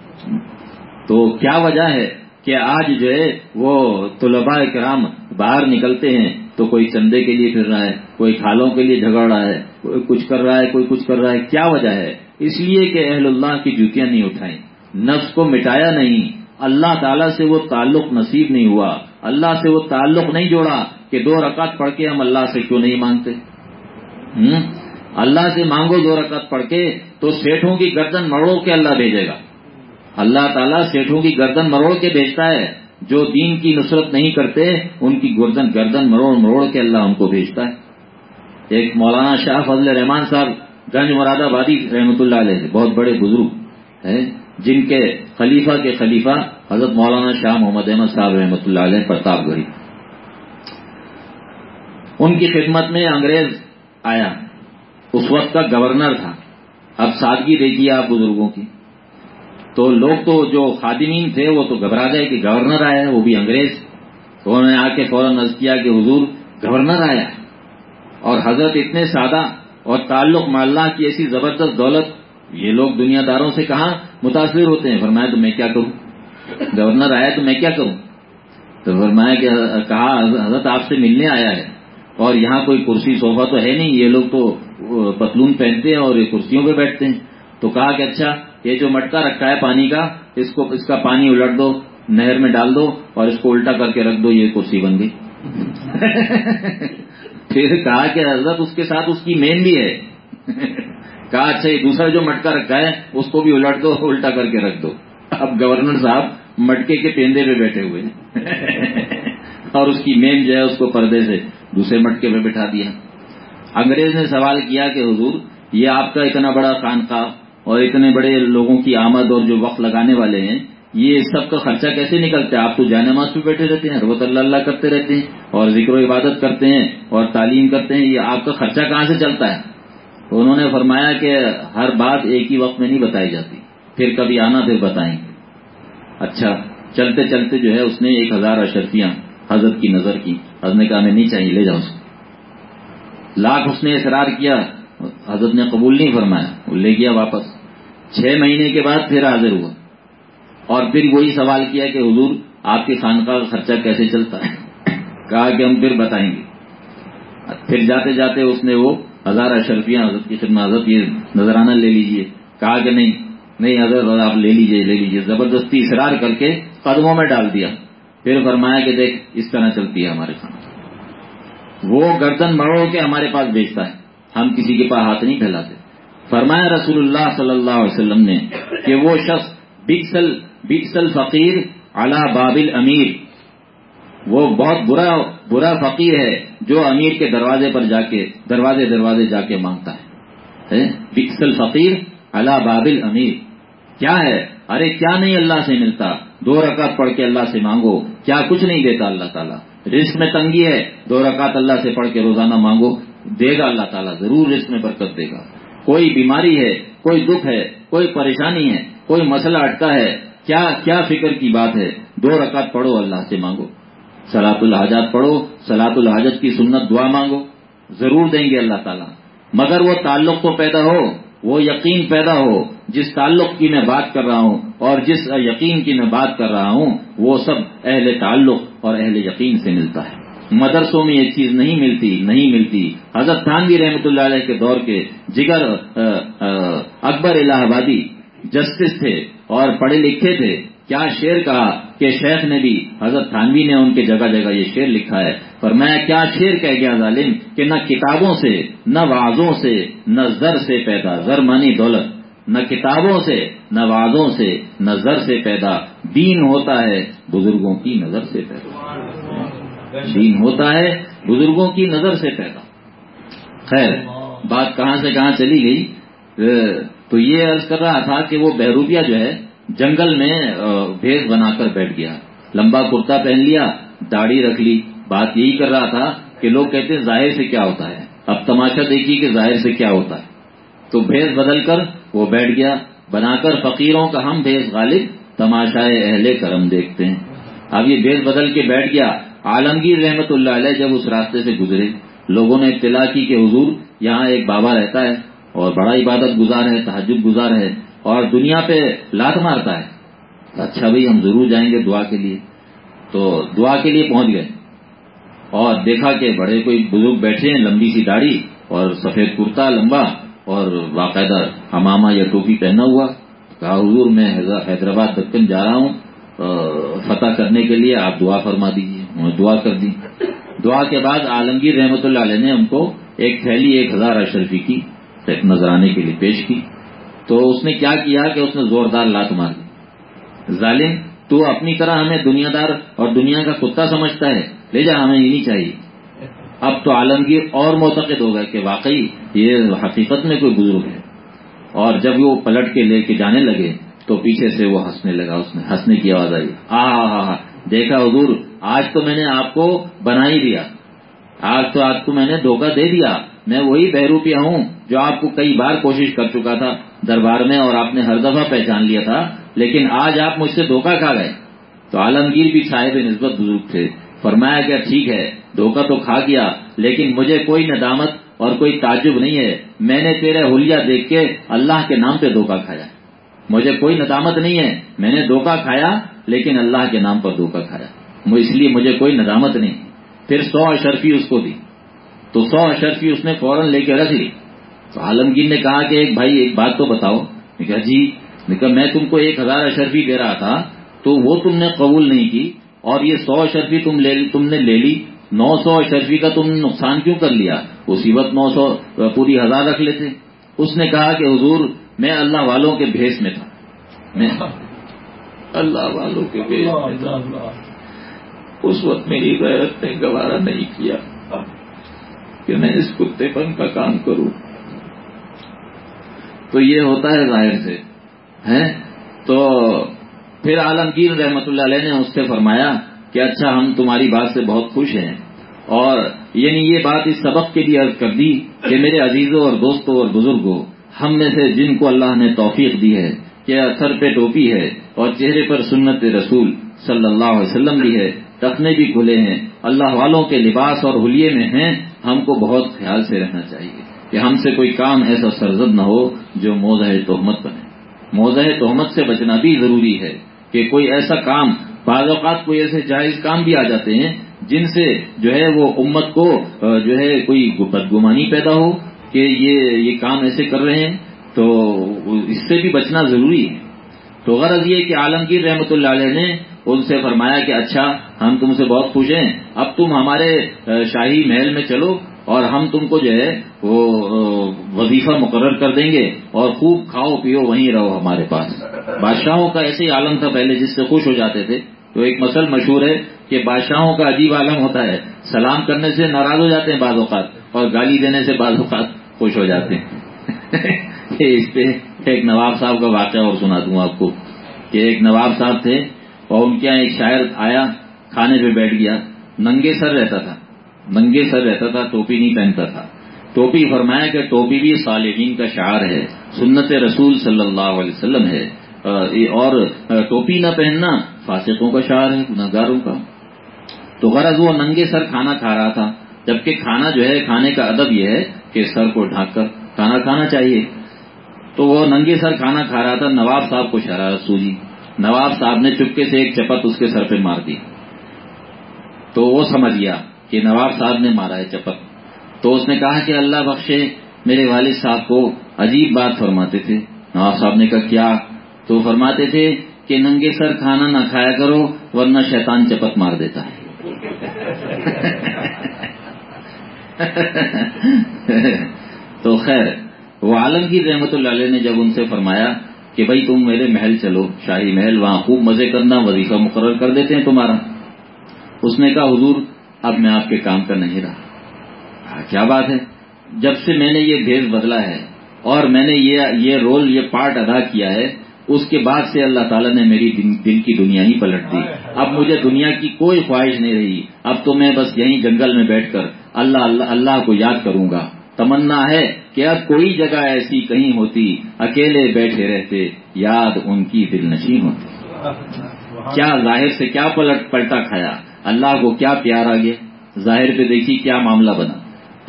تو کیا وجہ ہے کہ آج جو ہے وہ طلباء کرام باہر نکلتے ہیں تو کوئی چندے کے لیے پھر رہا ہے کوئی کھالوں کے لیے جھگڑ رہا ہے کوئی کچھ کر رہا ہے کوئی کچھ کر رہا ہے کیا وجہ ہے؟ اس لیے کہ اہل اللہ کی جوتیاں نہیں اٹھائیں۔ نفس کو مٹایا نہیں اللہ تعالیٰ سے وہ تعلق نصیب نہیں ہوا۔ اللہ سے وہ تعلق نہیں جوڑا کہ دو رکعت پڑھ کے ہم اللہ سے کیوں نہیں مانگتے؟ اللہ سے مانگو دو رکعت پڑھ کے تو سیٹھوں کی گردن مروڑ کے اللہ بھیجے گا۔ اللہ تعالیٰ سیٹھوں کی گردن مروڑ کے بھیجتا ہے۔ جو دین کی نصرت نہیں کرتے، ان کی گردن گردن مروڑ مروڑ کے اللہ ان کو بھیجتا ہے۔ ایک مولانا شاہ فضل رحمان صاحب، گنج مراد آبادی رحمۃ اللہ علیہ، بہت بڑے بزرگ ہیں۔ جن کے خلیفہ کے خلیفہ حضرت مولانا شاہ محمد احمد صاحب رحمۃ اللہ علیہ پرتاپ گڑھی ان کی خدمت میں انگریز آیا۔ اس وقت کا گورنر تھا۔ اب سادگی دیکھیے آپ بزرگوں کی۔ تو لوگ تو جو خادمین تھے وہ تو گھبرا گئے کہ گورنر آیا وہ بھی انگریز۔ تو انہوں نے آ کے فوراً نظر کیا کہ حضور گورنر آیا اور حضرت اتنے سادہ اور تعلق اللہ کی ایسی زبردست دولت یہ لوگ دنیا داروں سے کہاں متاثر ہوتے ہیں؟ فرمایا، تو میں کیا کروں؟ گورنر آیا تو میں کیا کروں؟ تو فرمایا کہ کہا، حضرت آپ سے ملنے آیا ہے اور یہاں کوئی کرسی صوفہ تو ہے نہیں، یہ لوگ تو پتلون پہنتے ہیں اور یہ کرسیوں پہ بیٹھتے ہیں۔ تو کہا کہ اچھا یہ جو مٹکا رکھا ہے پانی کا، اس کو، اس کا پانی الٹ دو، نہر میں ڈال دو اور اس کو الٹا کر کے رکھ دو، یہ کرسی بن گئی۔ پھر کہا کہ حضرت اس کے ساتھ اس کی مین بھی ہے۔ کہا اچھا یہ دوسرا جو مٹکا رکھا ہے اس کو بھی الٹ دو الٹا کر کے رکھ دو۔ اب گورنر صاحب مٹکے کے پیندے پہ بیٹھے ہوئے ہیں۔ اور اس کی مین جو ہے اس کو پردے سے دوسرے مٹکے پہ بٹھا دیا۔ انگریز نے سوال کیا کہ حضور یہ آپ کا اتنا بڑا خانقاہ اور اتنے بڑے لوگوں کی آمد اور جو وقت لگانے والے ہیں یہ سب کا خرچہ کیسے نکلتا ہے؟ آپ تو جانے ماس پہ بیٹھے رہتے ہیں روت اللہ اللہ کرتے رہتے ہیں اور ذکر و عبادت کرتے ہیں اور تعلیم کرتے ہیں یہ آپ کا خرچہ کہاں سے چلتا ہے؟ تو انہوں نے فرمایا کہ ہر بات ایک ہی وقت میں نہیں بتائی جاتی۔ پھر کبھی آنا، پھر بتائیں۔ گے اچھا چلتے چلتے جو ہے اس نے ایک ہزار اشرفیاں حضرت کی نظر کی۔ حضرت نے کہا میں نہیں چاہیے، لے جاؤ اس کو۔ لاکھ اس نے اصرار کیا۔ حضرت نے قبول نہیں فرمایا، وہ لے گیا واپس۔ چھ مہینے کے بعد پھر حاضر ہوا۔ اور پھر وہی سوال کیا کہ حضور، آپ کے خانقاہ کا خرچہ کیسے چلتا؟ ہے کہا کہ ہم پھر بتائیں گے۔ پھر جاتے جاتے اس نے وہ ہزار اشرفیاں حضرت کی خدمت، حضرت یہ نظرانہ لے لیجیے۔ کہا کہ نہیں نہیں حضرت آپ لے لیجیے لے لیجیے۔ زبردستی اصرار کر کے قدموں میں ڈال دیا۔ پھر فرمایا کہ دیکھ، اس طرح چلتی ہے ہمارے خانہ وہ گردن مروڑ کے ہمارے پاس بیچتا ہے۔ ہم کسی کے پاس ہاتھ نہیں پھیلاتے۔ فرمایا رسول اللہ صلی اللہ علیہ وسلم نے کہ وہ شخص بکسل بکسل فقیر اعلی بابل امیر۔ وہ بہت برا برا فقیر ہے جو امیر کے دروازے پر جا کے دروازے دروازے جا کے مانگتا ہے۔ بکسل فقیر اعلی بابل امیر کیا ہے؟ ارے کیا نہیں اللہ سے ملتا؟ دو رکعت پڑھ کے اللہ سے مانگو، کیا کچھ نہیں دیتا اللہ تعالیٰ؟ رزق میں تنگی ہے، دو رکعت اللہ سے پڑھ کے روزانہ مانگو، دے گا اللہ تعالیٰ، ضرور رزق میں برکت دے گا۔ کوئی بیماری ہے، کوئی دکھ ہے، کوئی پریشانی ہے، کوئی مسئلہ اٹکا ہے، کیا کیا فکر کی بات ہے؟ دو رکعت پڑھو اللہ سے مانگو۔ سلاط الحاجات پڑھو سلاط الحاجت کی سنت دعا مانگو، ضرور دیں گے اللہ تعالیٰ۔ مگر وہ تعلق تو پیدا ہو، وہ یقین پیدا ہو، جس تعلق کی میں بات کر رہا ہوں اور جس یقین کی میں بات کر رہا ہوں، وہ سب اہل تعلق اور اہل یقین سے ملتا ہے۔ مدرسوں میں یہ چیز نہیں ملتی نہیں ملتی۔ حضرت تھانوی رحمۃ اللہ علیہ کے دور کے جگر اکبر الہ آبادی جسٹس تھے اور پڑھے لکھے تھے۔ کیا شعر کہا کہ شیخ نے بھی، حضرت تھانوی نے ان کے جگہ جگہ یہ شعر لکھا ہے۔ پر میں کیا شعر کہہ گیا ظالم کہ نہ کتابوں سے، نہ وازوں سے، نہ زر سے پیدا زر مانی دولت، نہ کتابوں سے، نہ وازوں سے، نہ زر سے پیدا دین ہوتا ہے، بزرگوں کی نظر سے پیدا۔ دین ہوتا ہے، بزرگوں کی نظر سے پیدا۔ خیر، بات کہاں سے کہاں چلی گئی؟ تو یہ عرض کر رہا تھا کہ وہ بہروبیہ جو ہے جنگل میں بھیس بنا کر بیٹھ گیا۔ لمبا کرتا پہن لیا، داڑھی رکھ لی۔ بات یہی کر رہا تھا کہ لوگ کہتے ہیں، ظاہر سے کیا ہوتا ہے؟ اب تماشا دیکھیے کہ ظاہر سے کیا ہوتا ہے۔ تو بھیس بدل کر وہ بیٹھ گیا۔ بنا کر فقیروں کا ہم بھیس غالب تماشائے اہل کرم دیکھتے ہیں۔ اب یہ بھیس بدل کے بیٹھ گیا۔ عالمگیر رحمت اللہ علیہ جب اس راستے سے گزرے، لوگوں نے اطلاع کی کہ حضور یہاں ایک بابا رہتا ہے اور بڑا عبادت گزار ہے تحجد گزار ہے۔ اور دنیا پہ لات مارتا ہے۔ اچھا بھائی، ہم ضرور جائیں گے دعا کے لیے۔ تو دعا کے لیے پہنچ گئے۔ اور دیکھا کہ بڑے کوئی بزرگ بیٹھے ہیں، لمبی سی داڑھی اور سفید کرتا لمبا اور باقاعدہ ہمامہ یا ٹوپی پہنا ہوا۔ کہا، حضور، میں حیدرآباد دکن جا رہا ہوں۔ فتح کرنے کے لیے آپ دعا فرما دیجیے انہوں نے دعا کر دی دعا کے بعد عالمگیر رحمت اللہ علیہ نے ہم کو ایک تھیلی، ایک ہزار اشرفی کی نظرانے کے لیے پیش کی۔ تو اس نے کیا کیا کہ اس نے زوردار لات مار دی۔ ظالم، تو اپنی طرح ہمیں دنیا دار اور دنیا کا کتا سمجھتا ہے۔ لے جا، ہمیں یہ نہیں چاہیے۔ اب تو عالمگیر اور معتقد ہو گئے کہ واقعی یہ حقیقت میں کوئی بزرگ ہے۔ اور جب وہ پلٹ کے لے کے جانے لگے، تو پیچھے سے وہ ہنسنے لگا۔ اس میں ہنسنے کی آواز آئی۔ ہاں ہاں ہاں دیکھا حضور، آج تو میں نے آپ کو بنا ہی دیا۔ آج تو آپ کو میں نے دھوکہ دے دیا۔ میں وہی بہروپیہ ہوں جو آپ کو کئی بار کوشش کر چکا تھا۔ دربار میں اور آپ نے ہر دفعہ پہچان لیا تھا، لیکن آج آپ مجھ سے دھوکہ کھا گئے۔ تو عالمگیر بھی صاحب نسبت بزرگ تھے۔ فرمایا کہ ٹھیک ہے، دھوکہ تو کھا گیا، لیکن مجھے کوئی ندامت اور کوئی تعجب نہیں ہے۔ میں نے تیرے ہولیا دیکھ کے اللہ کے نام پہ دھوکہ کھایا۔ مجھے کوئی ندامت نہیں ہے۔ میں نے دھوکہ کھایا، لیکن اللہ کے نام پر دھوکہ کھایا۔ اس لیے مجھے کوئی ندامت نہیں۔ پھر سو اشرفی اس کو دی۔ تو سو اشرفی اس نے فوراً لے کے رکھ لی۔ تو عالمگیر نے کہا کہ ایک بھائی ایک بات تو بتاؤ۔ نے کہا جی نے کہا میں تم کو ایک ہزار اشرفی دے رہا تھا تو وہ تم نے قبول نہیں کی اور یہ سو اشرفی تم لے تم نے لے لی۔ نو سو اشرفی کا تم نے نقصان کیوں کر لیا؟ اسی وقت نو سو پوری ہزار رکھ لیتے۔ اس نے کہا کہ حضور میں اللہ والوں کے بھیس میں تھا۔ میں اللہ والوں کے بھیس میں تھا۔ اس وقت میری غیرت نے گوارا نہیں کیا۔ کہ میں اس کتے پن کا کام کروں۔ تو یہ ہوتا ہے ظاہر سے ہے تو پھر عالمگیر رحمت اللہ علیہ نے اس سے فرمایا کہ اچھا ہم تمہاری بات سے بہت خوش ہیں۔ اور یعنی یہ بات اس سبق کے لیے عرض کر دی کہ میرے عزیزوں اور دوستوں اور بزرگوں، ہم میں سے جن کو اللہ نے توفیق دی ہے، کہ سر پہ ٹوپی ہے اور چہرے پر سنت رسول صلی اللہ علیہ وسلم بھی ہے تخنے بھی کھلے ہیں۔ اللہ والوں کے لباس اور حلیے میں ہیں، ہم کو بہت خیال سے رہنا چاہیے۔ کہ ہم سے کوئی کام ایسا سرزد نہ ہو جو موزہ تہمت بنے۔ موزہ تہمت سے بچنا بھی ضروری ہے کہ کوئی ایسا کام، بعض اوقات کوئی ایسے جائز کام بھی آ جاتے ہیں جن سے جو ہے وہ امت کو جو ہے کوئی بدگمانی پیدا ہو کہ یہ یہ کام ایسے کر رہے ہیں، تو اس سے بھی بچنا ضروری ہے۔ تو غرض یہ کہ عالمگیر رحمۃ اللہ علیہ نے ان سے فرمایا کہ اچھا ہم تم سے بہت خوش ہیں، اب تم ہمارے شاہی محل میں چلو اور ہم تم کو جو ہے وہ وظیفہ مقرر کر دیں گے اور خوب کھاؤ پیو وہیں رہو ہمارے پاس۔ بادشاہوں کا ایسے ہی عالم تھا پہلے جس سے خوش ہو جاتے تھے۔ تو ایک مسل مشہور ہے کہ بادشاہوں کا عجیب عالم ہوتا ہے۔ سلام کرنے سے ناراض ہو جاتے ہیں بعض اوقات اور گالی دینے سے بعض اوقات خوش ہو جاتے ہیں۔ اس پہ ایک نواب صاحب کا واقعہ اور سنا دوں آپ کو کہ ایک نواب صاحب تھے اور ان کے یہاں ایک شاعر آیا، کھانے پہ بیٹھ گیا، ننگے سر رہتا تھا۔ ننگے سر رہتا تھا، ٹوپی نہیں پہنتا تھا۔ ٹوپی فرمایا کہ ٹوپی بھی صالحین کا شعار ہے، سنت رسول صلی اللہ علیہ وسلم ہے۔ اور ٹوپی نہ پہننا فاسقوں کا شعار ہے گناگاروں کا۔ تو غرض وہ ننگے سر کھانا کھا رہا تھا، جبکہ کھانا جو ہے، کھانے کا ادب یہ ہے کہ سر کو ڈھانک کر کھانا کھانا چاہیے۔ تو وہ ننگے سر کھانا کھا رہا تھا، نواب صاحب کو شرارت سوجی۔ نواب صاحب نے چپکے سے ایک چپت اس کے سر پہ مار دی۔ تو وہ سمجھ گیا۔ کہ نواب صاحب نے مارا ہے چپت تو اس نے کہا کہ اللہ بخشے، میرے والد صاحب کو عجیب بات فرماتے تھے۔ نواب صاحب نے کہا، کیا؟ تو فرماتے تھے کہ ننگے سر کھانا نہ کھایا کرو، ورنہ شیطان چپت مار دیتا ہے۔ تو خیر، وہ عالمگیر رحمت اللہ علیہ نے جب ان سے فرمایا کہ بھائی تم میرے محل چلو، شاہی محل، وہاں خوب مزے کرنا، وظیفہ مقرر کر دیتے ہیں تمہارا۔ اس نے کہا، حضور اب میں آپ کے کام کا نہیں رہا۔ کیا بات ہے؟ جب سے میں نے یہ بھیز بدلا ہے اور میں نے یہ رول، یہ پارٹ ادا کیا ہے، اس کے بعد سے اللہ تعالیٰ نے میری دل کی دنیا ہی پلٹ دی۔ اب مجھے دنیا کی کوئی خواہش نہیں رہی۔ اب تو میں بس یہیں جنگل میں بیٹھ کر اللہ اللہ اللہ کو یاد کروں گا۔ تمنا ہے کہ اب کوئی جگہ ایسی کہیں ہوتی، اکیلے بیٹھے رہتے، یاد ان کی دل نشی ہوتی۔ کیا ظاہر سے کیا پلٹ، پلٹا کھایا؟ اللہ کو کیا پیار آ گیا؟ ظاہر پہ دیکھی کیا معاملہ بنا۔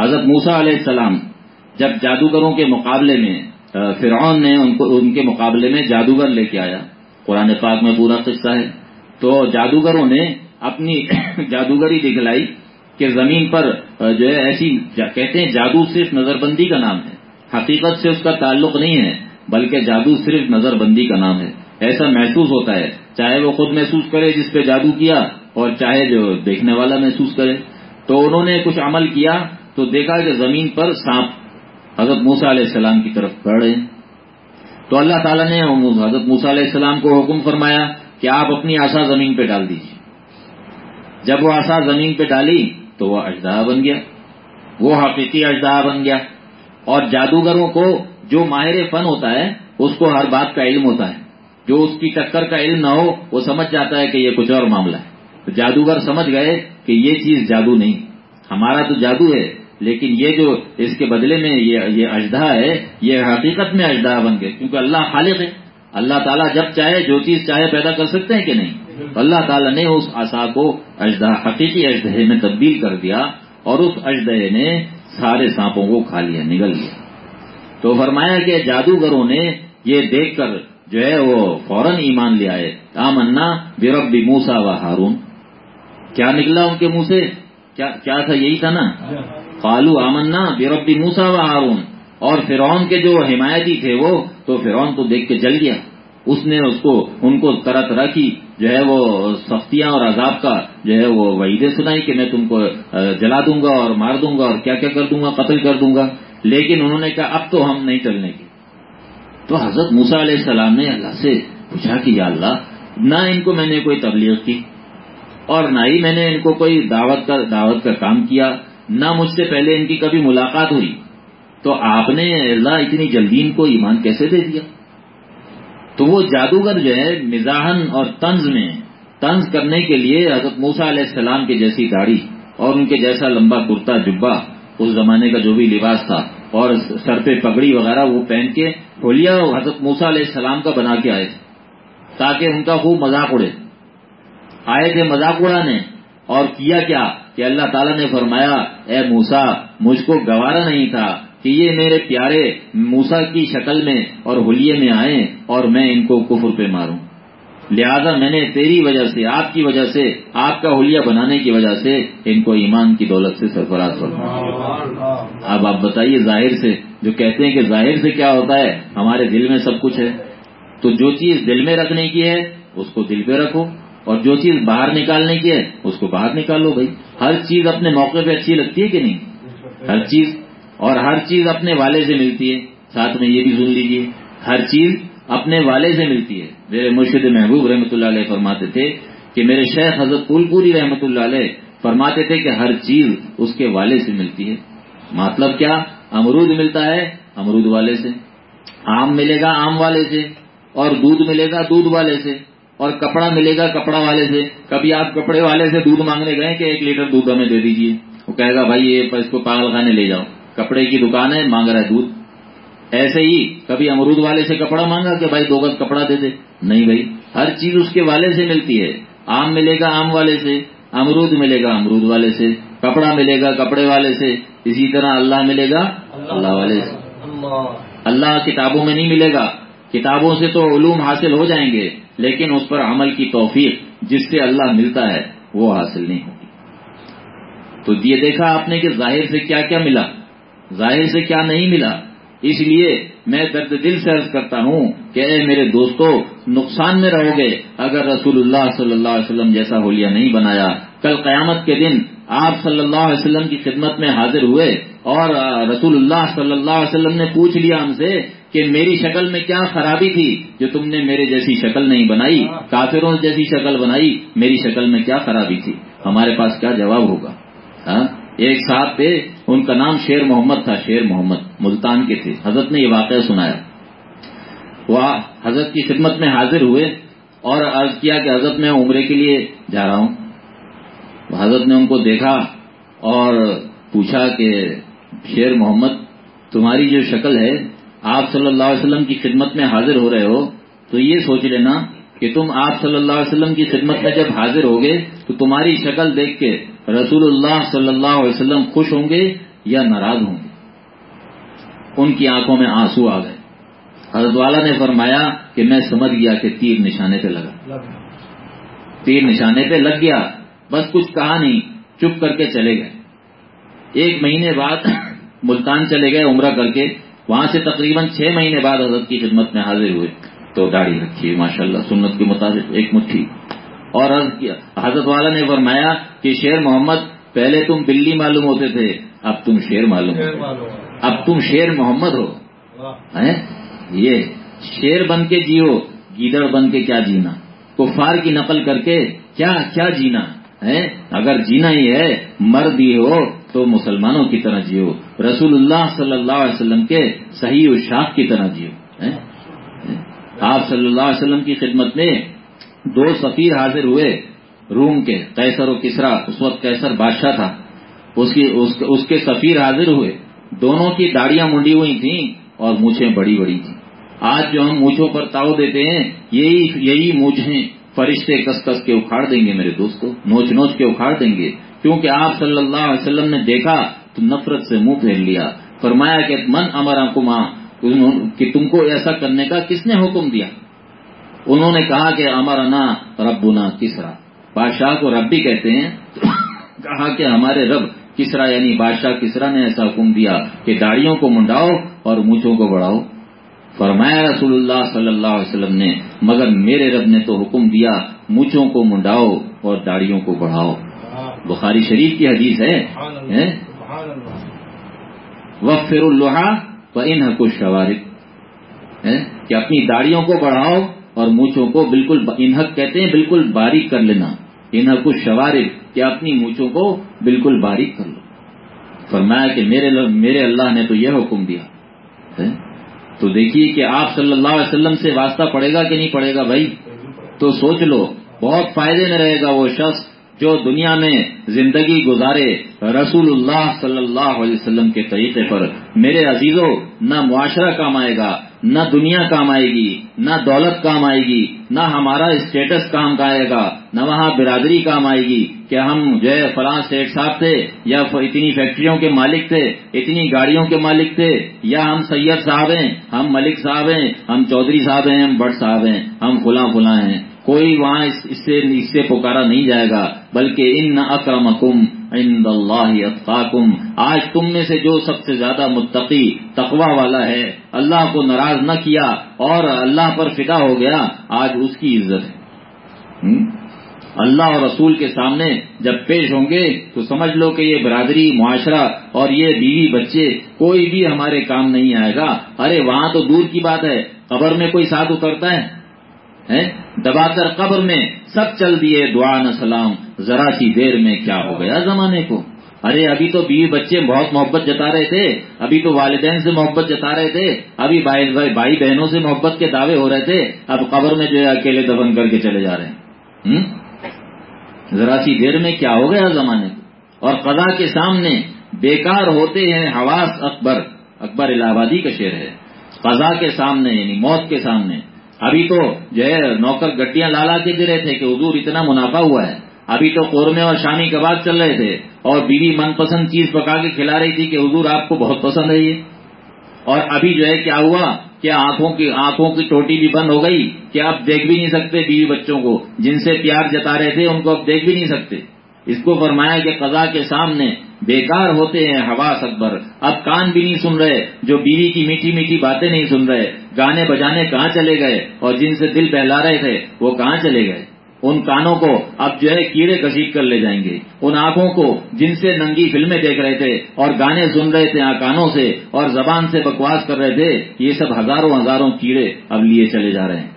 حضرت موسا علیہ السلام جب جادوگروں کے مقابلے میں فرعون نے ان کو، ان کے مقابلے میں جادوگر لے کے آیا۔ قرآن پاک میں پورا قصہ ہے۔ تو جادوگروں نے اپنی جادوگری دکھلائی کہ زمین پر جو ہے، ایسی کہتے ہیں، جادو صرف نظر بندی کا نام ہے۔ حقیقت سے اس کا تعلق نہیں ہے، بلکہ جادو صرف نظر بندی کا نام ہے۔ ایسا محسوس ہوتا ہے، چاہے وہ خود محسوس کرے جس پہ جادو کیا اور چاہے جو دیکھنے والا محسوس کرے۔ تو انہوں نے کچھ عمل کیا تو دیکھا کہ زمین پر سانپ حضرت موسا علیہ السلام کی طرف بڑھ رہے تو اللہ تعالیٰ نے حضرت موسا علیہ السلام کو حکم فرمایا کہ آپ اپنی آسا زمین پہ ڈال دیجیے جب وہ آسا زمین پہ ڈالی تو وہ اجدہ بن گیا۔ وہ حقیقی اجدہ بن گیا۔ اور جادوگروں کو جو ماہر فن ہوتا ہے، اس کو ہر بات کا علم ہوتا ہے۔ جو اس کی ٹکر کا علم نہ ہو، وہ سمجھ جاتا ہے کہ یہ کچھ اور معاملہ ہے۔ تو جادوگر سمجھ گئے کہ یہ چیز جادو نہیں۔ ہمارا تو جادو ہے، لیکن یہ جو اس کے بدلے میں یہ اجدہ ہے، یہ حقیقت میں اجدہ بن گئے۔ کیونکہ اللہ خالق ہے۔ اللہ تعالیٰ جب چاہے، جو چیز چاہے پیدا کر سکتے ہیں کہ نہیں۔ اللہ تعالیٰ نے اس آسا کو اجدہ حقیقی اجدہ میں تبدیل کر دیا اور اس اجدہ نے سارے سانپوں کو کھا لیا، نگل لیا۔ تو فرمایا کہ جادوگروں نے یہ دیکھ کر جو ہے وہ فوراً ایمان لے آئے۔ آمنا بیربی موسا و ہارون۔ کیا نکلا ان کے منہ سے؟ کیا تھا یہی تھا نا؟ قالو آمنا بیربی موسا و ہارون۔ اور فرعون کے جو حمایتی تھے وہ، تو فرعون تو دیکھ کے جل گیا۔ اس نے اس کو، ان کو طرح طرح کی جو ہے وہ سختیاں اور عذاب کا جو ہے وہ وعیدیں سنائی کہ میں تم کو جلا دوں گا اور مار دوں گا اور کیا کیا کر دوں گا، قتل کر دوں گا۔ لیکن انہوں نے کہا، اب تو ہم نہیں چلنے کی تو حضرت موسا علیہ السلام نے اللہ سے پوچھا کہ یا اللہ، نہ ان کو میں نے کوئی تبلیغ کی۔ اور نہ ہی میں نے ان کو کوئی دعوت کا دعوت کا کام کیا، نہ مجھ سے پہلے ان کی کبھی ملاقات ہوئی۔ تو آپ نے اللہ اتنی جلدی ان کو ایمان کیسے دے دیا؟ تو وہ جادوگر جو ہے، مزاحن اور طنز میں، طنز کرنے کے لیے حضرت موسا علیہ السلام کی جیسی داڑھی اور ان کے جیسا لمبا کرتا جبا اس زمانے کا جو بھی لباس تھا، اور سر پہ پگڑی وغیرہ وہ پہن کے ہولیا حضرت موسا علیہ السلام کا بنا کے آئے تھے، تاکہ ان کا خوب مذاق اڑے۔ آئے تھے مذاق اڑانے اور کیا کیا؟ کہ اللہ تعالیٰ نے فرمایا، اے موسا مجھ کو گوارا نہیں تھا کہ یہ میرے پیارے موسا کی شکل میں اور ہولیے میں آئے اور میں ان کو کفر پہ ماروں۔ لہذا میں نے تیری وجہ سے، آپ کی وجہ سے، آپ کا حلیہ بنانے کی وجہ سے ان کو ایمان کی دولت سے سرفراز فرما اب آپ بتائیے ظاہر سے، جو کہتے ہیں کہ ظاہر سے کیا ہوتا ہے، ہمارے دل میں سب کچھ ہے۔ تو جو چیز دل میں رکھنے کی ہے، اس کو دل پہ رکھو۔ اور جو چیز باہر نکالنے کی ہے، اس کو باہر نکالو بھائی۔ ہر چیز اپنے موقع پہ اچھی لگتی ہے کہ نہیں؟ ہر چیز۔ اور ہر چیز اپنے والے سے ملتی ہے۔ ساتھ میں یہ بھی سن لیجیے ہر چیز اپنے والے سے ملتی ہے۔ میرے مرشد محبوب رحمۃ اللہ علیہ فرماتے تھے کہ میرے شیخ حضرت پول پوری رحمۃ اللہ علیہ فرماتے تھے کہ ہر چیز اس کے والے سے ملتی ہے۔ مطلب کیا؟ امرود ملتا ہے امرود والے سے۔ آم ملے گا آم والے سے۔ اور دودھ ملے گا دودھ والے سے۔ اور کپڑا ملے گا کپڑا والے سے۔ کبھی آپ کپڑے والے سے دودھ مانگنے گئے کہ ایک لیٹر دودھ ہمیں دے دیجیے وہ کہے گا، بھائی، یہ اس کو پاگل خانے لے جاؤ۔ کپڑے کی دکان ہے، مانگ رہا ہے دودھ۔ ایسے ہی کبھی امرود والے سے کپڑا مانگا کہ بھائی، دو گز کپڑا دے دے۔ نہیں بھائی، ہر چیز اس کے والے سے ملتی ہے۔ آم ملے گا آم والے سے، امرود ملے گا امرود والے سے، کپڑا ملے گا کپڑے والے سے۔ اسی طرح اللہ ملے گا اللہ والے سے۔ اللہ کتابوں میں نہیں ملے گا۔ کتابوں سے تو علوم حاصل ہو جائیں گے، لیکن اس پر عمل کی توفیق جس سے اللہ ملتا ہے، وہ حاصل نہیں ہوگی تو یہ دیکھا آپ نے کہ ظاہر سے کیا کیا ملا؟ ظاہر سے کیا نہیں ملا؟ اس لیے میں درد دل سے عرض کرتا ہوں کہ اے میرے دوستو، نقصان میں رہو گے۔ اگر رسول اللہ صلی اللہ علیہ وسلم جیسا ہولیا نہیں بنایا، کل قیامت کے دن آپ صلی اللہ علیہ وسلم کی خدمت میں حاضر ہوئے اور رسول اللہ صلی اللہ علیہ وسلم نے پوچھ لیا ہم سے کہ میری شکل میں کیا خرابی تھی جو تم نے میرے جیسی شکل نہیں بنائی کافروں جیسی شکل بنائی میری شکل میں کیا خرابی تھی؟ ہمارے پاس کیا جواب ہوگا؟ ہاں؟ ایک صاحب تھے ان کا نام شیر محمد تھا شیر محمد ملتان کے تھے۔ حضرت نے یہ واقعہ سنایا۔ وہ حضرت کی خدمت میں حاضر ہوئے اور عرض کیا کہ حضرت میں عمرے کے لیے جا رہا ہوں۔ حضرت نے ان کو دیکھا اور پوچھا کہ شیر محمد تمہاری جو شکل ہے آپ صلی اللہ علیہ وسلم کی خدمت میں حاضر ہو رہے ہو تو یہ سوچ لینا کہ تم آپ صلی اللہ علیہ وسلم کی خدمت میں جب حاضر ہوگے تو تمہاری شکل دیکھ کے رسول اللہ صلی اللہ علیہ وسلم خوش ہوں گے یا ناراض ہوں گے؟ ان کی آنکھوں میں آنسو آ گئے۔ حضرت والا نے فرمایا کہ میں سمجھ گیا کہ تیر نشانے پہ لگا۔ تیر نشانے پہ لگ گیا بس کچھ کہا نہیں چپ کر کے چلے گئے۔ ایک مہینے بعد ملتان چلے گئے عمرہ کر کے۔ وہاں سے تقریباً چھ مہینے بعد حضرت کی خدمت میں حاضر ہوئے تو داڑھی رکھی ماشاء اللہ سنت کے مطابق ایک مٹھی۔ اور حضرت والا نے فرمایا کہ شیر محمد پہلے تم بلی معلوم ہوتے تھے اب تم شیر معلوم ہو اب تم شیر محمد ہو۔ یہ شیر بن کے جیو گیدڑ بن کے کیا جینا؟ کفار کی نقل کر کے کیا کیا جینا؟ ہے اگر جینا ہی ہے مرد ہی ہو تو مسلمانوں کی طرح جیو۔ رسول اللہ صلی اللہ علیہ وسلم کے صحیح و شاخ کی طرح جیو۔ آپ صلی اللہ علیہ وسلم کی خدمت میں دو سفیر حاضر ہوئے روم کے کیسر و کسرا۔ اس وقت کیسر بادشاہ تھا۔ اس کی اس کے سفیر حاضر ہوئے۔ دونوں کی داڑیاں منڈی ہوئی تھیں اور مونچھیں بڑی بڑی تھیں۔ آج جو ہم مونچھوں پر تاؤ دیتے ہیں، یہی یہی مونچھیں فرشتے کس کس کے اکھاڑ دیں گے میرے دوستو؟ نوچ نوچ کے اکھاڑ دیں گے۔ کیونکہ آپ صلی اللہ علیہ وسلم نے دیکھا تو نفرت سے منہ پھیر لیا۔ فرمایا کہ من امرا کما کہ تم کو ایسا کرنے کا کس نے حکم دیا؟ انہوں نے کہا کہ امر نا ربنا کسرا۔ بادشاہ کو رب بھی کہتے ہیں، کہا کہ ہمارے رب کسرا یعنی بادشاہ کسرا نے ایسا حکم دیا کہ داڑیوں کو منڈاؤ اور مونچھوں کو بڑھاؤ۔ فرمایا رسول اللہ صلی اللہ علیہ وسلم نے، مگر میرے رب نے تو حکم دیا، مونچھوں کو منڈاؤ اور داڑیوں کو بڑھاؤ۔ بخاری شریف کی حدیث ہے وفر الحا و ان حقوق شوارک کہ اپنی داڑیوں کو بڑھاؤ اور مونچھوں کو بالکل انحق کہتے ہیں بالکل باریک کر لینا۔ انحق شوارک کہ اپنی مونچھوں کو بالکل باریک کر لو۔ فرمایا کہ میرے میرے اللہ نے تو یہ حکم دیا۔ تو دیکھیے کہ آپ صلی اللہ علیہ وسلم سے واسطہ پڑے گا کہ نہیں پڑے گا بھائی؟ تو سوچ لو بہت فائدے میں رہے گا وہ شخص۔ جو دنیا میں زندگی گزارے رسول اللہ صلی اللہ علیہ وسلم کے طریقے پر میرے عزیزوں نہ معاشرہ کام آئے گا، نہ دنیا کام آئے گی، نہ دولت کام آئے گی، نہ ہمارا اسٹیٹس کام آئے گا، نہ وہاں برادری کام آئے گی کہ ہم جو ہے فلاں سیٹ صاحب تھے، یا اتنی فیکٹریوں کے مالک تھے، اتنی گاڑیوں کے مالک تھے، یا ہم سید صاحب ہیں، ہم ملک صاحب ہیں، ہم چودھری صاحب ہیں، ہم بٹ صاحب ہیں، ہم فلاں فلاں ہیں۔ کوئی وہاں اس سے اس سے پکارا نہیں جائے گا، بلکہ ان اکرمکم عند اللہ اتقاکم۔ آج تم میں سے جو سب سے زیادہ متقی تقوا والا ہے، اللہ کو ناراض نہ کیا اور اللہ پر فدا ہو گیا، آج اس کی عزت ہے۔ اللہ اور رسول کے سامنے جب پیش ہوں گے، تو سمجھ لو کہ یہ برادری، معاشرہ اور یہ بیوی بچے، کوئی بھی ہمارے کام نہیں آئے گا۔ ارے، وہاں تو دور کی بات ہے، قبر میں کوئی ساتھ اترتا ہے؟ دبا کر قبر میں سب چل دیے دعا نہ سلام، ذرا سی دیر میں کیا ہو گیا زمانے کو؟ ارے، ابھی تو بیوی بچے بہت محبت جتا رہے تھے، ابھی تو والدین سے محبت جتا رہے تھے، ابھی بھائی بہنوں سے محبت کے دعوے ہو رہے تھے، اب قبر میں جو ہے اکیلے دبن کر کے چلے جا رہے ہیں۔ ذرا سی دیر میں کیا ہو گیا زمانے کو؟ اور قضا کے سامنے بیکار ہوتے ہیں حواس اکبر اکبر الہ آبادی کا شعر ہے۔ قضا کے سامنے یعنی موت کے سامنے ابھی تو جو ہے نوکر گٹیاں لالا کے دے رہے تھے کہ حضور اتنا منافع ہوا ہے۔ ابھی تو قورمے اور شامی کباب چل رہے تھے اور بیوی من پسند چیز پکا کے کھلا رہی تھی کہ حضور آپ کو بہت پسند ہے یہ۔ اور ابھی جو ہے کیا ہوا کیا آنکھوں کی آنکھوں کی ٹوٹی بھی بند ہو گئی کہ آپ دیکھ بھی نہیں سکتے بیوی بچوں کو۔ جن سے پیار جتا رہے تھے ان کو اب دیکھ بھی نہیں سکتے۔ اس کو فرمایا کہ قضا کے سامنے بیکار ہوتے ہیں حواس اکبر۔ اب کان بھی نہیں سن رہے، جو بیوی کی میٹھی میٹھی باتیں نہیں سن رہے۔ گانے بجانے کہاں چلے گئے؟ اور جن سے دل بہلا رہے تھے، وہ کہاں چلے گئے؟ ان کانوں کو اب جو ہے کیڑے کشید کر لے جائیں گے۔ ان آنکھوں کو جن سے ننگی فلمیں دیکھ رہے تھے اور گانے سن رہے تھے کانوں سے اور زبان سے بکواس کر رہے تھے، یہ سب ہزاروں ہزاروں کیڑے اب لیے چلے جا رہے ہیں۔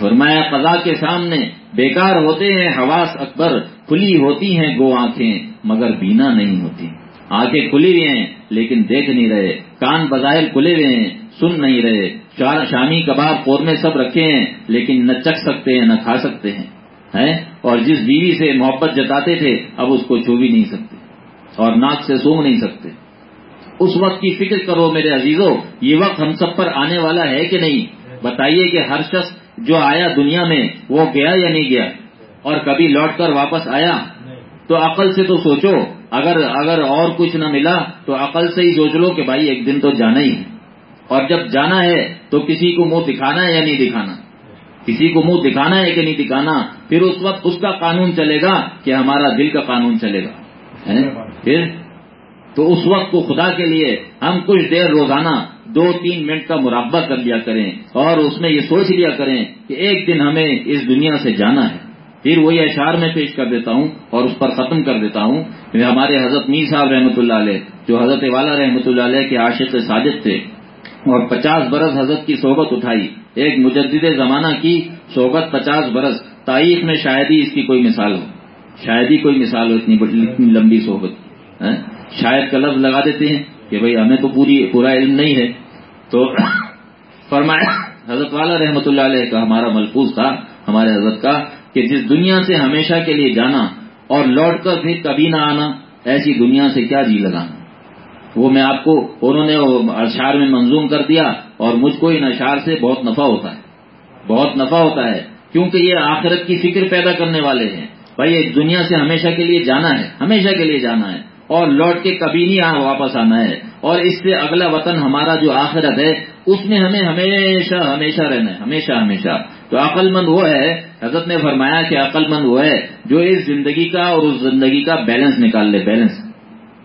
فرمایا قضا کے سامنے بیکار ہوتے ہیں، حواس اکبر کھلی ہوتی ہیں، گو آنکھیں مگر بینا نہیں ہوتی۔ آنکھیں کھلی ہوئی ہیں، لیکن دیکھ نہیں رہے۔ کان بظاہر کھلے ہوئے ہیں، سن نہیں رہے۔ شامی کباب قورمے سب رکھے ہیں، لیکن نہ چکھ سکتے ہیں، نہ کھا سکتے ہیں۔ اور جس بیوی سے محبت جتاتے تھے، اب اس کو چھو بھی نہیں سکتے۔ اور ناک سے سونگ نہیں سکتے۔ اس وقت کی فکر کرو میرے عزیزوں یہ وقت ہم سب پر آنے والا ہے کہ نہیں؟ بتائیے کہ ہر شخص جو آیا دنیا میں وہ گیا یا نہیں گیا؟ اور کبھی لوٹ کر واپس آیا؟ تو عقل سے تو سوچو، اگر اگر اور کچھ نہ ملا تو عقل سے ہی سوچ لو کہ بھائی ایک دن تو جانا ہی ہے۔ اور جب جانا ہے تو کسی کو منہ دکھانا ہے یا نہیں دکھانا؟ کسی کو منہ دکھانا ہے کہ نہیں دکھانا؟ پھر اس وقت اس کا قانون چلے گا کہ ہمارا دل کا قانون چلے گا۔ پھر تو اس وقت کو خدا کے لیے ہم کچھ دیر روزانہ دو تین منٹ کا مراقبہ کر لیا کریں اور اس میں یہ سوچ لیا کریں کہ ایک دن ہمیں اس دنیا سے جانا ہے۔ پھر وہی اشعار میں پیش کر دیتا ہوں اور اس پر ختم کر دیتا ہوں۔ ہمارے حضرت میر صاحب رحمۃ اللہ علیہ، جو حضرت والا رحمۃ اللہ علیہ کے عاشق ساجد تھے، اور پچاس برس حضرت کی صحبت اٹھائی۔ ایک مجدد زمانہ کی صحبت پچاس برس۔ تاریخ میں شاید ہی اس کی کوئی مثال ہو۔ شاید ہی کوئی مثال ہو اتنی اتنی لمبی صحبت۔ ہاں؟ شاید کا لفظ لگا دیتے ہیں کہ بھئی ہمیں تو پوری پورا علم نہیں ہے۔ تو فرمایا، حضرت والا رحمۃ اللہ علیہ کا ہمارا ملفوظ تھا، ہمارے حضرت کا، کہ جس دنیا سے ہمیشہ کے لیے جانا اور لوٹ کر پھر کبھی نہ آنا، ایسی دنیا سے کیا جی لگانا؟ وہ میں آپ کو، انہوں نے اشعار میں منظوم کر دیا اور مجھ کو ان اشعار سے بہت نفع ہوتا ہے۔ بہت نفع ہوتا ہے، کیونکہ یہ آخرت کی فکر پیدا کرنے والے ہیں۔ بھائی، ایک دنیا سے ہمیشہ کے لیے جانا ہے، ہمیشہ کے لیے جانا ہے۔ اور لوٹ کے کبھی نہیں واپس آنا ہے۔ اور اس سے اگلا وطن ہمارا جو آخرت ہے، اس میں ہمیں ہمیشہ ہمیشہ رہنا ہے۔ ہمیشہ ہمیشہ۔ تو عقل مند وہ ہے، حضرت نے فرمایا کہ عقل مند وہ ہے جو اس زندگی کا اور اس زندگی کا بیلنس نکال لے۔ بیلنس۔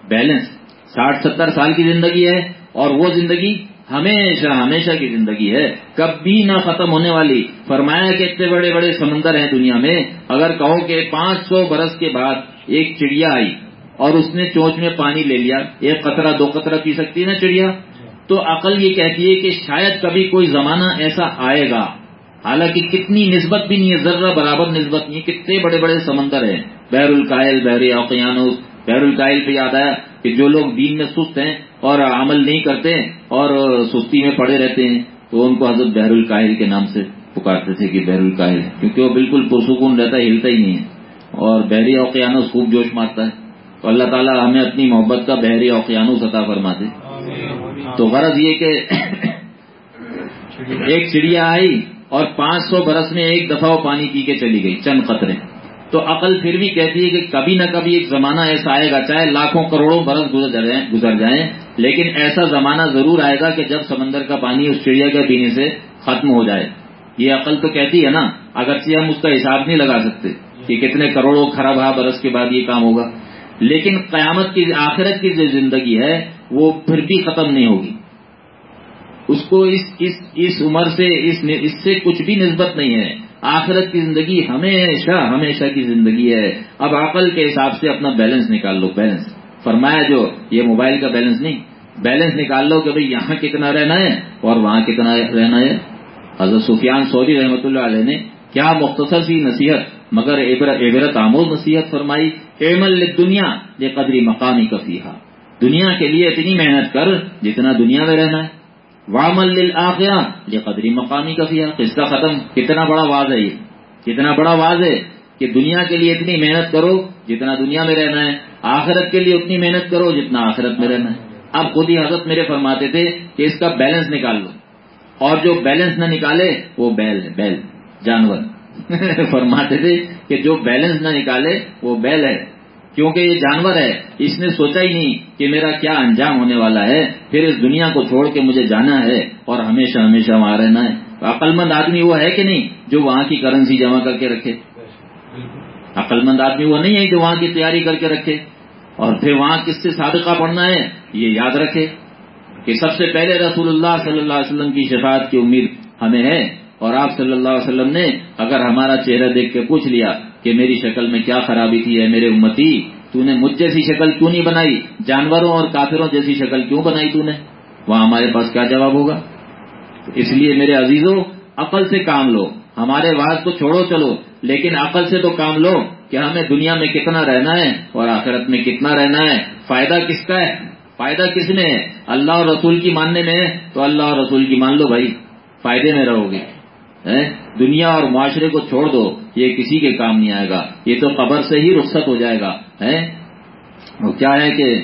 بیلنس۔ ساٹھ ستر سال کی زندگی ہے اور وہ زندگی ہمیشہ ہمیشہ کی زندگی ہے۔ کبھی نہ ختم ہونے والی۔ فرمایا کہ اتنے بڑے بڑے سمندر ہیں دنیا میں۔ اگر کہو کہ پانچ سو برس کے بعد ایک چڑیا آئی اور اس نے چونچ میں پانی لے لیا۔ ایک قطرہ، دو قطرہ پی سکتی ہے نا چڑیا؟ تو عقل یہ کہتی ہے کہ شاید کبھی کوئی زمانہ ایسا آئے گا۔ حالانکہ کتنی نسبت بھی نہیں ہے، ذرہ برابر نسبت نہیں ہے۔ کتنے بڑے بڑے سمندر ہیں۔ بحر القائل، بحر اوقیانوس، بحر القائل پہ یاد آیا کہ جو لوگ دین میں سست ہیں اور عمل نہیں کرتے اور سستی میں پڑے رہتے ہیں، تو ان کو حضرت بحر القاہل کے نام سے پکارتے تھے کہ بحر القاہل کیونکہ وہ بالکل پرسکون رہتا ہے، ہلتا ہی نہیں ہے۔ اور بحری اوقیانوس خوب جوش مارتا ہے۔ اللہ تعالیٰ ہمیں اپنی محبت کا بحری اوقیانوس عطا فرما دے تو غرض یہ کہ ایک چڑیا آئی اور پانچ سو برس میں ایک دفعہ وہ پانی پی کے چلی گئی چند قطرے۔ تو عقل پھر بھی کہتی ہے کہ کبھی نہ کبھی ایک زمانہ ایسا آئے گا چاہے لاکھوں کروڑوں برس گزر جائیں لیکن ایسا زمانہ ضرور آئے گا کہ جب سمندر کا پانی اس چڑیا کے پینے سے ختم ہو جائے۔ یہ عقل تو کہتی ہے نا اگرچہ ہم اس کا حساب نہیں لگا سکتے کہ کتنے کروڑوں خراب برس کے بعد یہ کام ہوگا۔ لیکن قیامت کی آخرت کی جو زندگی ہے وہ پھر بھی ختم نہیں ہوگی۔ اس کو اس اس, اس عمر سے اس, اس سے کچھ بھی نسبت نہیں ہے۔ آخرت کی زندگی ہمیشہ ہمیشہ کی زندگی ہے۔ اب عقل کے حساب سے اپنا بیلنس نکال لو بیلنس۔ فرمایا جو یہ موبائل کا بیلنس نہیں۔ بیلنس نکال لو کہ بھئی یہاں کتنا رہنا ہے اور وہاں کتنا رہنا ہے۔ حضرت سفیان سعودی رحمۃ اللہ علیہ نے کیا مختصر سی نصیحت، مگر عبرت آموز نصیحت فرمائی ایمل دنیا یہ قدری مقامی کفیہ دنیا کے لیے اتنی محنت کر جتنا دنیا میں رہنا ہے۔ وامل آخرا یہ قدری مقامی کا فیا قصہ ختم۔ کتنا بڑا واضح ہے یہ۔ کتنا بڑا واضح ہے کہ دنیا کے لیے اتنی محنت کرو جتنا دنیا میں رہنا ہے۔ آخرت کے لیے اتنی محنت کرو جتنا آخرت میں رہنا ہے۔ اب خود ہی حضرت میرے فرماتے تھے کہ اس کا بیلنس نکال لو۔ اور جو بیلنس نہ نکالے، وہ بیل ہے، بیل۔ جانور فرماتے تھے کہ جو بیلنس نہ نکالے، وہ بیل ہے۔ کیونکہ یہ جانور ہے، اس نے سوچا ہی نہیں کہ میرا کیا انجام ہونے والا ہے۔ پھر اس دنیا کو چھوڑ کے مجھے جانا ہے اور ہمیشہ ہمیشہ وہاں رہنا ہے۔ عقل مند آدمی وہ ہے کہ نہیں جو وہاں کی کرنسی جمع کر کے رکھے؟ عقل مند آدمی وہ نہیں ہے جو وہاں کی تیاری کر کے رکھے۔ اور پھر وہاں کس سے صادقہ پڑھنا ہے؟ یہ یاد رکھے کہ سب سے پہلے رسول اللہ صلی اللہ علیہ وسلم کی شفاعت کی امید ہمیں ہے۔ اور آپ صلی اللہ علیہ وسلم نے اگر ہمارا چہرہ دیکھ کے پوچھ لیا کہ میری شکل میں کیا خرابی تھی ہے میرے امتی، تو نے مجھ جیسی شکل کیوں نہیں بنائی؟ جانوروں اور کافروں جیسی شکل کیوں بنائی تو نے؟ وہاں ہمارے پاس کیا جواب ہوگا؟ اس لیے میرے عزیزوں عقل سے کام لو۔ ہمارے بعد کو چھوڑو چلو، لیکن عقل سے تو کام لو کہ ہمیں دنیا میں کتنا رہنا ہے اور آخرت میں کتنا رہنا ہے۔ فائدہ کس کا ہے؟ فائدہ کس میں ہے؟ اللہ اور رسول کی ماننے میں ہے؟ تو اللہ اور رسول کی مان لو بھائی، فائدے میں رہو گے۔ دنیا اور معاشرے کو چھوڑ دو، یہ کسی کے کام نہیں آئے گا، یہ تو قبر سے ہی رخصت ہو جائے گا وہ کیا ہے کہ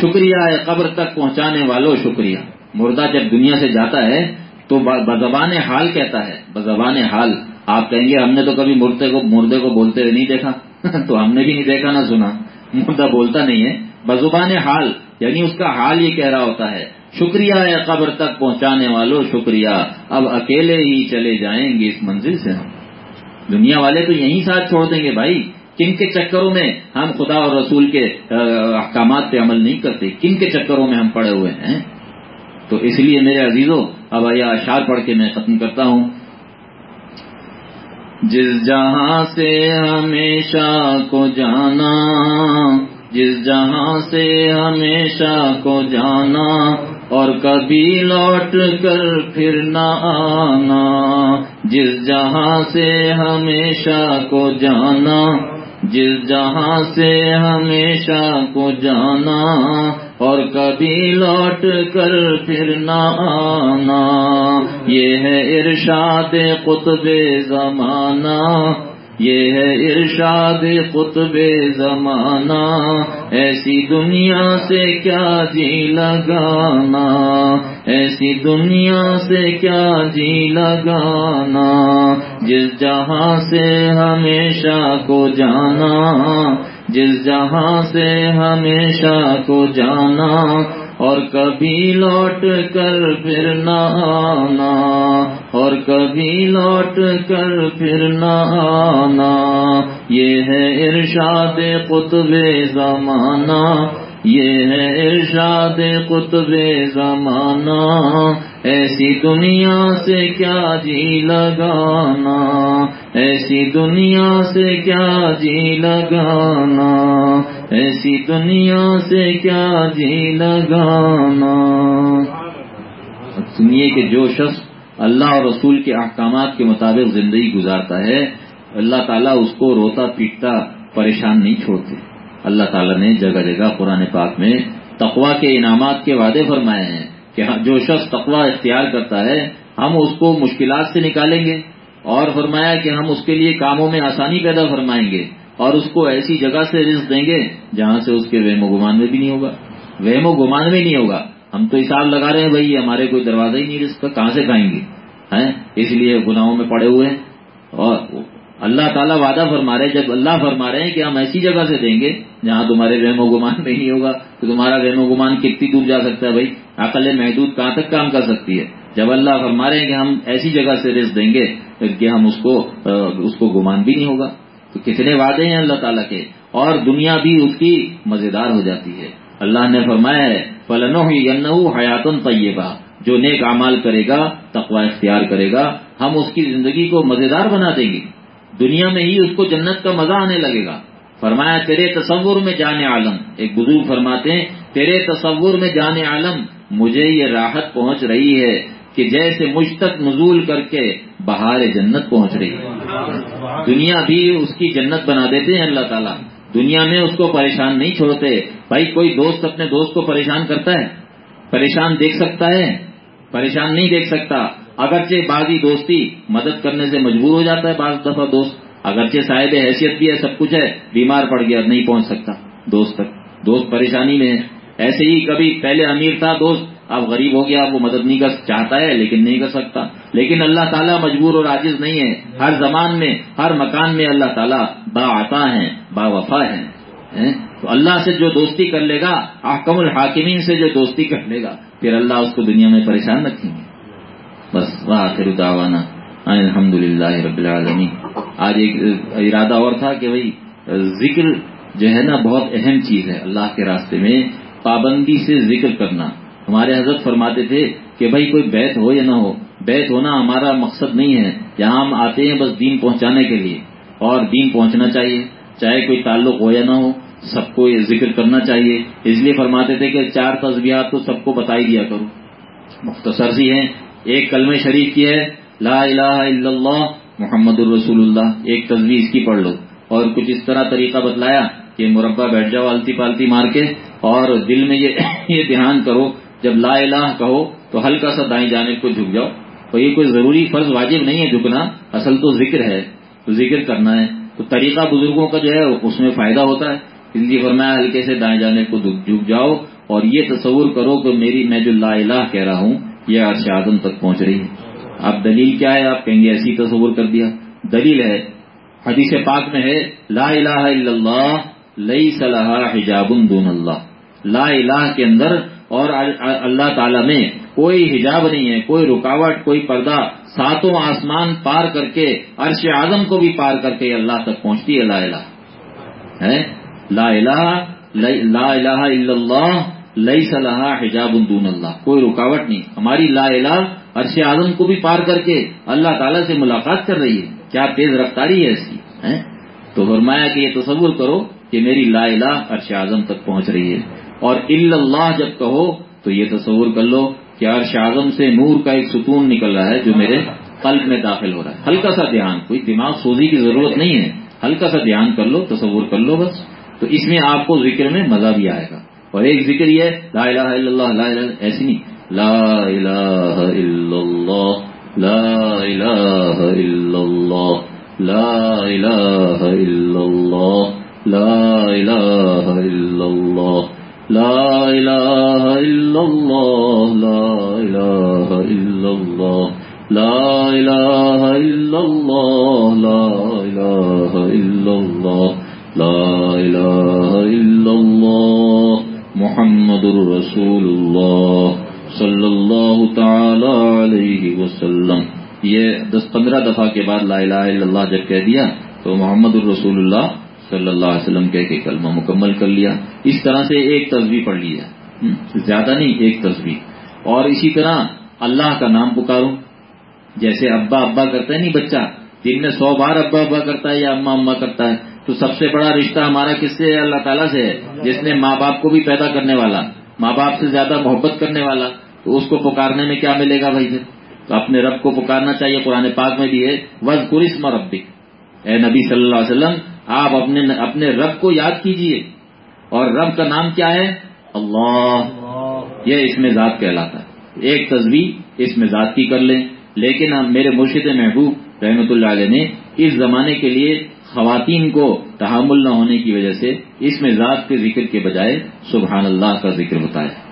شکریہ ہے قبر تک پہنچانے والوں، شکریہ۔ مردہ جب دنیا سے جاتا ہے تو بزبان حال کہتا ہے، بزبان حال۔ آپ کہیں گے ہم نے تو کبھی مردے کو مردے کو بولتے ہوئے نہیں دیکھا؟ تو ہم نے بھی نہیں دیکھا، نہ سنا۔ مردہ بولتا نہیں ہے، بزبان حال یعنی اس کا حال یہ کہہ رہا ہوتا ہے۔ شکریہ ہے قبر تک پہنچانے والوں شکریہ۔ اب اکیلے ہی چلے جائیں گے اس منزل سے ہم۔ دنیا والے تو یہیں ساتھ چھوڑ دیں گے بھائی۔ کن کے چکروں میں ہم خدا اور رسول کے احکامات پہ عمل نہیں کرتے؟ کن کے چکروں میں ہم پڑے ہوئے ہیں؟ تو اس لیے میرے عزیزوں اب آیا اشار پڑھ کے میں ختم کرتا ہوں۔ جس جہاں سے ہمیشہ کو جانا، جس جہاں سے ہمیشہ کو جانا اور کبھی لوٹ کر پھر نہ آنا، جس جہاں سے ہمیشہ کو جانا، جس جہاں سے ہمیشہ کو جانا، اور کبھی لوٹ کر پھر نہ آنا۔ یہ ہے ارشاد قطب زمانہ۔ یہ ہے ارشاد قطب زمانہ، ایسی دنیا سے کیا جی لگانا؟ ایسی دنیا سے کیا جی لگانا؟ جس جہاں سے ہمیشہ کو جانا، جس جہاں سے ہمیشہ کو جانا اور کبھی لوٹ کر پھر نہ آنا، اور کبھی لوٹ کر پھر نہ آنا۔ یہ ہے ارشاد قطب زمانہ، یہ ہے ارشاد قطب زمانہ۔ ایسی دنیا سے کیا جی لگانا؟ ایسی دنیا سے کیا جی لگانا؟ ایسی دنیا سے کیا جی لگانا؟ سنیے کہ جو شخص اللہ اور رسول کے احکامات کے مطابق زندگی گزارتا ہے، اللہ تعالیٰ اس کو روتا پیٹتا پریشان نہیں چھوڑتے۔ اللہ تعالیٰ نے جگہ جگہ قرآن پاک میں تقوا کے انعامات کے وعدے فرمائے ہیں۔ کہ ہاں، جو شخص تقوا اختیار کرتا ہے، ہم اس کو مشکلات سے نکالیں گے اور فرمایا کہ ہم اس کے لیے کاموں میں آسانی پیدا فرمائیں گے اور اس کو ایسی جگہ سے رزق دیں گے جہاں سے اس کے وہم و گمان میں بھی نہیں ہوگا۔ وہم و گمان میں نہیں ہوگا۔ ہم تو حساب لگا رہے ہیں بھائی ہمارے کوئی دروازہ ہی نہیں، رزق کا کہاں سے کھائیں گے؟ اس لیے گناہوں میں پڑے ہوئے ہیں۔ اور اللہ تعالیٰ وعدہ فرما رہے جب اللہ فرما رہے ہیں کہ ہم ایسی جگہ سے دیں گے جہاں تمہارے رحم و گمان میں نہیں ہوگا، تو تمہارا رحم و گمان کتنی دور جا سکتا ہے بھائی؟ عقل محدود کہاں تک کام کر سکتی ہے؟ جب اللہ فرما رہے ہیں کہ ہم ایسی جگہ سے رزق دیں گے کہ ہم اس کو اس کو گمان بھی نہیں ہوگا۔ تو کتنے وعدے ہیں اللہ تعالیٰ کے، اور دنیا بھی اس کی مزیدار ہو جاتی ہے۔ اللہ نے فرمایا ہے فلن حیاتن طیبہ جو نیک اعمال کرے گا تقوا اختیار کرے گا، ہم اس کی زندگی کو مزیدار بنا دیں گے۔ دنیا میں ہی اس کو جنت کا مزہ آنے لگے گا۔ فرمایا، تیرے تصور میں جانے عالم۔ ایک بزرگ فرماتے ہیں، تیرے تصور میں جانے عالم، مجھے یہ راحت پہنچ رہی ہے کہ جیسے مجھ تک نزول کر کے بہار جنت پہنچ رہی ہے۔ دنیا بھی اس کی جنت بنا دیتے ہیں اللہ تعالیٰ۔ دنیا میں اس کو پریشان نہیں چھوڑتے۔ بھائی، کوئی دوست اپنے دوست کو پریشان کرتا ہے؟ پریشان دیکھ سکتا ہے؟ پریشان نہیں دیکھ سکتا۔ اگرچہ بعضی دوستی مدد کرنے سے مجبور ہو جاتا ہے بعض دفعہ دوست، اگرچہ صاحب حیثیت بھی ہے، سب کچھ ہے، بیمار پڑ گیا، نہیں پہنچ سکتا دوست تک۔ دوست پریشانی میں ہے۔ ایسے ہی کبھی پہلے امیر تھا، دوست، اب غریب ہو گیا، وہ مدد نہیں کر چاہتا ہے، لیکن نہیں کر سکتا۔ لیکن اللہ تعالیٰ مجبور اور عاجز نہیں ہے۔ ہر زمان میں، ہر مکان میں اللہ تعالیٰ با عطا ہیں، با وفا ہیں؟ تو اللہ سے جو دوستی کر لے گا، احکم الحاکمین سے جو دوستی کر لے گا، پھر اللہ اس کو دنیا میں پریشان رکھیں گے۔ بس آخر دعوانا. الحمد للہ رب العالمین. آج ایک ارادہ اور تھا کہ بھائی ذکر جو ہے نا، بہت اہم چیز ہے اللہ کے راستے میں، پابندی سے ذکر کرنا. ہمارے حضرت فرماتے تھے کہ بھائی، کوئی بیت ہو یا نہ ہو، بیت ہونا ہمارا مقصد نہیں ہے، یہاں ہم آتے ہیں بس دین پہنچانے کے لیے، اور دین پہنچنا چاہیے، چاہے کوئی تعلق ہو یا نہ ہو، سب کو یہ ذکر کرنا چاہیے۔ اس لیے فرماتے تھے کہ چار تصویرات تو سب کو بتائی دیا کرو۔ مختصر سی ہیں ایک کلم شریف کی ہے، لا الہ الا اللہ محمد الرسول اللہ ایک تصویر اس کی پڑھ لو۔ اور کچھ اس طرح طریقہ بتلایا کہ مربع بیٹھ جاؤ التی پالتی مار کے، اور دل میں یہ دھیان کرو، جب لا الہ کہو تو ہلکا سا دائیں جانے کو جھک جاؤ۔ تو یہ کوئی ضروری فرض واجب نہیں ہے جھکنا، اصل تو ذکر ہے۔ تو ذکر کرنا ہے۔ تو طریقہ بزرگوں کا جو ہے، اس میں فائدہ ہوتا ہے۔ اس لیے فرمایا، ہلکے سے دائیں جانے کو جھک جاؤ۔ اور یہ تصور کرو کہ میری، میں جو لا الہ کہہ رہا ہوں یہ عرش آدم تک پہنچ رہی ہے۔ اب دلیل کیا ہے؟ آپ کہیں گے ایسی تصور کر دیا۔ دلیل ہے، حدیث پاک میں ہے، لا الہ الا اللہ لئی صلاح حجاب دون اللہ۔ لا الہ کے اندر اور اللہ تعالی میں کوئی حجاب نہیں ہے، کوئی رکاوٹ، کوئی پردہ، ساتوں آسمان پار کر کے، عرش اعظم کو بھی پار کر کے اللہ تک پہنچتی ہے لا الہ۔ ہے؟ لا الہ لا الہ الا اللہ لئی صلاح حجاب دون اللہ۔ کوئی رکاوٹ نہیں۔ ہماری لا الہ عرش اعظم کو بھی پار کر کے اللہ تعالیٰ سے ملاقات کر رہی ہے۔ کیا تیز رفتاری ہے ایسی تو فرمایا کہ یہ تصور کرو کہ میری لا الہ عرش اعظم تک پہنچ رہی ہے۔ اور اللہ جب کہو تو یہ تصور کر لو کہ عرش اعظم سے نور کا ایک ستون نکل رہا ہے جو میرے قلب میں داخل ہو رہا ہے۔ ہلکا سا دھیان، کوئی دماغ سوزی کی ضرورت نہیں ہے۔ ہلکا سا دھیان کر لو، تصور کر لو بس۔ تو اس میں آپ کو ذکر میں مزہ بھی آئے گا۔ اور ایک ذکر یہ لا الہ الا اللہ لا الہ ایسی نہیں لا الہ الا اللہ لا الہ الا اللہ لا الہ الا اللہ لا الہ الا اللہ لا الہ الا اللہ لا الہ الا اللہ لا الہ الا اللہ لا الہ الا اللہ لا الہ الا اللہ محمد الرسول اللہ صلی اللہ تعالی علیہ وسلم۔ یہ دس پندرہ دفعہ کے بعد لا الہ الا اللہ جب کہہ دیا، تو محمد الرسول اللہ صلی اللہ علیہ وسلم کہہ کے کلمہ مکمل کر لیا۔ اس طرح سے ایک تصویر پڑھ لی ہے۔ زیادہ نہیں، ایک تصویر اور اسی طرح اللہ کا نام پکاروں۔ جیسے ابا ابا کرتا ہے، نہیں بچہ، دن میں سو بار ابا ابا کرتا ہے یا اما اما کرتا ہے۔ تو سب سے بڑا رشتہ ہمارا کس سے ہے؟ اللہ تعالیٰ سے ہے۔ جس نے ماں باپ کو بھی پیدا کرنے والا، ماں باپ سے زیادہ محبت کرنے والا، تو اس کو پکارنے میں کیا ملے گا بھائی پھر؟ تو اپنے رب کو پکارنا چاہیے، قرآن پاک میں بھی ہے وز قرسم ربک اے نبی صلی اللہ علیہ وسلم، آپ اپنے اپنے رب کو یاد کیجیے۔ اور رب کا نام کیا ہے؟ اللہ۔ یہ اس میں ذات کہلاتا ہے۔ ایک تصویر اس میں ذات کی کر لیں۔ لیکن ہم میرے مرشد محبوب رحمت اللہ علیہ نے اس زمانے کے لیے خواتین کو تحمل نہ ہونے کی وجہ سے اس میں ذات کے ذکر کے بجائے سبحان اللہ کا ذکر ہوتا ہے۔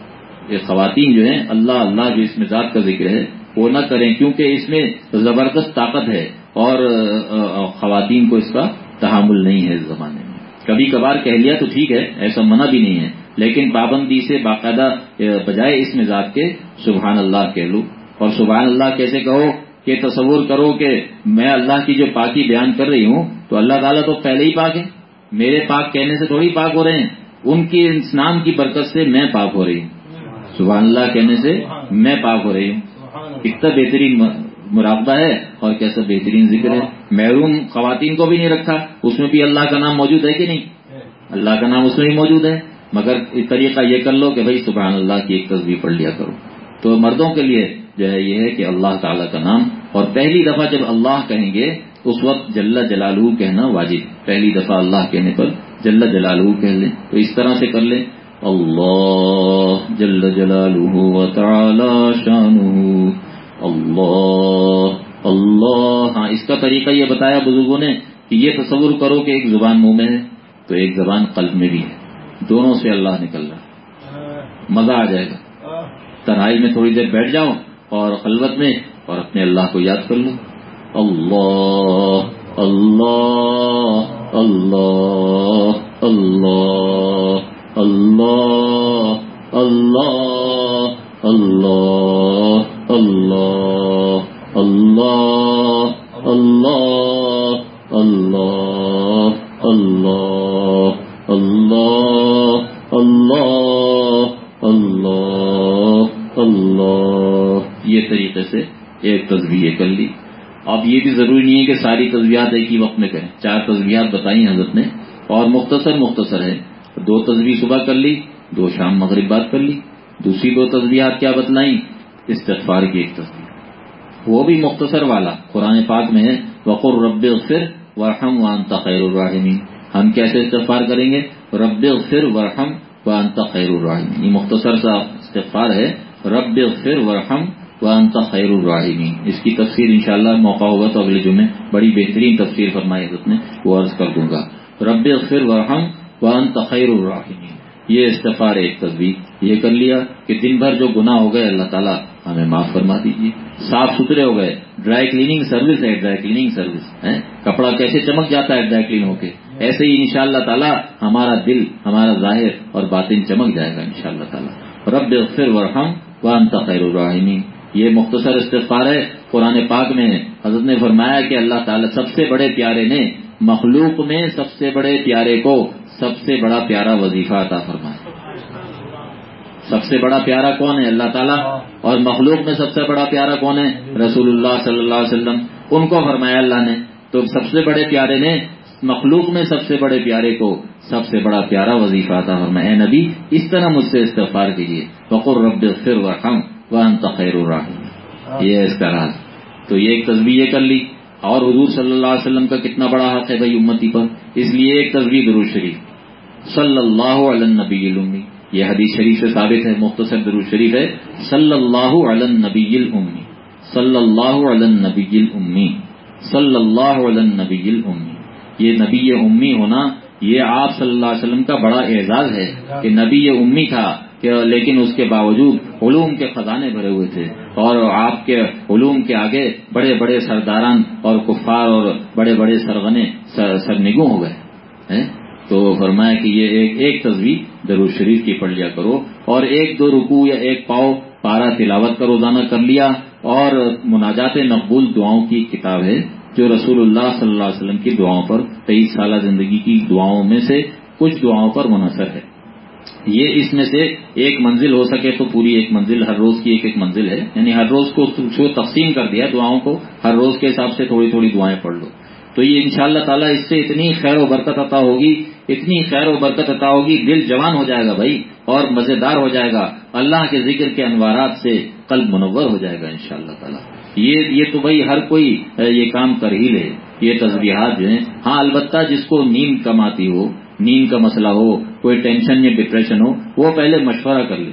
یہ خواتین جو ہیں، اللہ اللہ جو اس میں ذات کا ذکر ہے، وہ نہ کریں کیونکہ اس میں زبردست طاقت ہے اور خواتین کو اس کا تحمل نہیں ہے اس زمانے میں۔ کبھی کبھار کہہ لیا تو ٹھیک ہے، ایسا منع بھی نہیں ہے، لیکن پابندی سے باقاعدہ بجائے اس میں ذات کے سبحان اللہ کہہ لوں اور سبحان اللہ کیسے کہو؟ کہ تصور کرو کہ میں اللہ کی جو پاکی بیان کر رہی ہوں تو اللہ تعالیٰ تو پہلے ہی پاک ہے میرے پاک کہنے سے تھوڑی پاک ہو رہے ہیں۔ ان کی اسنام کی برکت سے میں پاک ہو رہی ہوں۔ سبحان اللہ کہنے سے میں پاک ہو رہی ہوں۔ کتنا بہترین مراقبہ ہے اور کیسا بہترین ذکر ہے۔ محروم خواتین کو بھی نہیں رکھا۔ اس میں بھی اللہ کا نام موجود ہے کہ نہیں؟ اللہ کا نام اس میں بھی موجود ہے۔ مگر طریقہ یہ کر لو کہ بھائی سبحان اللہ کی ایک تصویر پڑھ لیا کرو۔ تو مردوں کے لیے جو ہے یہ ہے کہ اللہ تعالیٰ کا نام اور پہلی دفعہ جب اللہ کہیں گے اس وقت جل جلالہ کہنا واجب پہلی دفعہ اللہ کہنے پر جل جلالہ کہہ لیں تو اس طرح سے کر لیں۔ اللہ جل جلالہ تعالی شانہ۔ اللہ اللہ ہاں اس کا طریقہ یہ بتایا بزرگوں نے کہ یہ تصور کرو کہ ایک زبان منہ میں ہے تو ایک زبان قلب میں بھی ہے۔ دونوں سے اللہ نکل رہا مزہ آ جائے گا۔ تنہائی میں تھوڑی دیر بیٹھ جاؤ۔ اور خلوت میں اور اپنے اللہ کو یاد کر لو اللہ اللہ اللہ اللہ اللہ اللہ اللہ اللہ اللہ اللہ اللہ اللہ اللہ اللہ یہ طریقے سے ایک تصویر کر لی۔ اب یہ بھی ضروری نہیں ہے کہ ساری تصویرات ایک ہی وقت میں کریں۔ چار تصویرات بتائی حضرت نے اور مختصر مختصر ہے دو تصویر صبح کر لی، دو شام مغرب بات کر لی۔ دوسری دو تصویرات کیا بتلائیں؟ استغفار کی ایک تصویر وہ بھی مختصر والا قرآن پاک میں ہے۔ وقر رب فر ورحم وان خیر الرحمین ہم کیسے استغفار کریں گے؟ رب فر ورحم وان خیر الرحمین یہ مختصر سا استغفار ہے۔ رب فر ورحم وانت خیر الراحمین اس کی تفسیر انشاءاللہ موقع ہوگا تو اگلے جمعے بڑی بہترین تفسیر فرمائی حضرت نے وہ عرض کر دوں گا۔ رب فر ورحم وانت خیر الراحمین یہ استفار ایک تصویر یہ کر لیا کہ دن بھر جو گناہ ہو گئے اللہ تعالیٰ ہمیں معاف فرما دیجیے۔ صاف ستھرے ہو گئے، ڈرائی کلیننگ سروس ہے، ڈرائی کلیننگ سروس ہے۔ کپڑا کیسے چمک جاتا ہے ڈرائی کلین ہو کے؟ ایسے ہی ان اللہ تعالیٰ ہمارا دل، ہمارا ظاہر اور باطن چمک جائے گا ان شاء اللہ تعالیٰ۔ رب فر ورحم وانت خیر الراحمین یہ مختصر استفار ہے۔ قرآن پاک میں حضرت نے فرمایا کہ اللہ تعالیٰ سب سے بڑے پیارے نے مخلوق میں سب سے بڑے پیارے کو سب سے بڑا پیارا وظیفہ عطا فرمایا۔ سب سے بڑا پیارا کون ہے اللہ تعالیٰ؟ اور مخلوق میں سب سے بڑا پیارا کون ہے؟ رسول اللہ صلی اللہ علیہ وسلم۔ ان کو فرمایا اللہ نے۔ تو سب سے بڑے پیارے نے مخلوق میں سب سے بڑے پیارے کو سب سے بڑا پیارا وظیفہ تھا فرمایا۔ نبی، اس طرح مجھ سے استفار کیجیے۔ فقر رب فر و ہم خیر الرحیم. یہ اس کا راز. تو یہ ایک تصویر کر لی. اور حضور صلی اللہ علیہ وسلم کا کتنا بڑا حق ہے بھائی امتی پر؟ اس لیے ایک تصویر درود شریف. صلی اللہ علیہ نبی المی یہ حدیث شریف سے ثابت ہے مختصر درود شریف ہے. صلی اللہ علیہ نبی المی صلی اللہ علیہ نبی المی صلی اللہ علیہ نبی المی یہ نبی امی ہونا یہ آپ صلی اللہ علیہ وسلم کا بڑا اعزاز ہے کہ نبی امی تھا لیکن اس کے باوجود علوم کے خزانے بھرے ہوئے تھے اور آپ کے علوم کے آگے بڑے بڑے سرداران اور کفار اور بڑے بڑے سرغنے سرنگوں ہو گئے تو فرمایا کہ یہ ایک ایک تصویر درود شریف کی پڑھ لیا کرو اور ایک دو رکو یا ایک پاؤ پارا تلاوت کا روزانہ کر لیا اور مناجات مقبول دعاؤں کی کتاب ہے جو رسول اللہ صلی اللہ علیہ وسلم کی دعاؤں پر تیئیس سالہ زندگی کی دعاؤں میں سے کچھ دعاؤں پر منحصر ہے۔ یہ اس میں سے ایک منزل ہو سکے تو پوری ایک منزل، ہر روز کی ایک ایک منزل ہے۔ یعنی ہر روز کو تقسیم کر دیا دعاؤں کو، ہر روز کے حساب سے تھوڑی تھوڑی دعائیں پڑھ لو۔ تو یہ ان شاء اللہ تعالیٰ اس سے اتنی خیر و برکت عطا ہوگی، اتنی خیر و برکت عطا ہوگی، دل جوان ہو جائے گا بھائی اور مزیدار ہو جائے گا۔ اللہ کے ذکر کے انوارات سے قلب منور ہو جائے گا ان شاء اللہ تعالیٰ۔ یہ یہ تو بھائی ہر کوئی یہ کام کر ہی لے۔ یہ تصویرات جو ہیں۔ ہاں البتہ جس کو نیند کم آتی ہو، نیند کا مسئلہ ہو کوئی ٹینشن یا ڈپریشن ہو، وہ پہلے مشورہ کر لے۔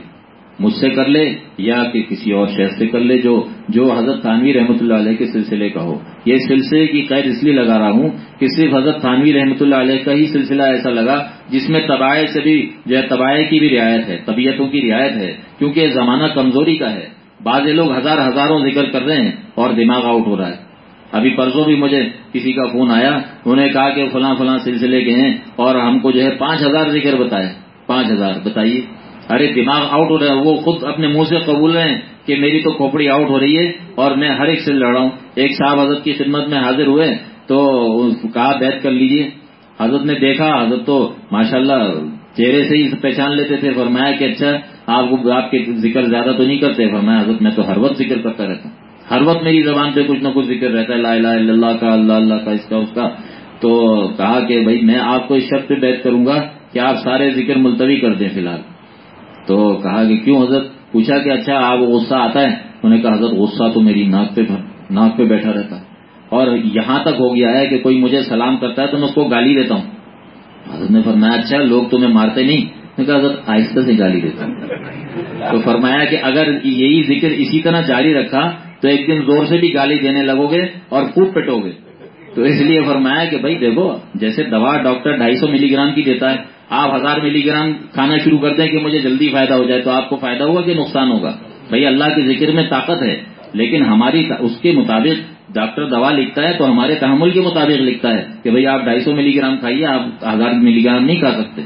مجھ سے کر لے یا کہ کسی اور شہر سے کر لے جو جو حضرت تھانوی رحمۃ اللہ علیہ کے سلسلے کا ہو۔ یہ سلسلے کی قید اس لیے لگا رہا ہوں کہ صرف حضرت تھانوی رحمۃ اللہ علیہ کا ہی سلسلہ ایسا لگا جس میں تباہ سے بھی، جو ہے تباہ کی بھی رعایت ہے، طبیعتوں کی رعایت ہے، کیونکہ یہ زمانہ کمزوری کا ہے۔ بعض لوگ ہزار ہزاروں ذکر کر رہے ہیں اور دماغ آؤٹ ہو رہا ہے۔ ابھی پرسوں بھی مجھے کسی کا فون آیا، انہوں نے کہا کہ فلاں فلاں سلسلے کے ہیں اور ہم کو جو ہے پانچ ہزار ذکر بتائے۔ پانچ ہزار، بتائیے۔ ارے دماغ آؤٹ ہو رہا ہے، وہ خود اپنے منہ سے قبول رہے ہیں کہ میری تو کھوپڑی آؤٹ ہو رہی ہے اور میں ہر ایک سے لڑ رہا ہوں۔ ایک صاحب حضرت کی خدمت میں حاضر ہوئے، تو کہا بیت کر لیجیے۔ حضرت نے دیکھا، حضرت تو ماشاءاللہ چہرے سے ہی پہچان لیتے تھے، فرمایا کہ اچھا آپ آپ کے ذکر زیادہ تو نہیں کرتے، فرمایا حضرت میں تو ہر وقت ذکر کرتا رہتا ہوں۔ ہر وقت میری زبان پہ کچھ نہ کچھ ذکر رہتا ہے، لا الہ الا اللہ کا، اللہ اللہ کا، اس کا اس کا۔ تو کہا کہ بھائی میں آپ کو اس شرط پہ بیت کروں گا کہ آپ سارے ذکر ملتوی کر دیں فی الحال۔ تو کہا کہ کیوں حضرت؟ پوچھا کہ اچھا آپ غصہ آتا ہے؟ انہوں نے کہا، حضرت، غصہ تو میری ناک پہ ناک پہ بیٹھا رہتا۔ ہے اور یہاں تک ہو گیا ہے کہ کوئی مجھے سلام کرتا ہے تو میں اس کو گالی دیتا ہوں۔ حضرت نے فرمایا اچھا لوگ تمہیں مارتے نہیں۔ نے کہا، حضرت، آہستہ سے گالی دیتا ہوں۔ تو فرمایا کہ اگر یہی ذکر اسی طرح جاری رکھا تو ایک دن زور سے بھی گالی دینے لگو گے اور خوب پٹو گے تو اس لیے فرمایا کہ بھائی دیکھو، جیسے دوا ڈاکٹر ڈھائی سو ملی گرام کی دیتا ہے، آپ ہزار ملی گرام کھانا شروع کرتے ہیں کہ مجھے جلدی فائدہ ہو جائے تو آپ کو فائدہ ہوگا کہ نقصان ہوگا؟ بھائی اللہ کے ذکر میں طاقت ہے، لیکن ہماری اس کے مطابق ڈاکٹر دوا لکھتا ہے تو ہمارے تحمل کے مطابق لکھتا ہے کہ بھائی آپ ڈھائی سو ملی گرام کھائیے، آپ ہزار ملی گرام نہیں کھا سکتے۔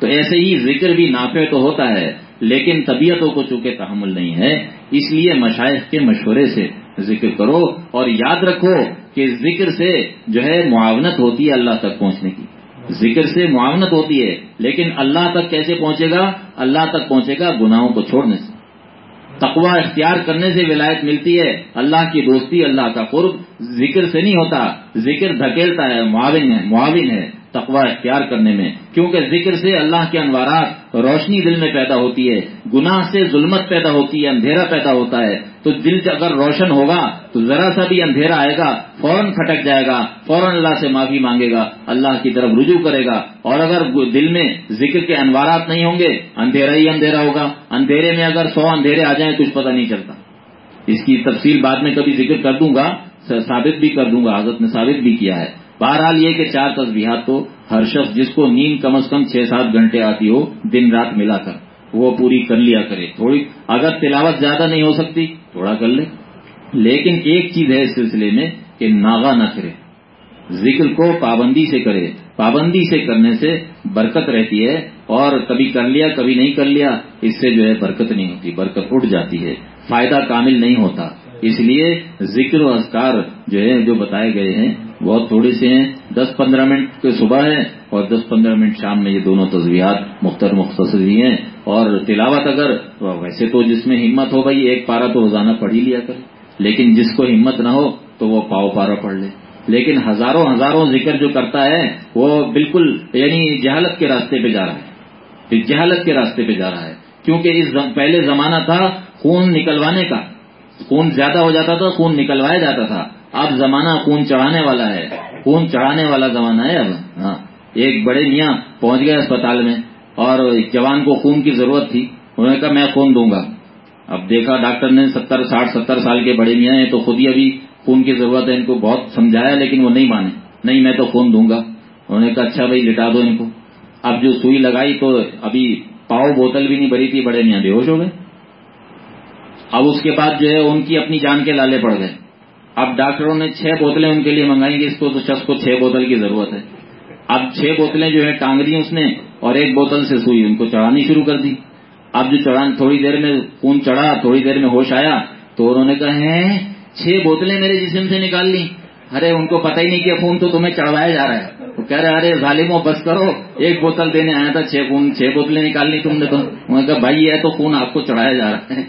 تو ایسے ہی ذکر بھی نافع تو ہوتا ہے لیکن طبیعتوں کو چونکہ تحمل نہیں ہے، اس لیے مشائق کے مشورے سے ذکر کرو اور یاد رکھو کہ ذکر سے جو ہے معاونت ہوتی ہے اللہ تک پہنچنے کی۔ ذکر سے معاونت ہوتی ہے، لیکن اللہ تک کیسے پہنچے گا؟ اللہ تک پہنچے گا گناہوں کو چھوڑنے سے۔ تقوا اختیار کرنے سے ولایت ملتی ہے، اللہ کی دوستی، اللہ کا قرب۔ ذکر سے نہیں ہوتا، ذکر دھکیلتا ہے، معاون ہے معاون ہے۔ تقوا اختیار کرنے میں، کیونکہ ذکر سے اللہ کے انوارات روشنی دل میں پیدا ہوتی ہے، گناہ سے ظلمت پیدا ہوتی ہے، اندھیرا پیدا ہوتا ہے۔ تو دل اگر روشن ہوگا، تو ذرا سا بھی اندھیرا آئے گا، فوراً کھٹک جائے گا، فوراً اللہ سے معافی مانگے گا، اللہ کی طرف رجوع کرے گا۔ اور اگر دل میں ذکر کے انوارات نہیں ہوں گے، اندھیرا ہی اندھیرا ہوگا۔ اندھیرے میں اگر سو اندھیرے آ جائیں کچھ پتہ نہیں چلتا۔ اس کی تفصیل بعد میں کبھی ذکر کر دوں گا، ثابت بھی کر دوں گا، حضرت نے ثابت بھی کیا ہے۔ بہرحال یہ کہ چار تصویرات تو ہر شخص جس کو نیند کم از کم چھ سات گھنٹے آتی ہو، دن رات ملا کر، وہ پوری کر لیا کرے۔ تھوڑی اگر تلاوت زیادہ نہیں ہو سکتی، تھوڑا کر لے۔ لیکن ایک چیز ہے اس سلسلے میں کہ ناغا نہ کرے۔ ذکر کو پابندی سے کرے۔ پابندی سے کرنے سے برکت رہتی ہے اور کبھی کر لیا، کبھی نہیں کر لیا، اس سے جو ہے برکت نہیں ہوتی، برکت اٹھ جاتی ہے۔ فائدہ کامل نہیں ہوتا۔ اس لیے ذکر و اذکار جو ہے، جو بتائے گئے ہیں بہت تھوڑے سے ہیں۔ دس پندرہ منٹ کے صبح ہے اور دس پندرہ منٹ شام میں یہ دونوں تصویرات مختر مختصر ہی ہیں۔ اور تلاوت اگر ویسے تو جس میں ہمت ہو بھائی، ایک پارا تو روزانہ پڑھ ہی لیا کر۔ لیکن جس کو ہمت نہ ہو تو وہ پاؤ پارا پڑھ لے۔ لیکن ہزاروں ہزاروں ذکر جو کرتا ہے، وہ بالکل یعنی جہالت کے راستے پہ جا رہا ہے۔ جہالت کے راستے پہ جا رہا ہے۔ کیونکہ اس پہلے زمانہ تھا خون نکلوانے کا۔ خون زیادہ ہو جاتا تھا، خون نکلوایا جاتا تھا۔ اب زمانہ خون چڑھانے والا ہے، خون چڑھانے والا زمانہ ہے اب۔ ہاں ایک بڑے میاں پہنچ گئے اسپتال میں اور جوان کو خون کی ضرورت تھی۔ انہوں نے کہا، میں خون دوں گا۔ اب دیکھا ڈاکٹر نے ستر، ساٹھ، ستر سال کے بڑے میاں ہیں تو خود ہی ابھی خون کی ضرورت ہے۔ ان کو بہت سمجھایا لیکن وہ نہیں مانے۔ نہیں، میں تو خون دوں گا۔ انہوں نے کہا اچھا بھائی، لٹا دو ان کو۔ اب جو سوئی لگائی تو ابھی پاؤ بوتل بھی نہیں بھری تھی، بڑے میاں بے ہوش ہو گئے۔ اب اس کے بعد جو ہے ان کی اپنی جان کے لالے پڑ گئے۔ اب ڈاکٹروں نے چھ بوتلیں ان کے لیے منگائیں گے اس کو تو شخص کو چھ بوتل کی ضرورت ہے۔ اب چھ بوتلیں جو ہے ٹانگ دی اس نے اور ایک بوتل سے سوئی، ان کو چڑھانی شروع کر دی۔ اب جو چڑھان تھوڑی دیر میں خون چڑھا، تھوڑی دیر میں ہوش آیا، تو انہوں نے کہا ہے چھ بوتلیں میرے جسم سے نکال لی ارے، ان کو پتہ ہی نہیں کہ خون تو تمہیں چڑھوایا جا رہا ہے۔ تو کہہ رہے، ارے، ظالموں، بس کرو، ایک بوتل دینے آیا تھا، چھ خون، چھ بوتلیں نکالنی تم نے تو۔ کہا، بھائی، یہ تو خون آپ کو چڑھایا جا رہا ہے۔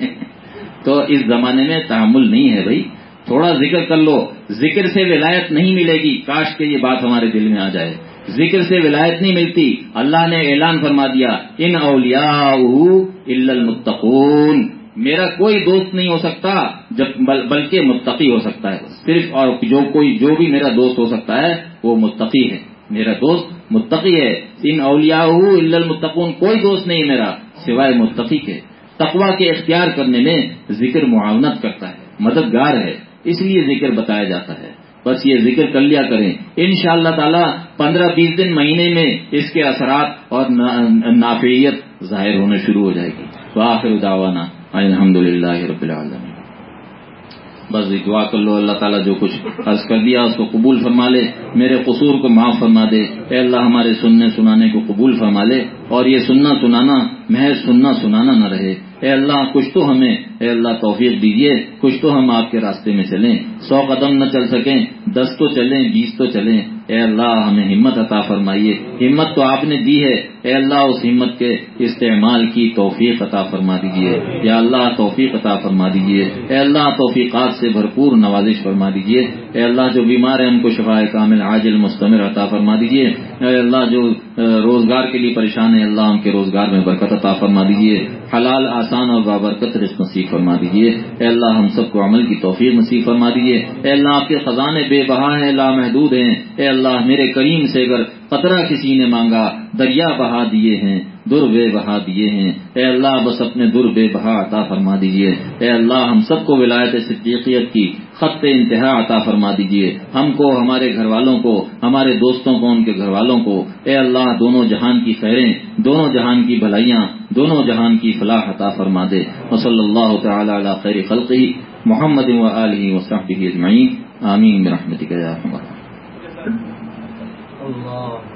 تو اس زمانے میں تعمل نہیں ہے بھائی۔ تھوڑا ذکر کر لو۔ ذکر سے ولایت نہیں ملے گی۔ کاش کے یہ بات ہمارے دل میں آ جائے۔ ذکر سے ولایت نہیں ملتی۔ اللہ نے اعلان فرما دیا، ان اولیا المتقون۔ میرا کوئی دوست نہیں ہو سکتا جب بلکہ متقی ہو سکتا ہے۔ صرف اور جو کوئی جو بھی میرا دوست ہو سکتا ہے، وہ متقی ہے۔ میرا دوست متقی ہے۔ ان اولیا المتقون۔ کوئی دوست نہیں میرا، سوائے متقی کے۔ تقوا کے اختیار کرنے میں ذکر معاونت کرتا ہے، مددگار ہے۔ اس لیے ذکر بتایا جاتا ہے۔ بس یہ ذکر کر لیا کریں۔ ان شاء اللہ تعالی پندرہ بیس دن مہینے میں اس کے اثرات اور نافیت ظاہر ہونے شروع ہو جائے گی۔ تو آخر داوانا الحمد للہ رب العالمین۔ بس دعا کر لو، اللہ تعالیٰ جو کچھ عرض کر دیا اس کو قبول فرما لے۔ میرے قصور کو معاف فرما دے۔ اے اللہ، ہمارے سننے سنانے کو قبول فرما لے۔ اور یہ سننا سنانا، محض سننا سنانا نہ رہے۔ اے اللہ، کچھ تو ہمیں، اے اللہ، توفیق دیجیے کچھ تو ہم آپ کے راستے میں چلیں۔ سو قدم نہ چل سکیں، دس تو چلیں، بیس تو چلیں۔ اے اللہ، ہمیں ہمت عطا فرمائیے۔ ہمت تو آپ نے دی ہے۔ اے اللہ، اس ہمت کے استعمال کی توفیق عطا فرما دیجیے یا اللہ، توفیق عطا فرما دیجیے اے اللہ، توفیقات سے بھرپور نوازش فرما دیجیے اے اللہ، جو بیمار ہیں، ان کو شفا کامل، عاجل، مستمر عطا فرما دیجیے اے اللہ، جو روزگار کے لیے پریشان ہے اللہ، ان کے روزگار میں برکت عطا فرما دیجیے حلال، آسان اور بابرکت رزق نصیب فرما دیجیے اے اللہ، ہم سب کو عمل کی توفیق نصیب فرما دیجیے اے اللہ، آپ کے خزانے بے بہا ہیں، لامحدود ہیں۔ اے اللہ، میرے کریم سے اگر قطرہ کسی نے مانگا، دریا بہا دیے ہیں۔ در بے بہا دیے ہیں۔ اے اللہ، بس اپنے در بے بہا عطا فرما دیجیے اے اللہ، ہم سب کو ولایت صدیقیت کی خط انتہا عطا فرما دیجیے ہم کو، ہمارے گھر والوں کو، ہمارے دوستوں کو، ان کے گھر والوں کو۔ اے اللہ، دونوں جہان کی خیریں، دونوں جہان کی بھلائیاں، دونوں جہان کی فلاح عطا فرما دے۔ وصلی اللہ تعالی علی خیر خلقی محمد و علیہ وسلم اجمعین۔ آمین رحمتک یا اللہ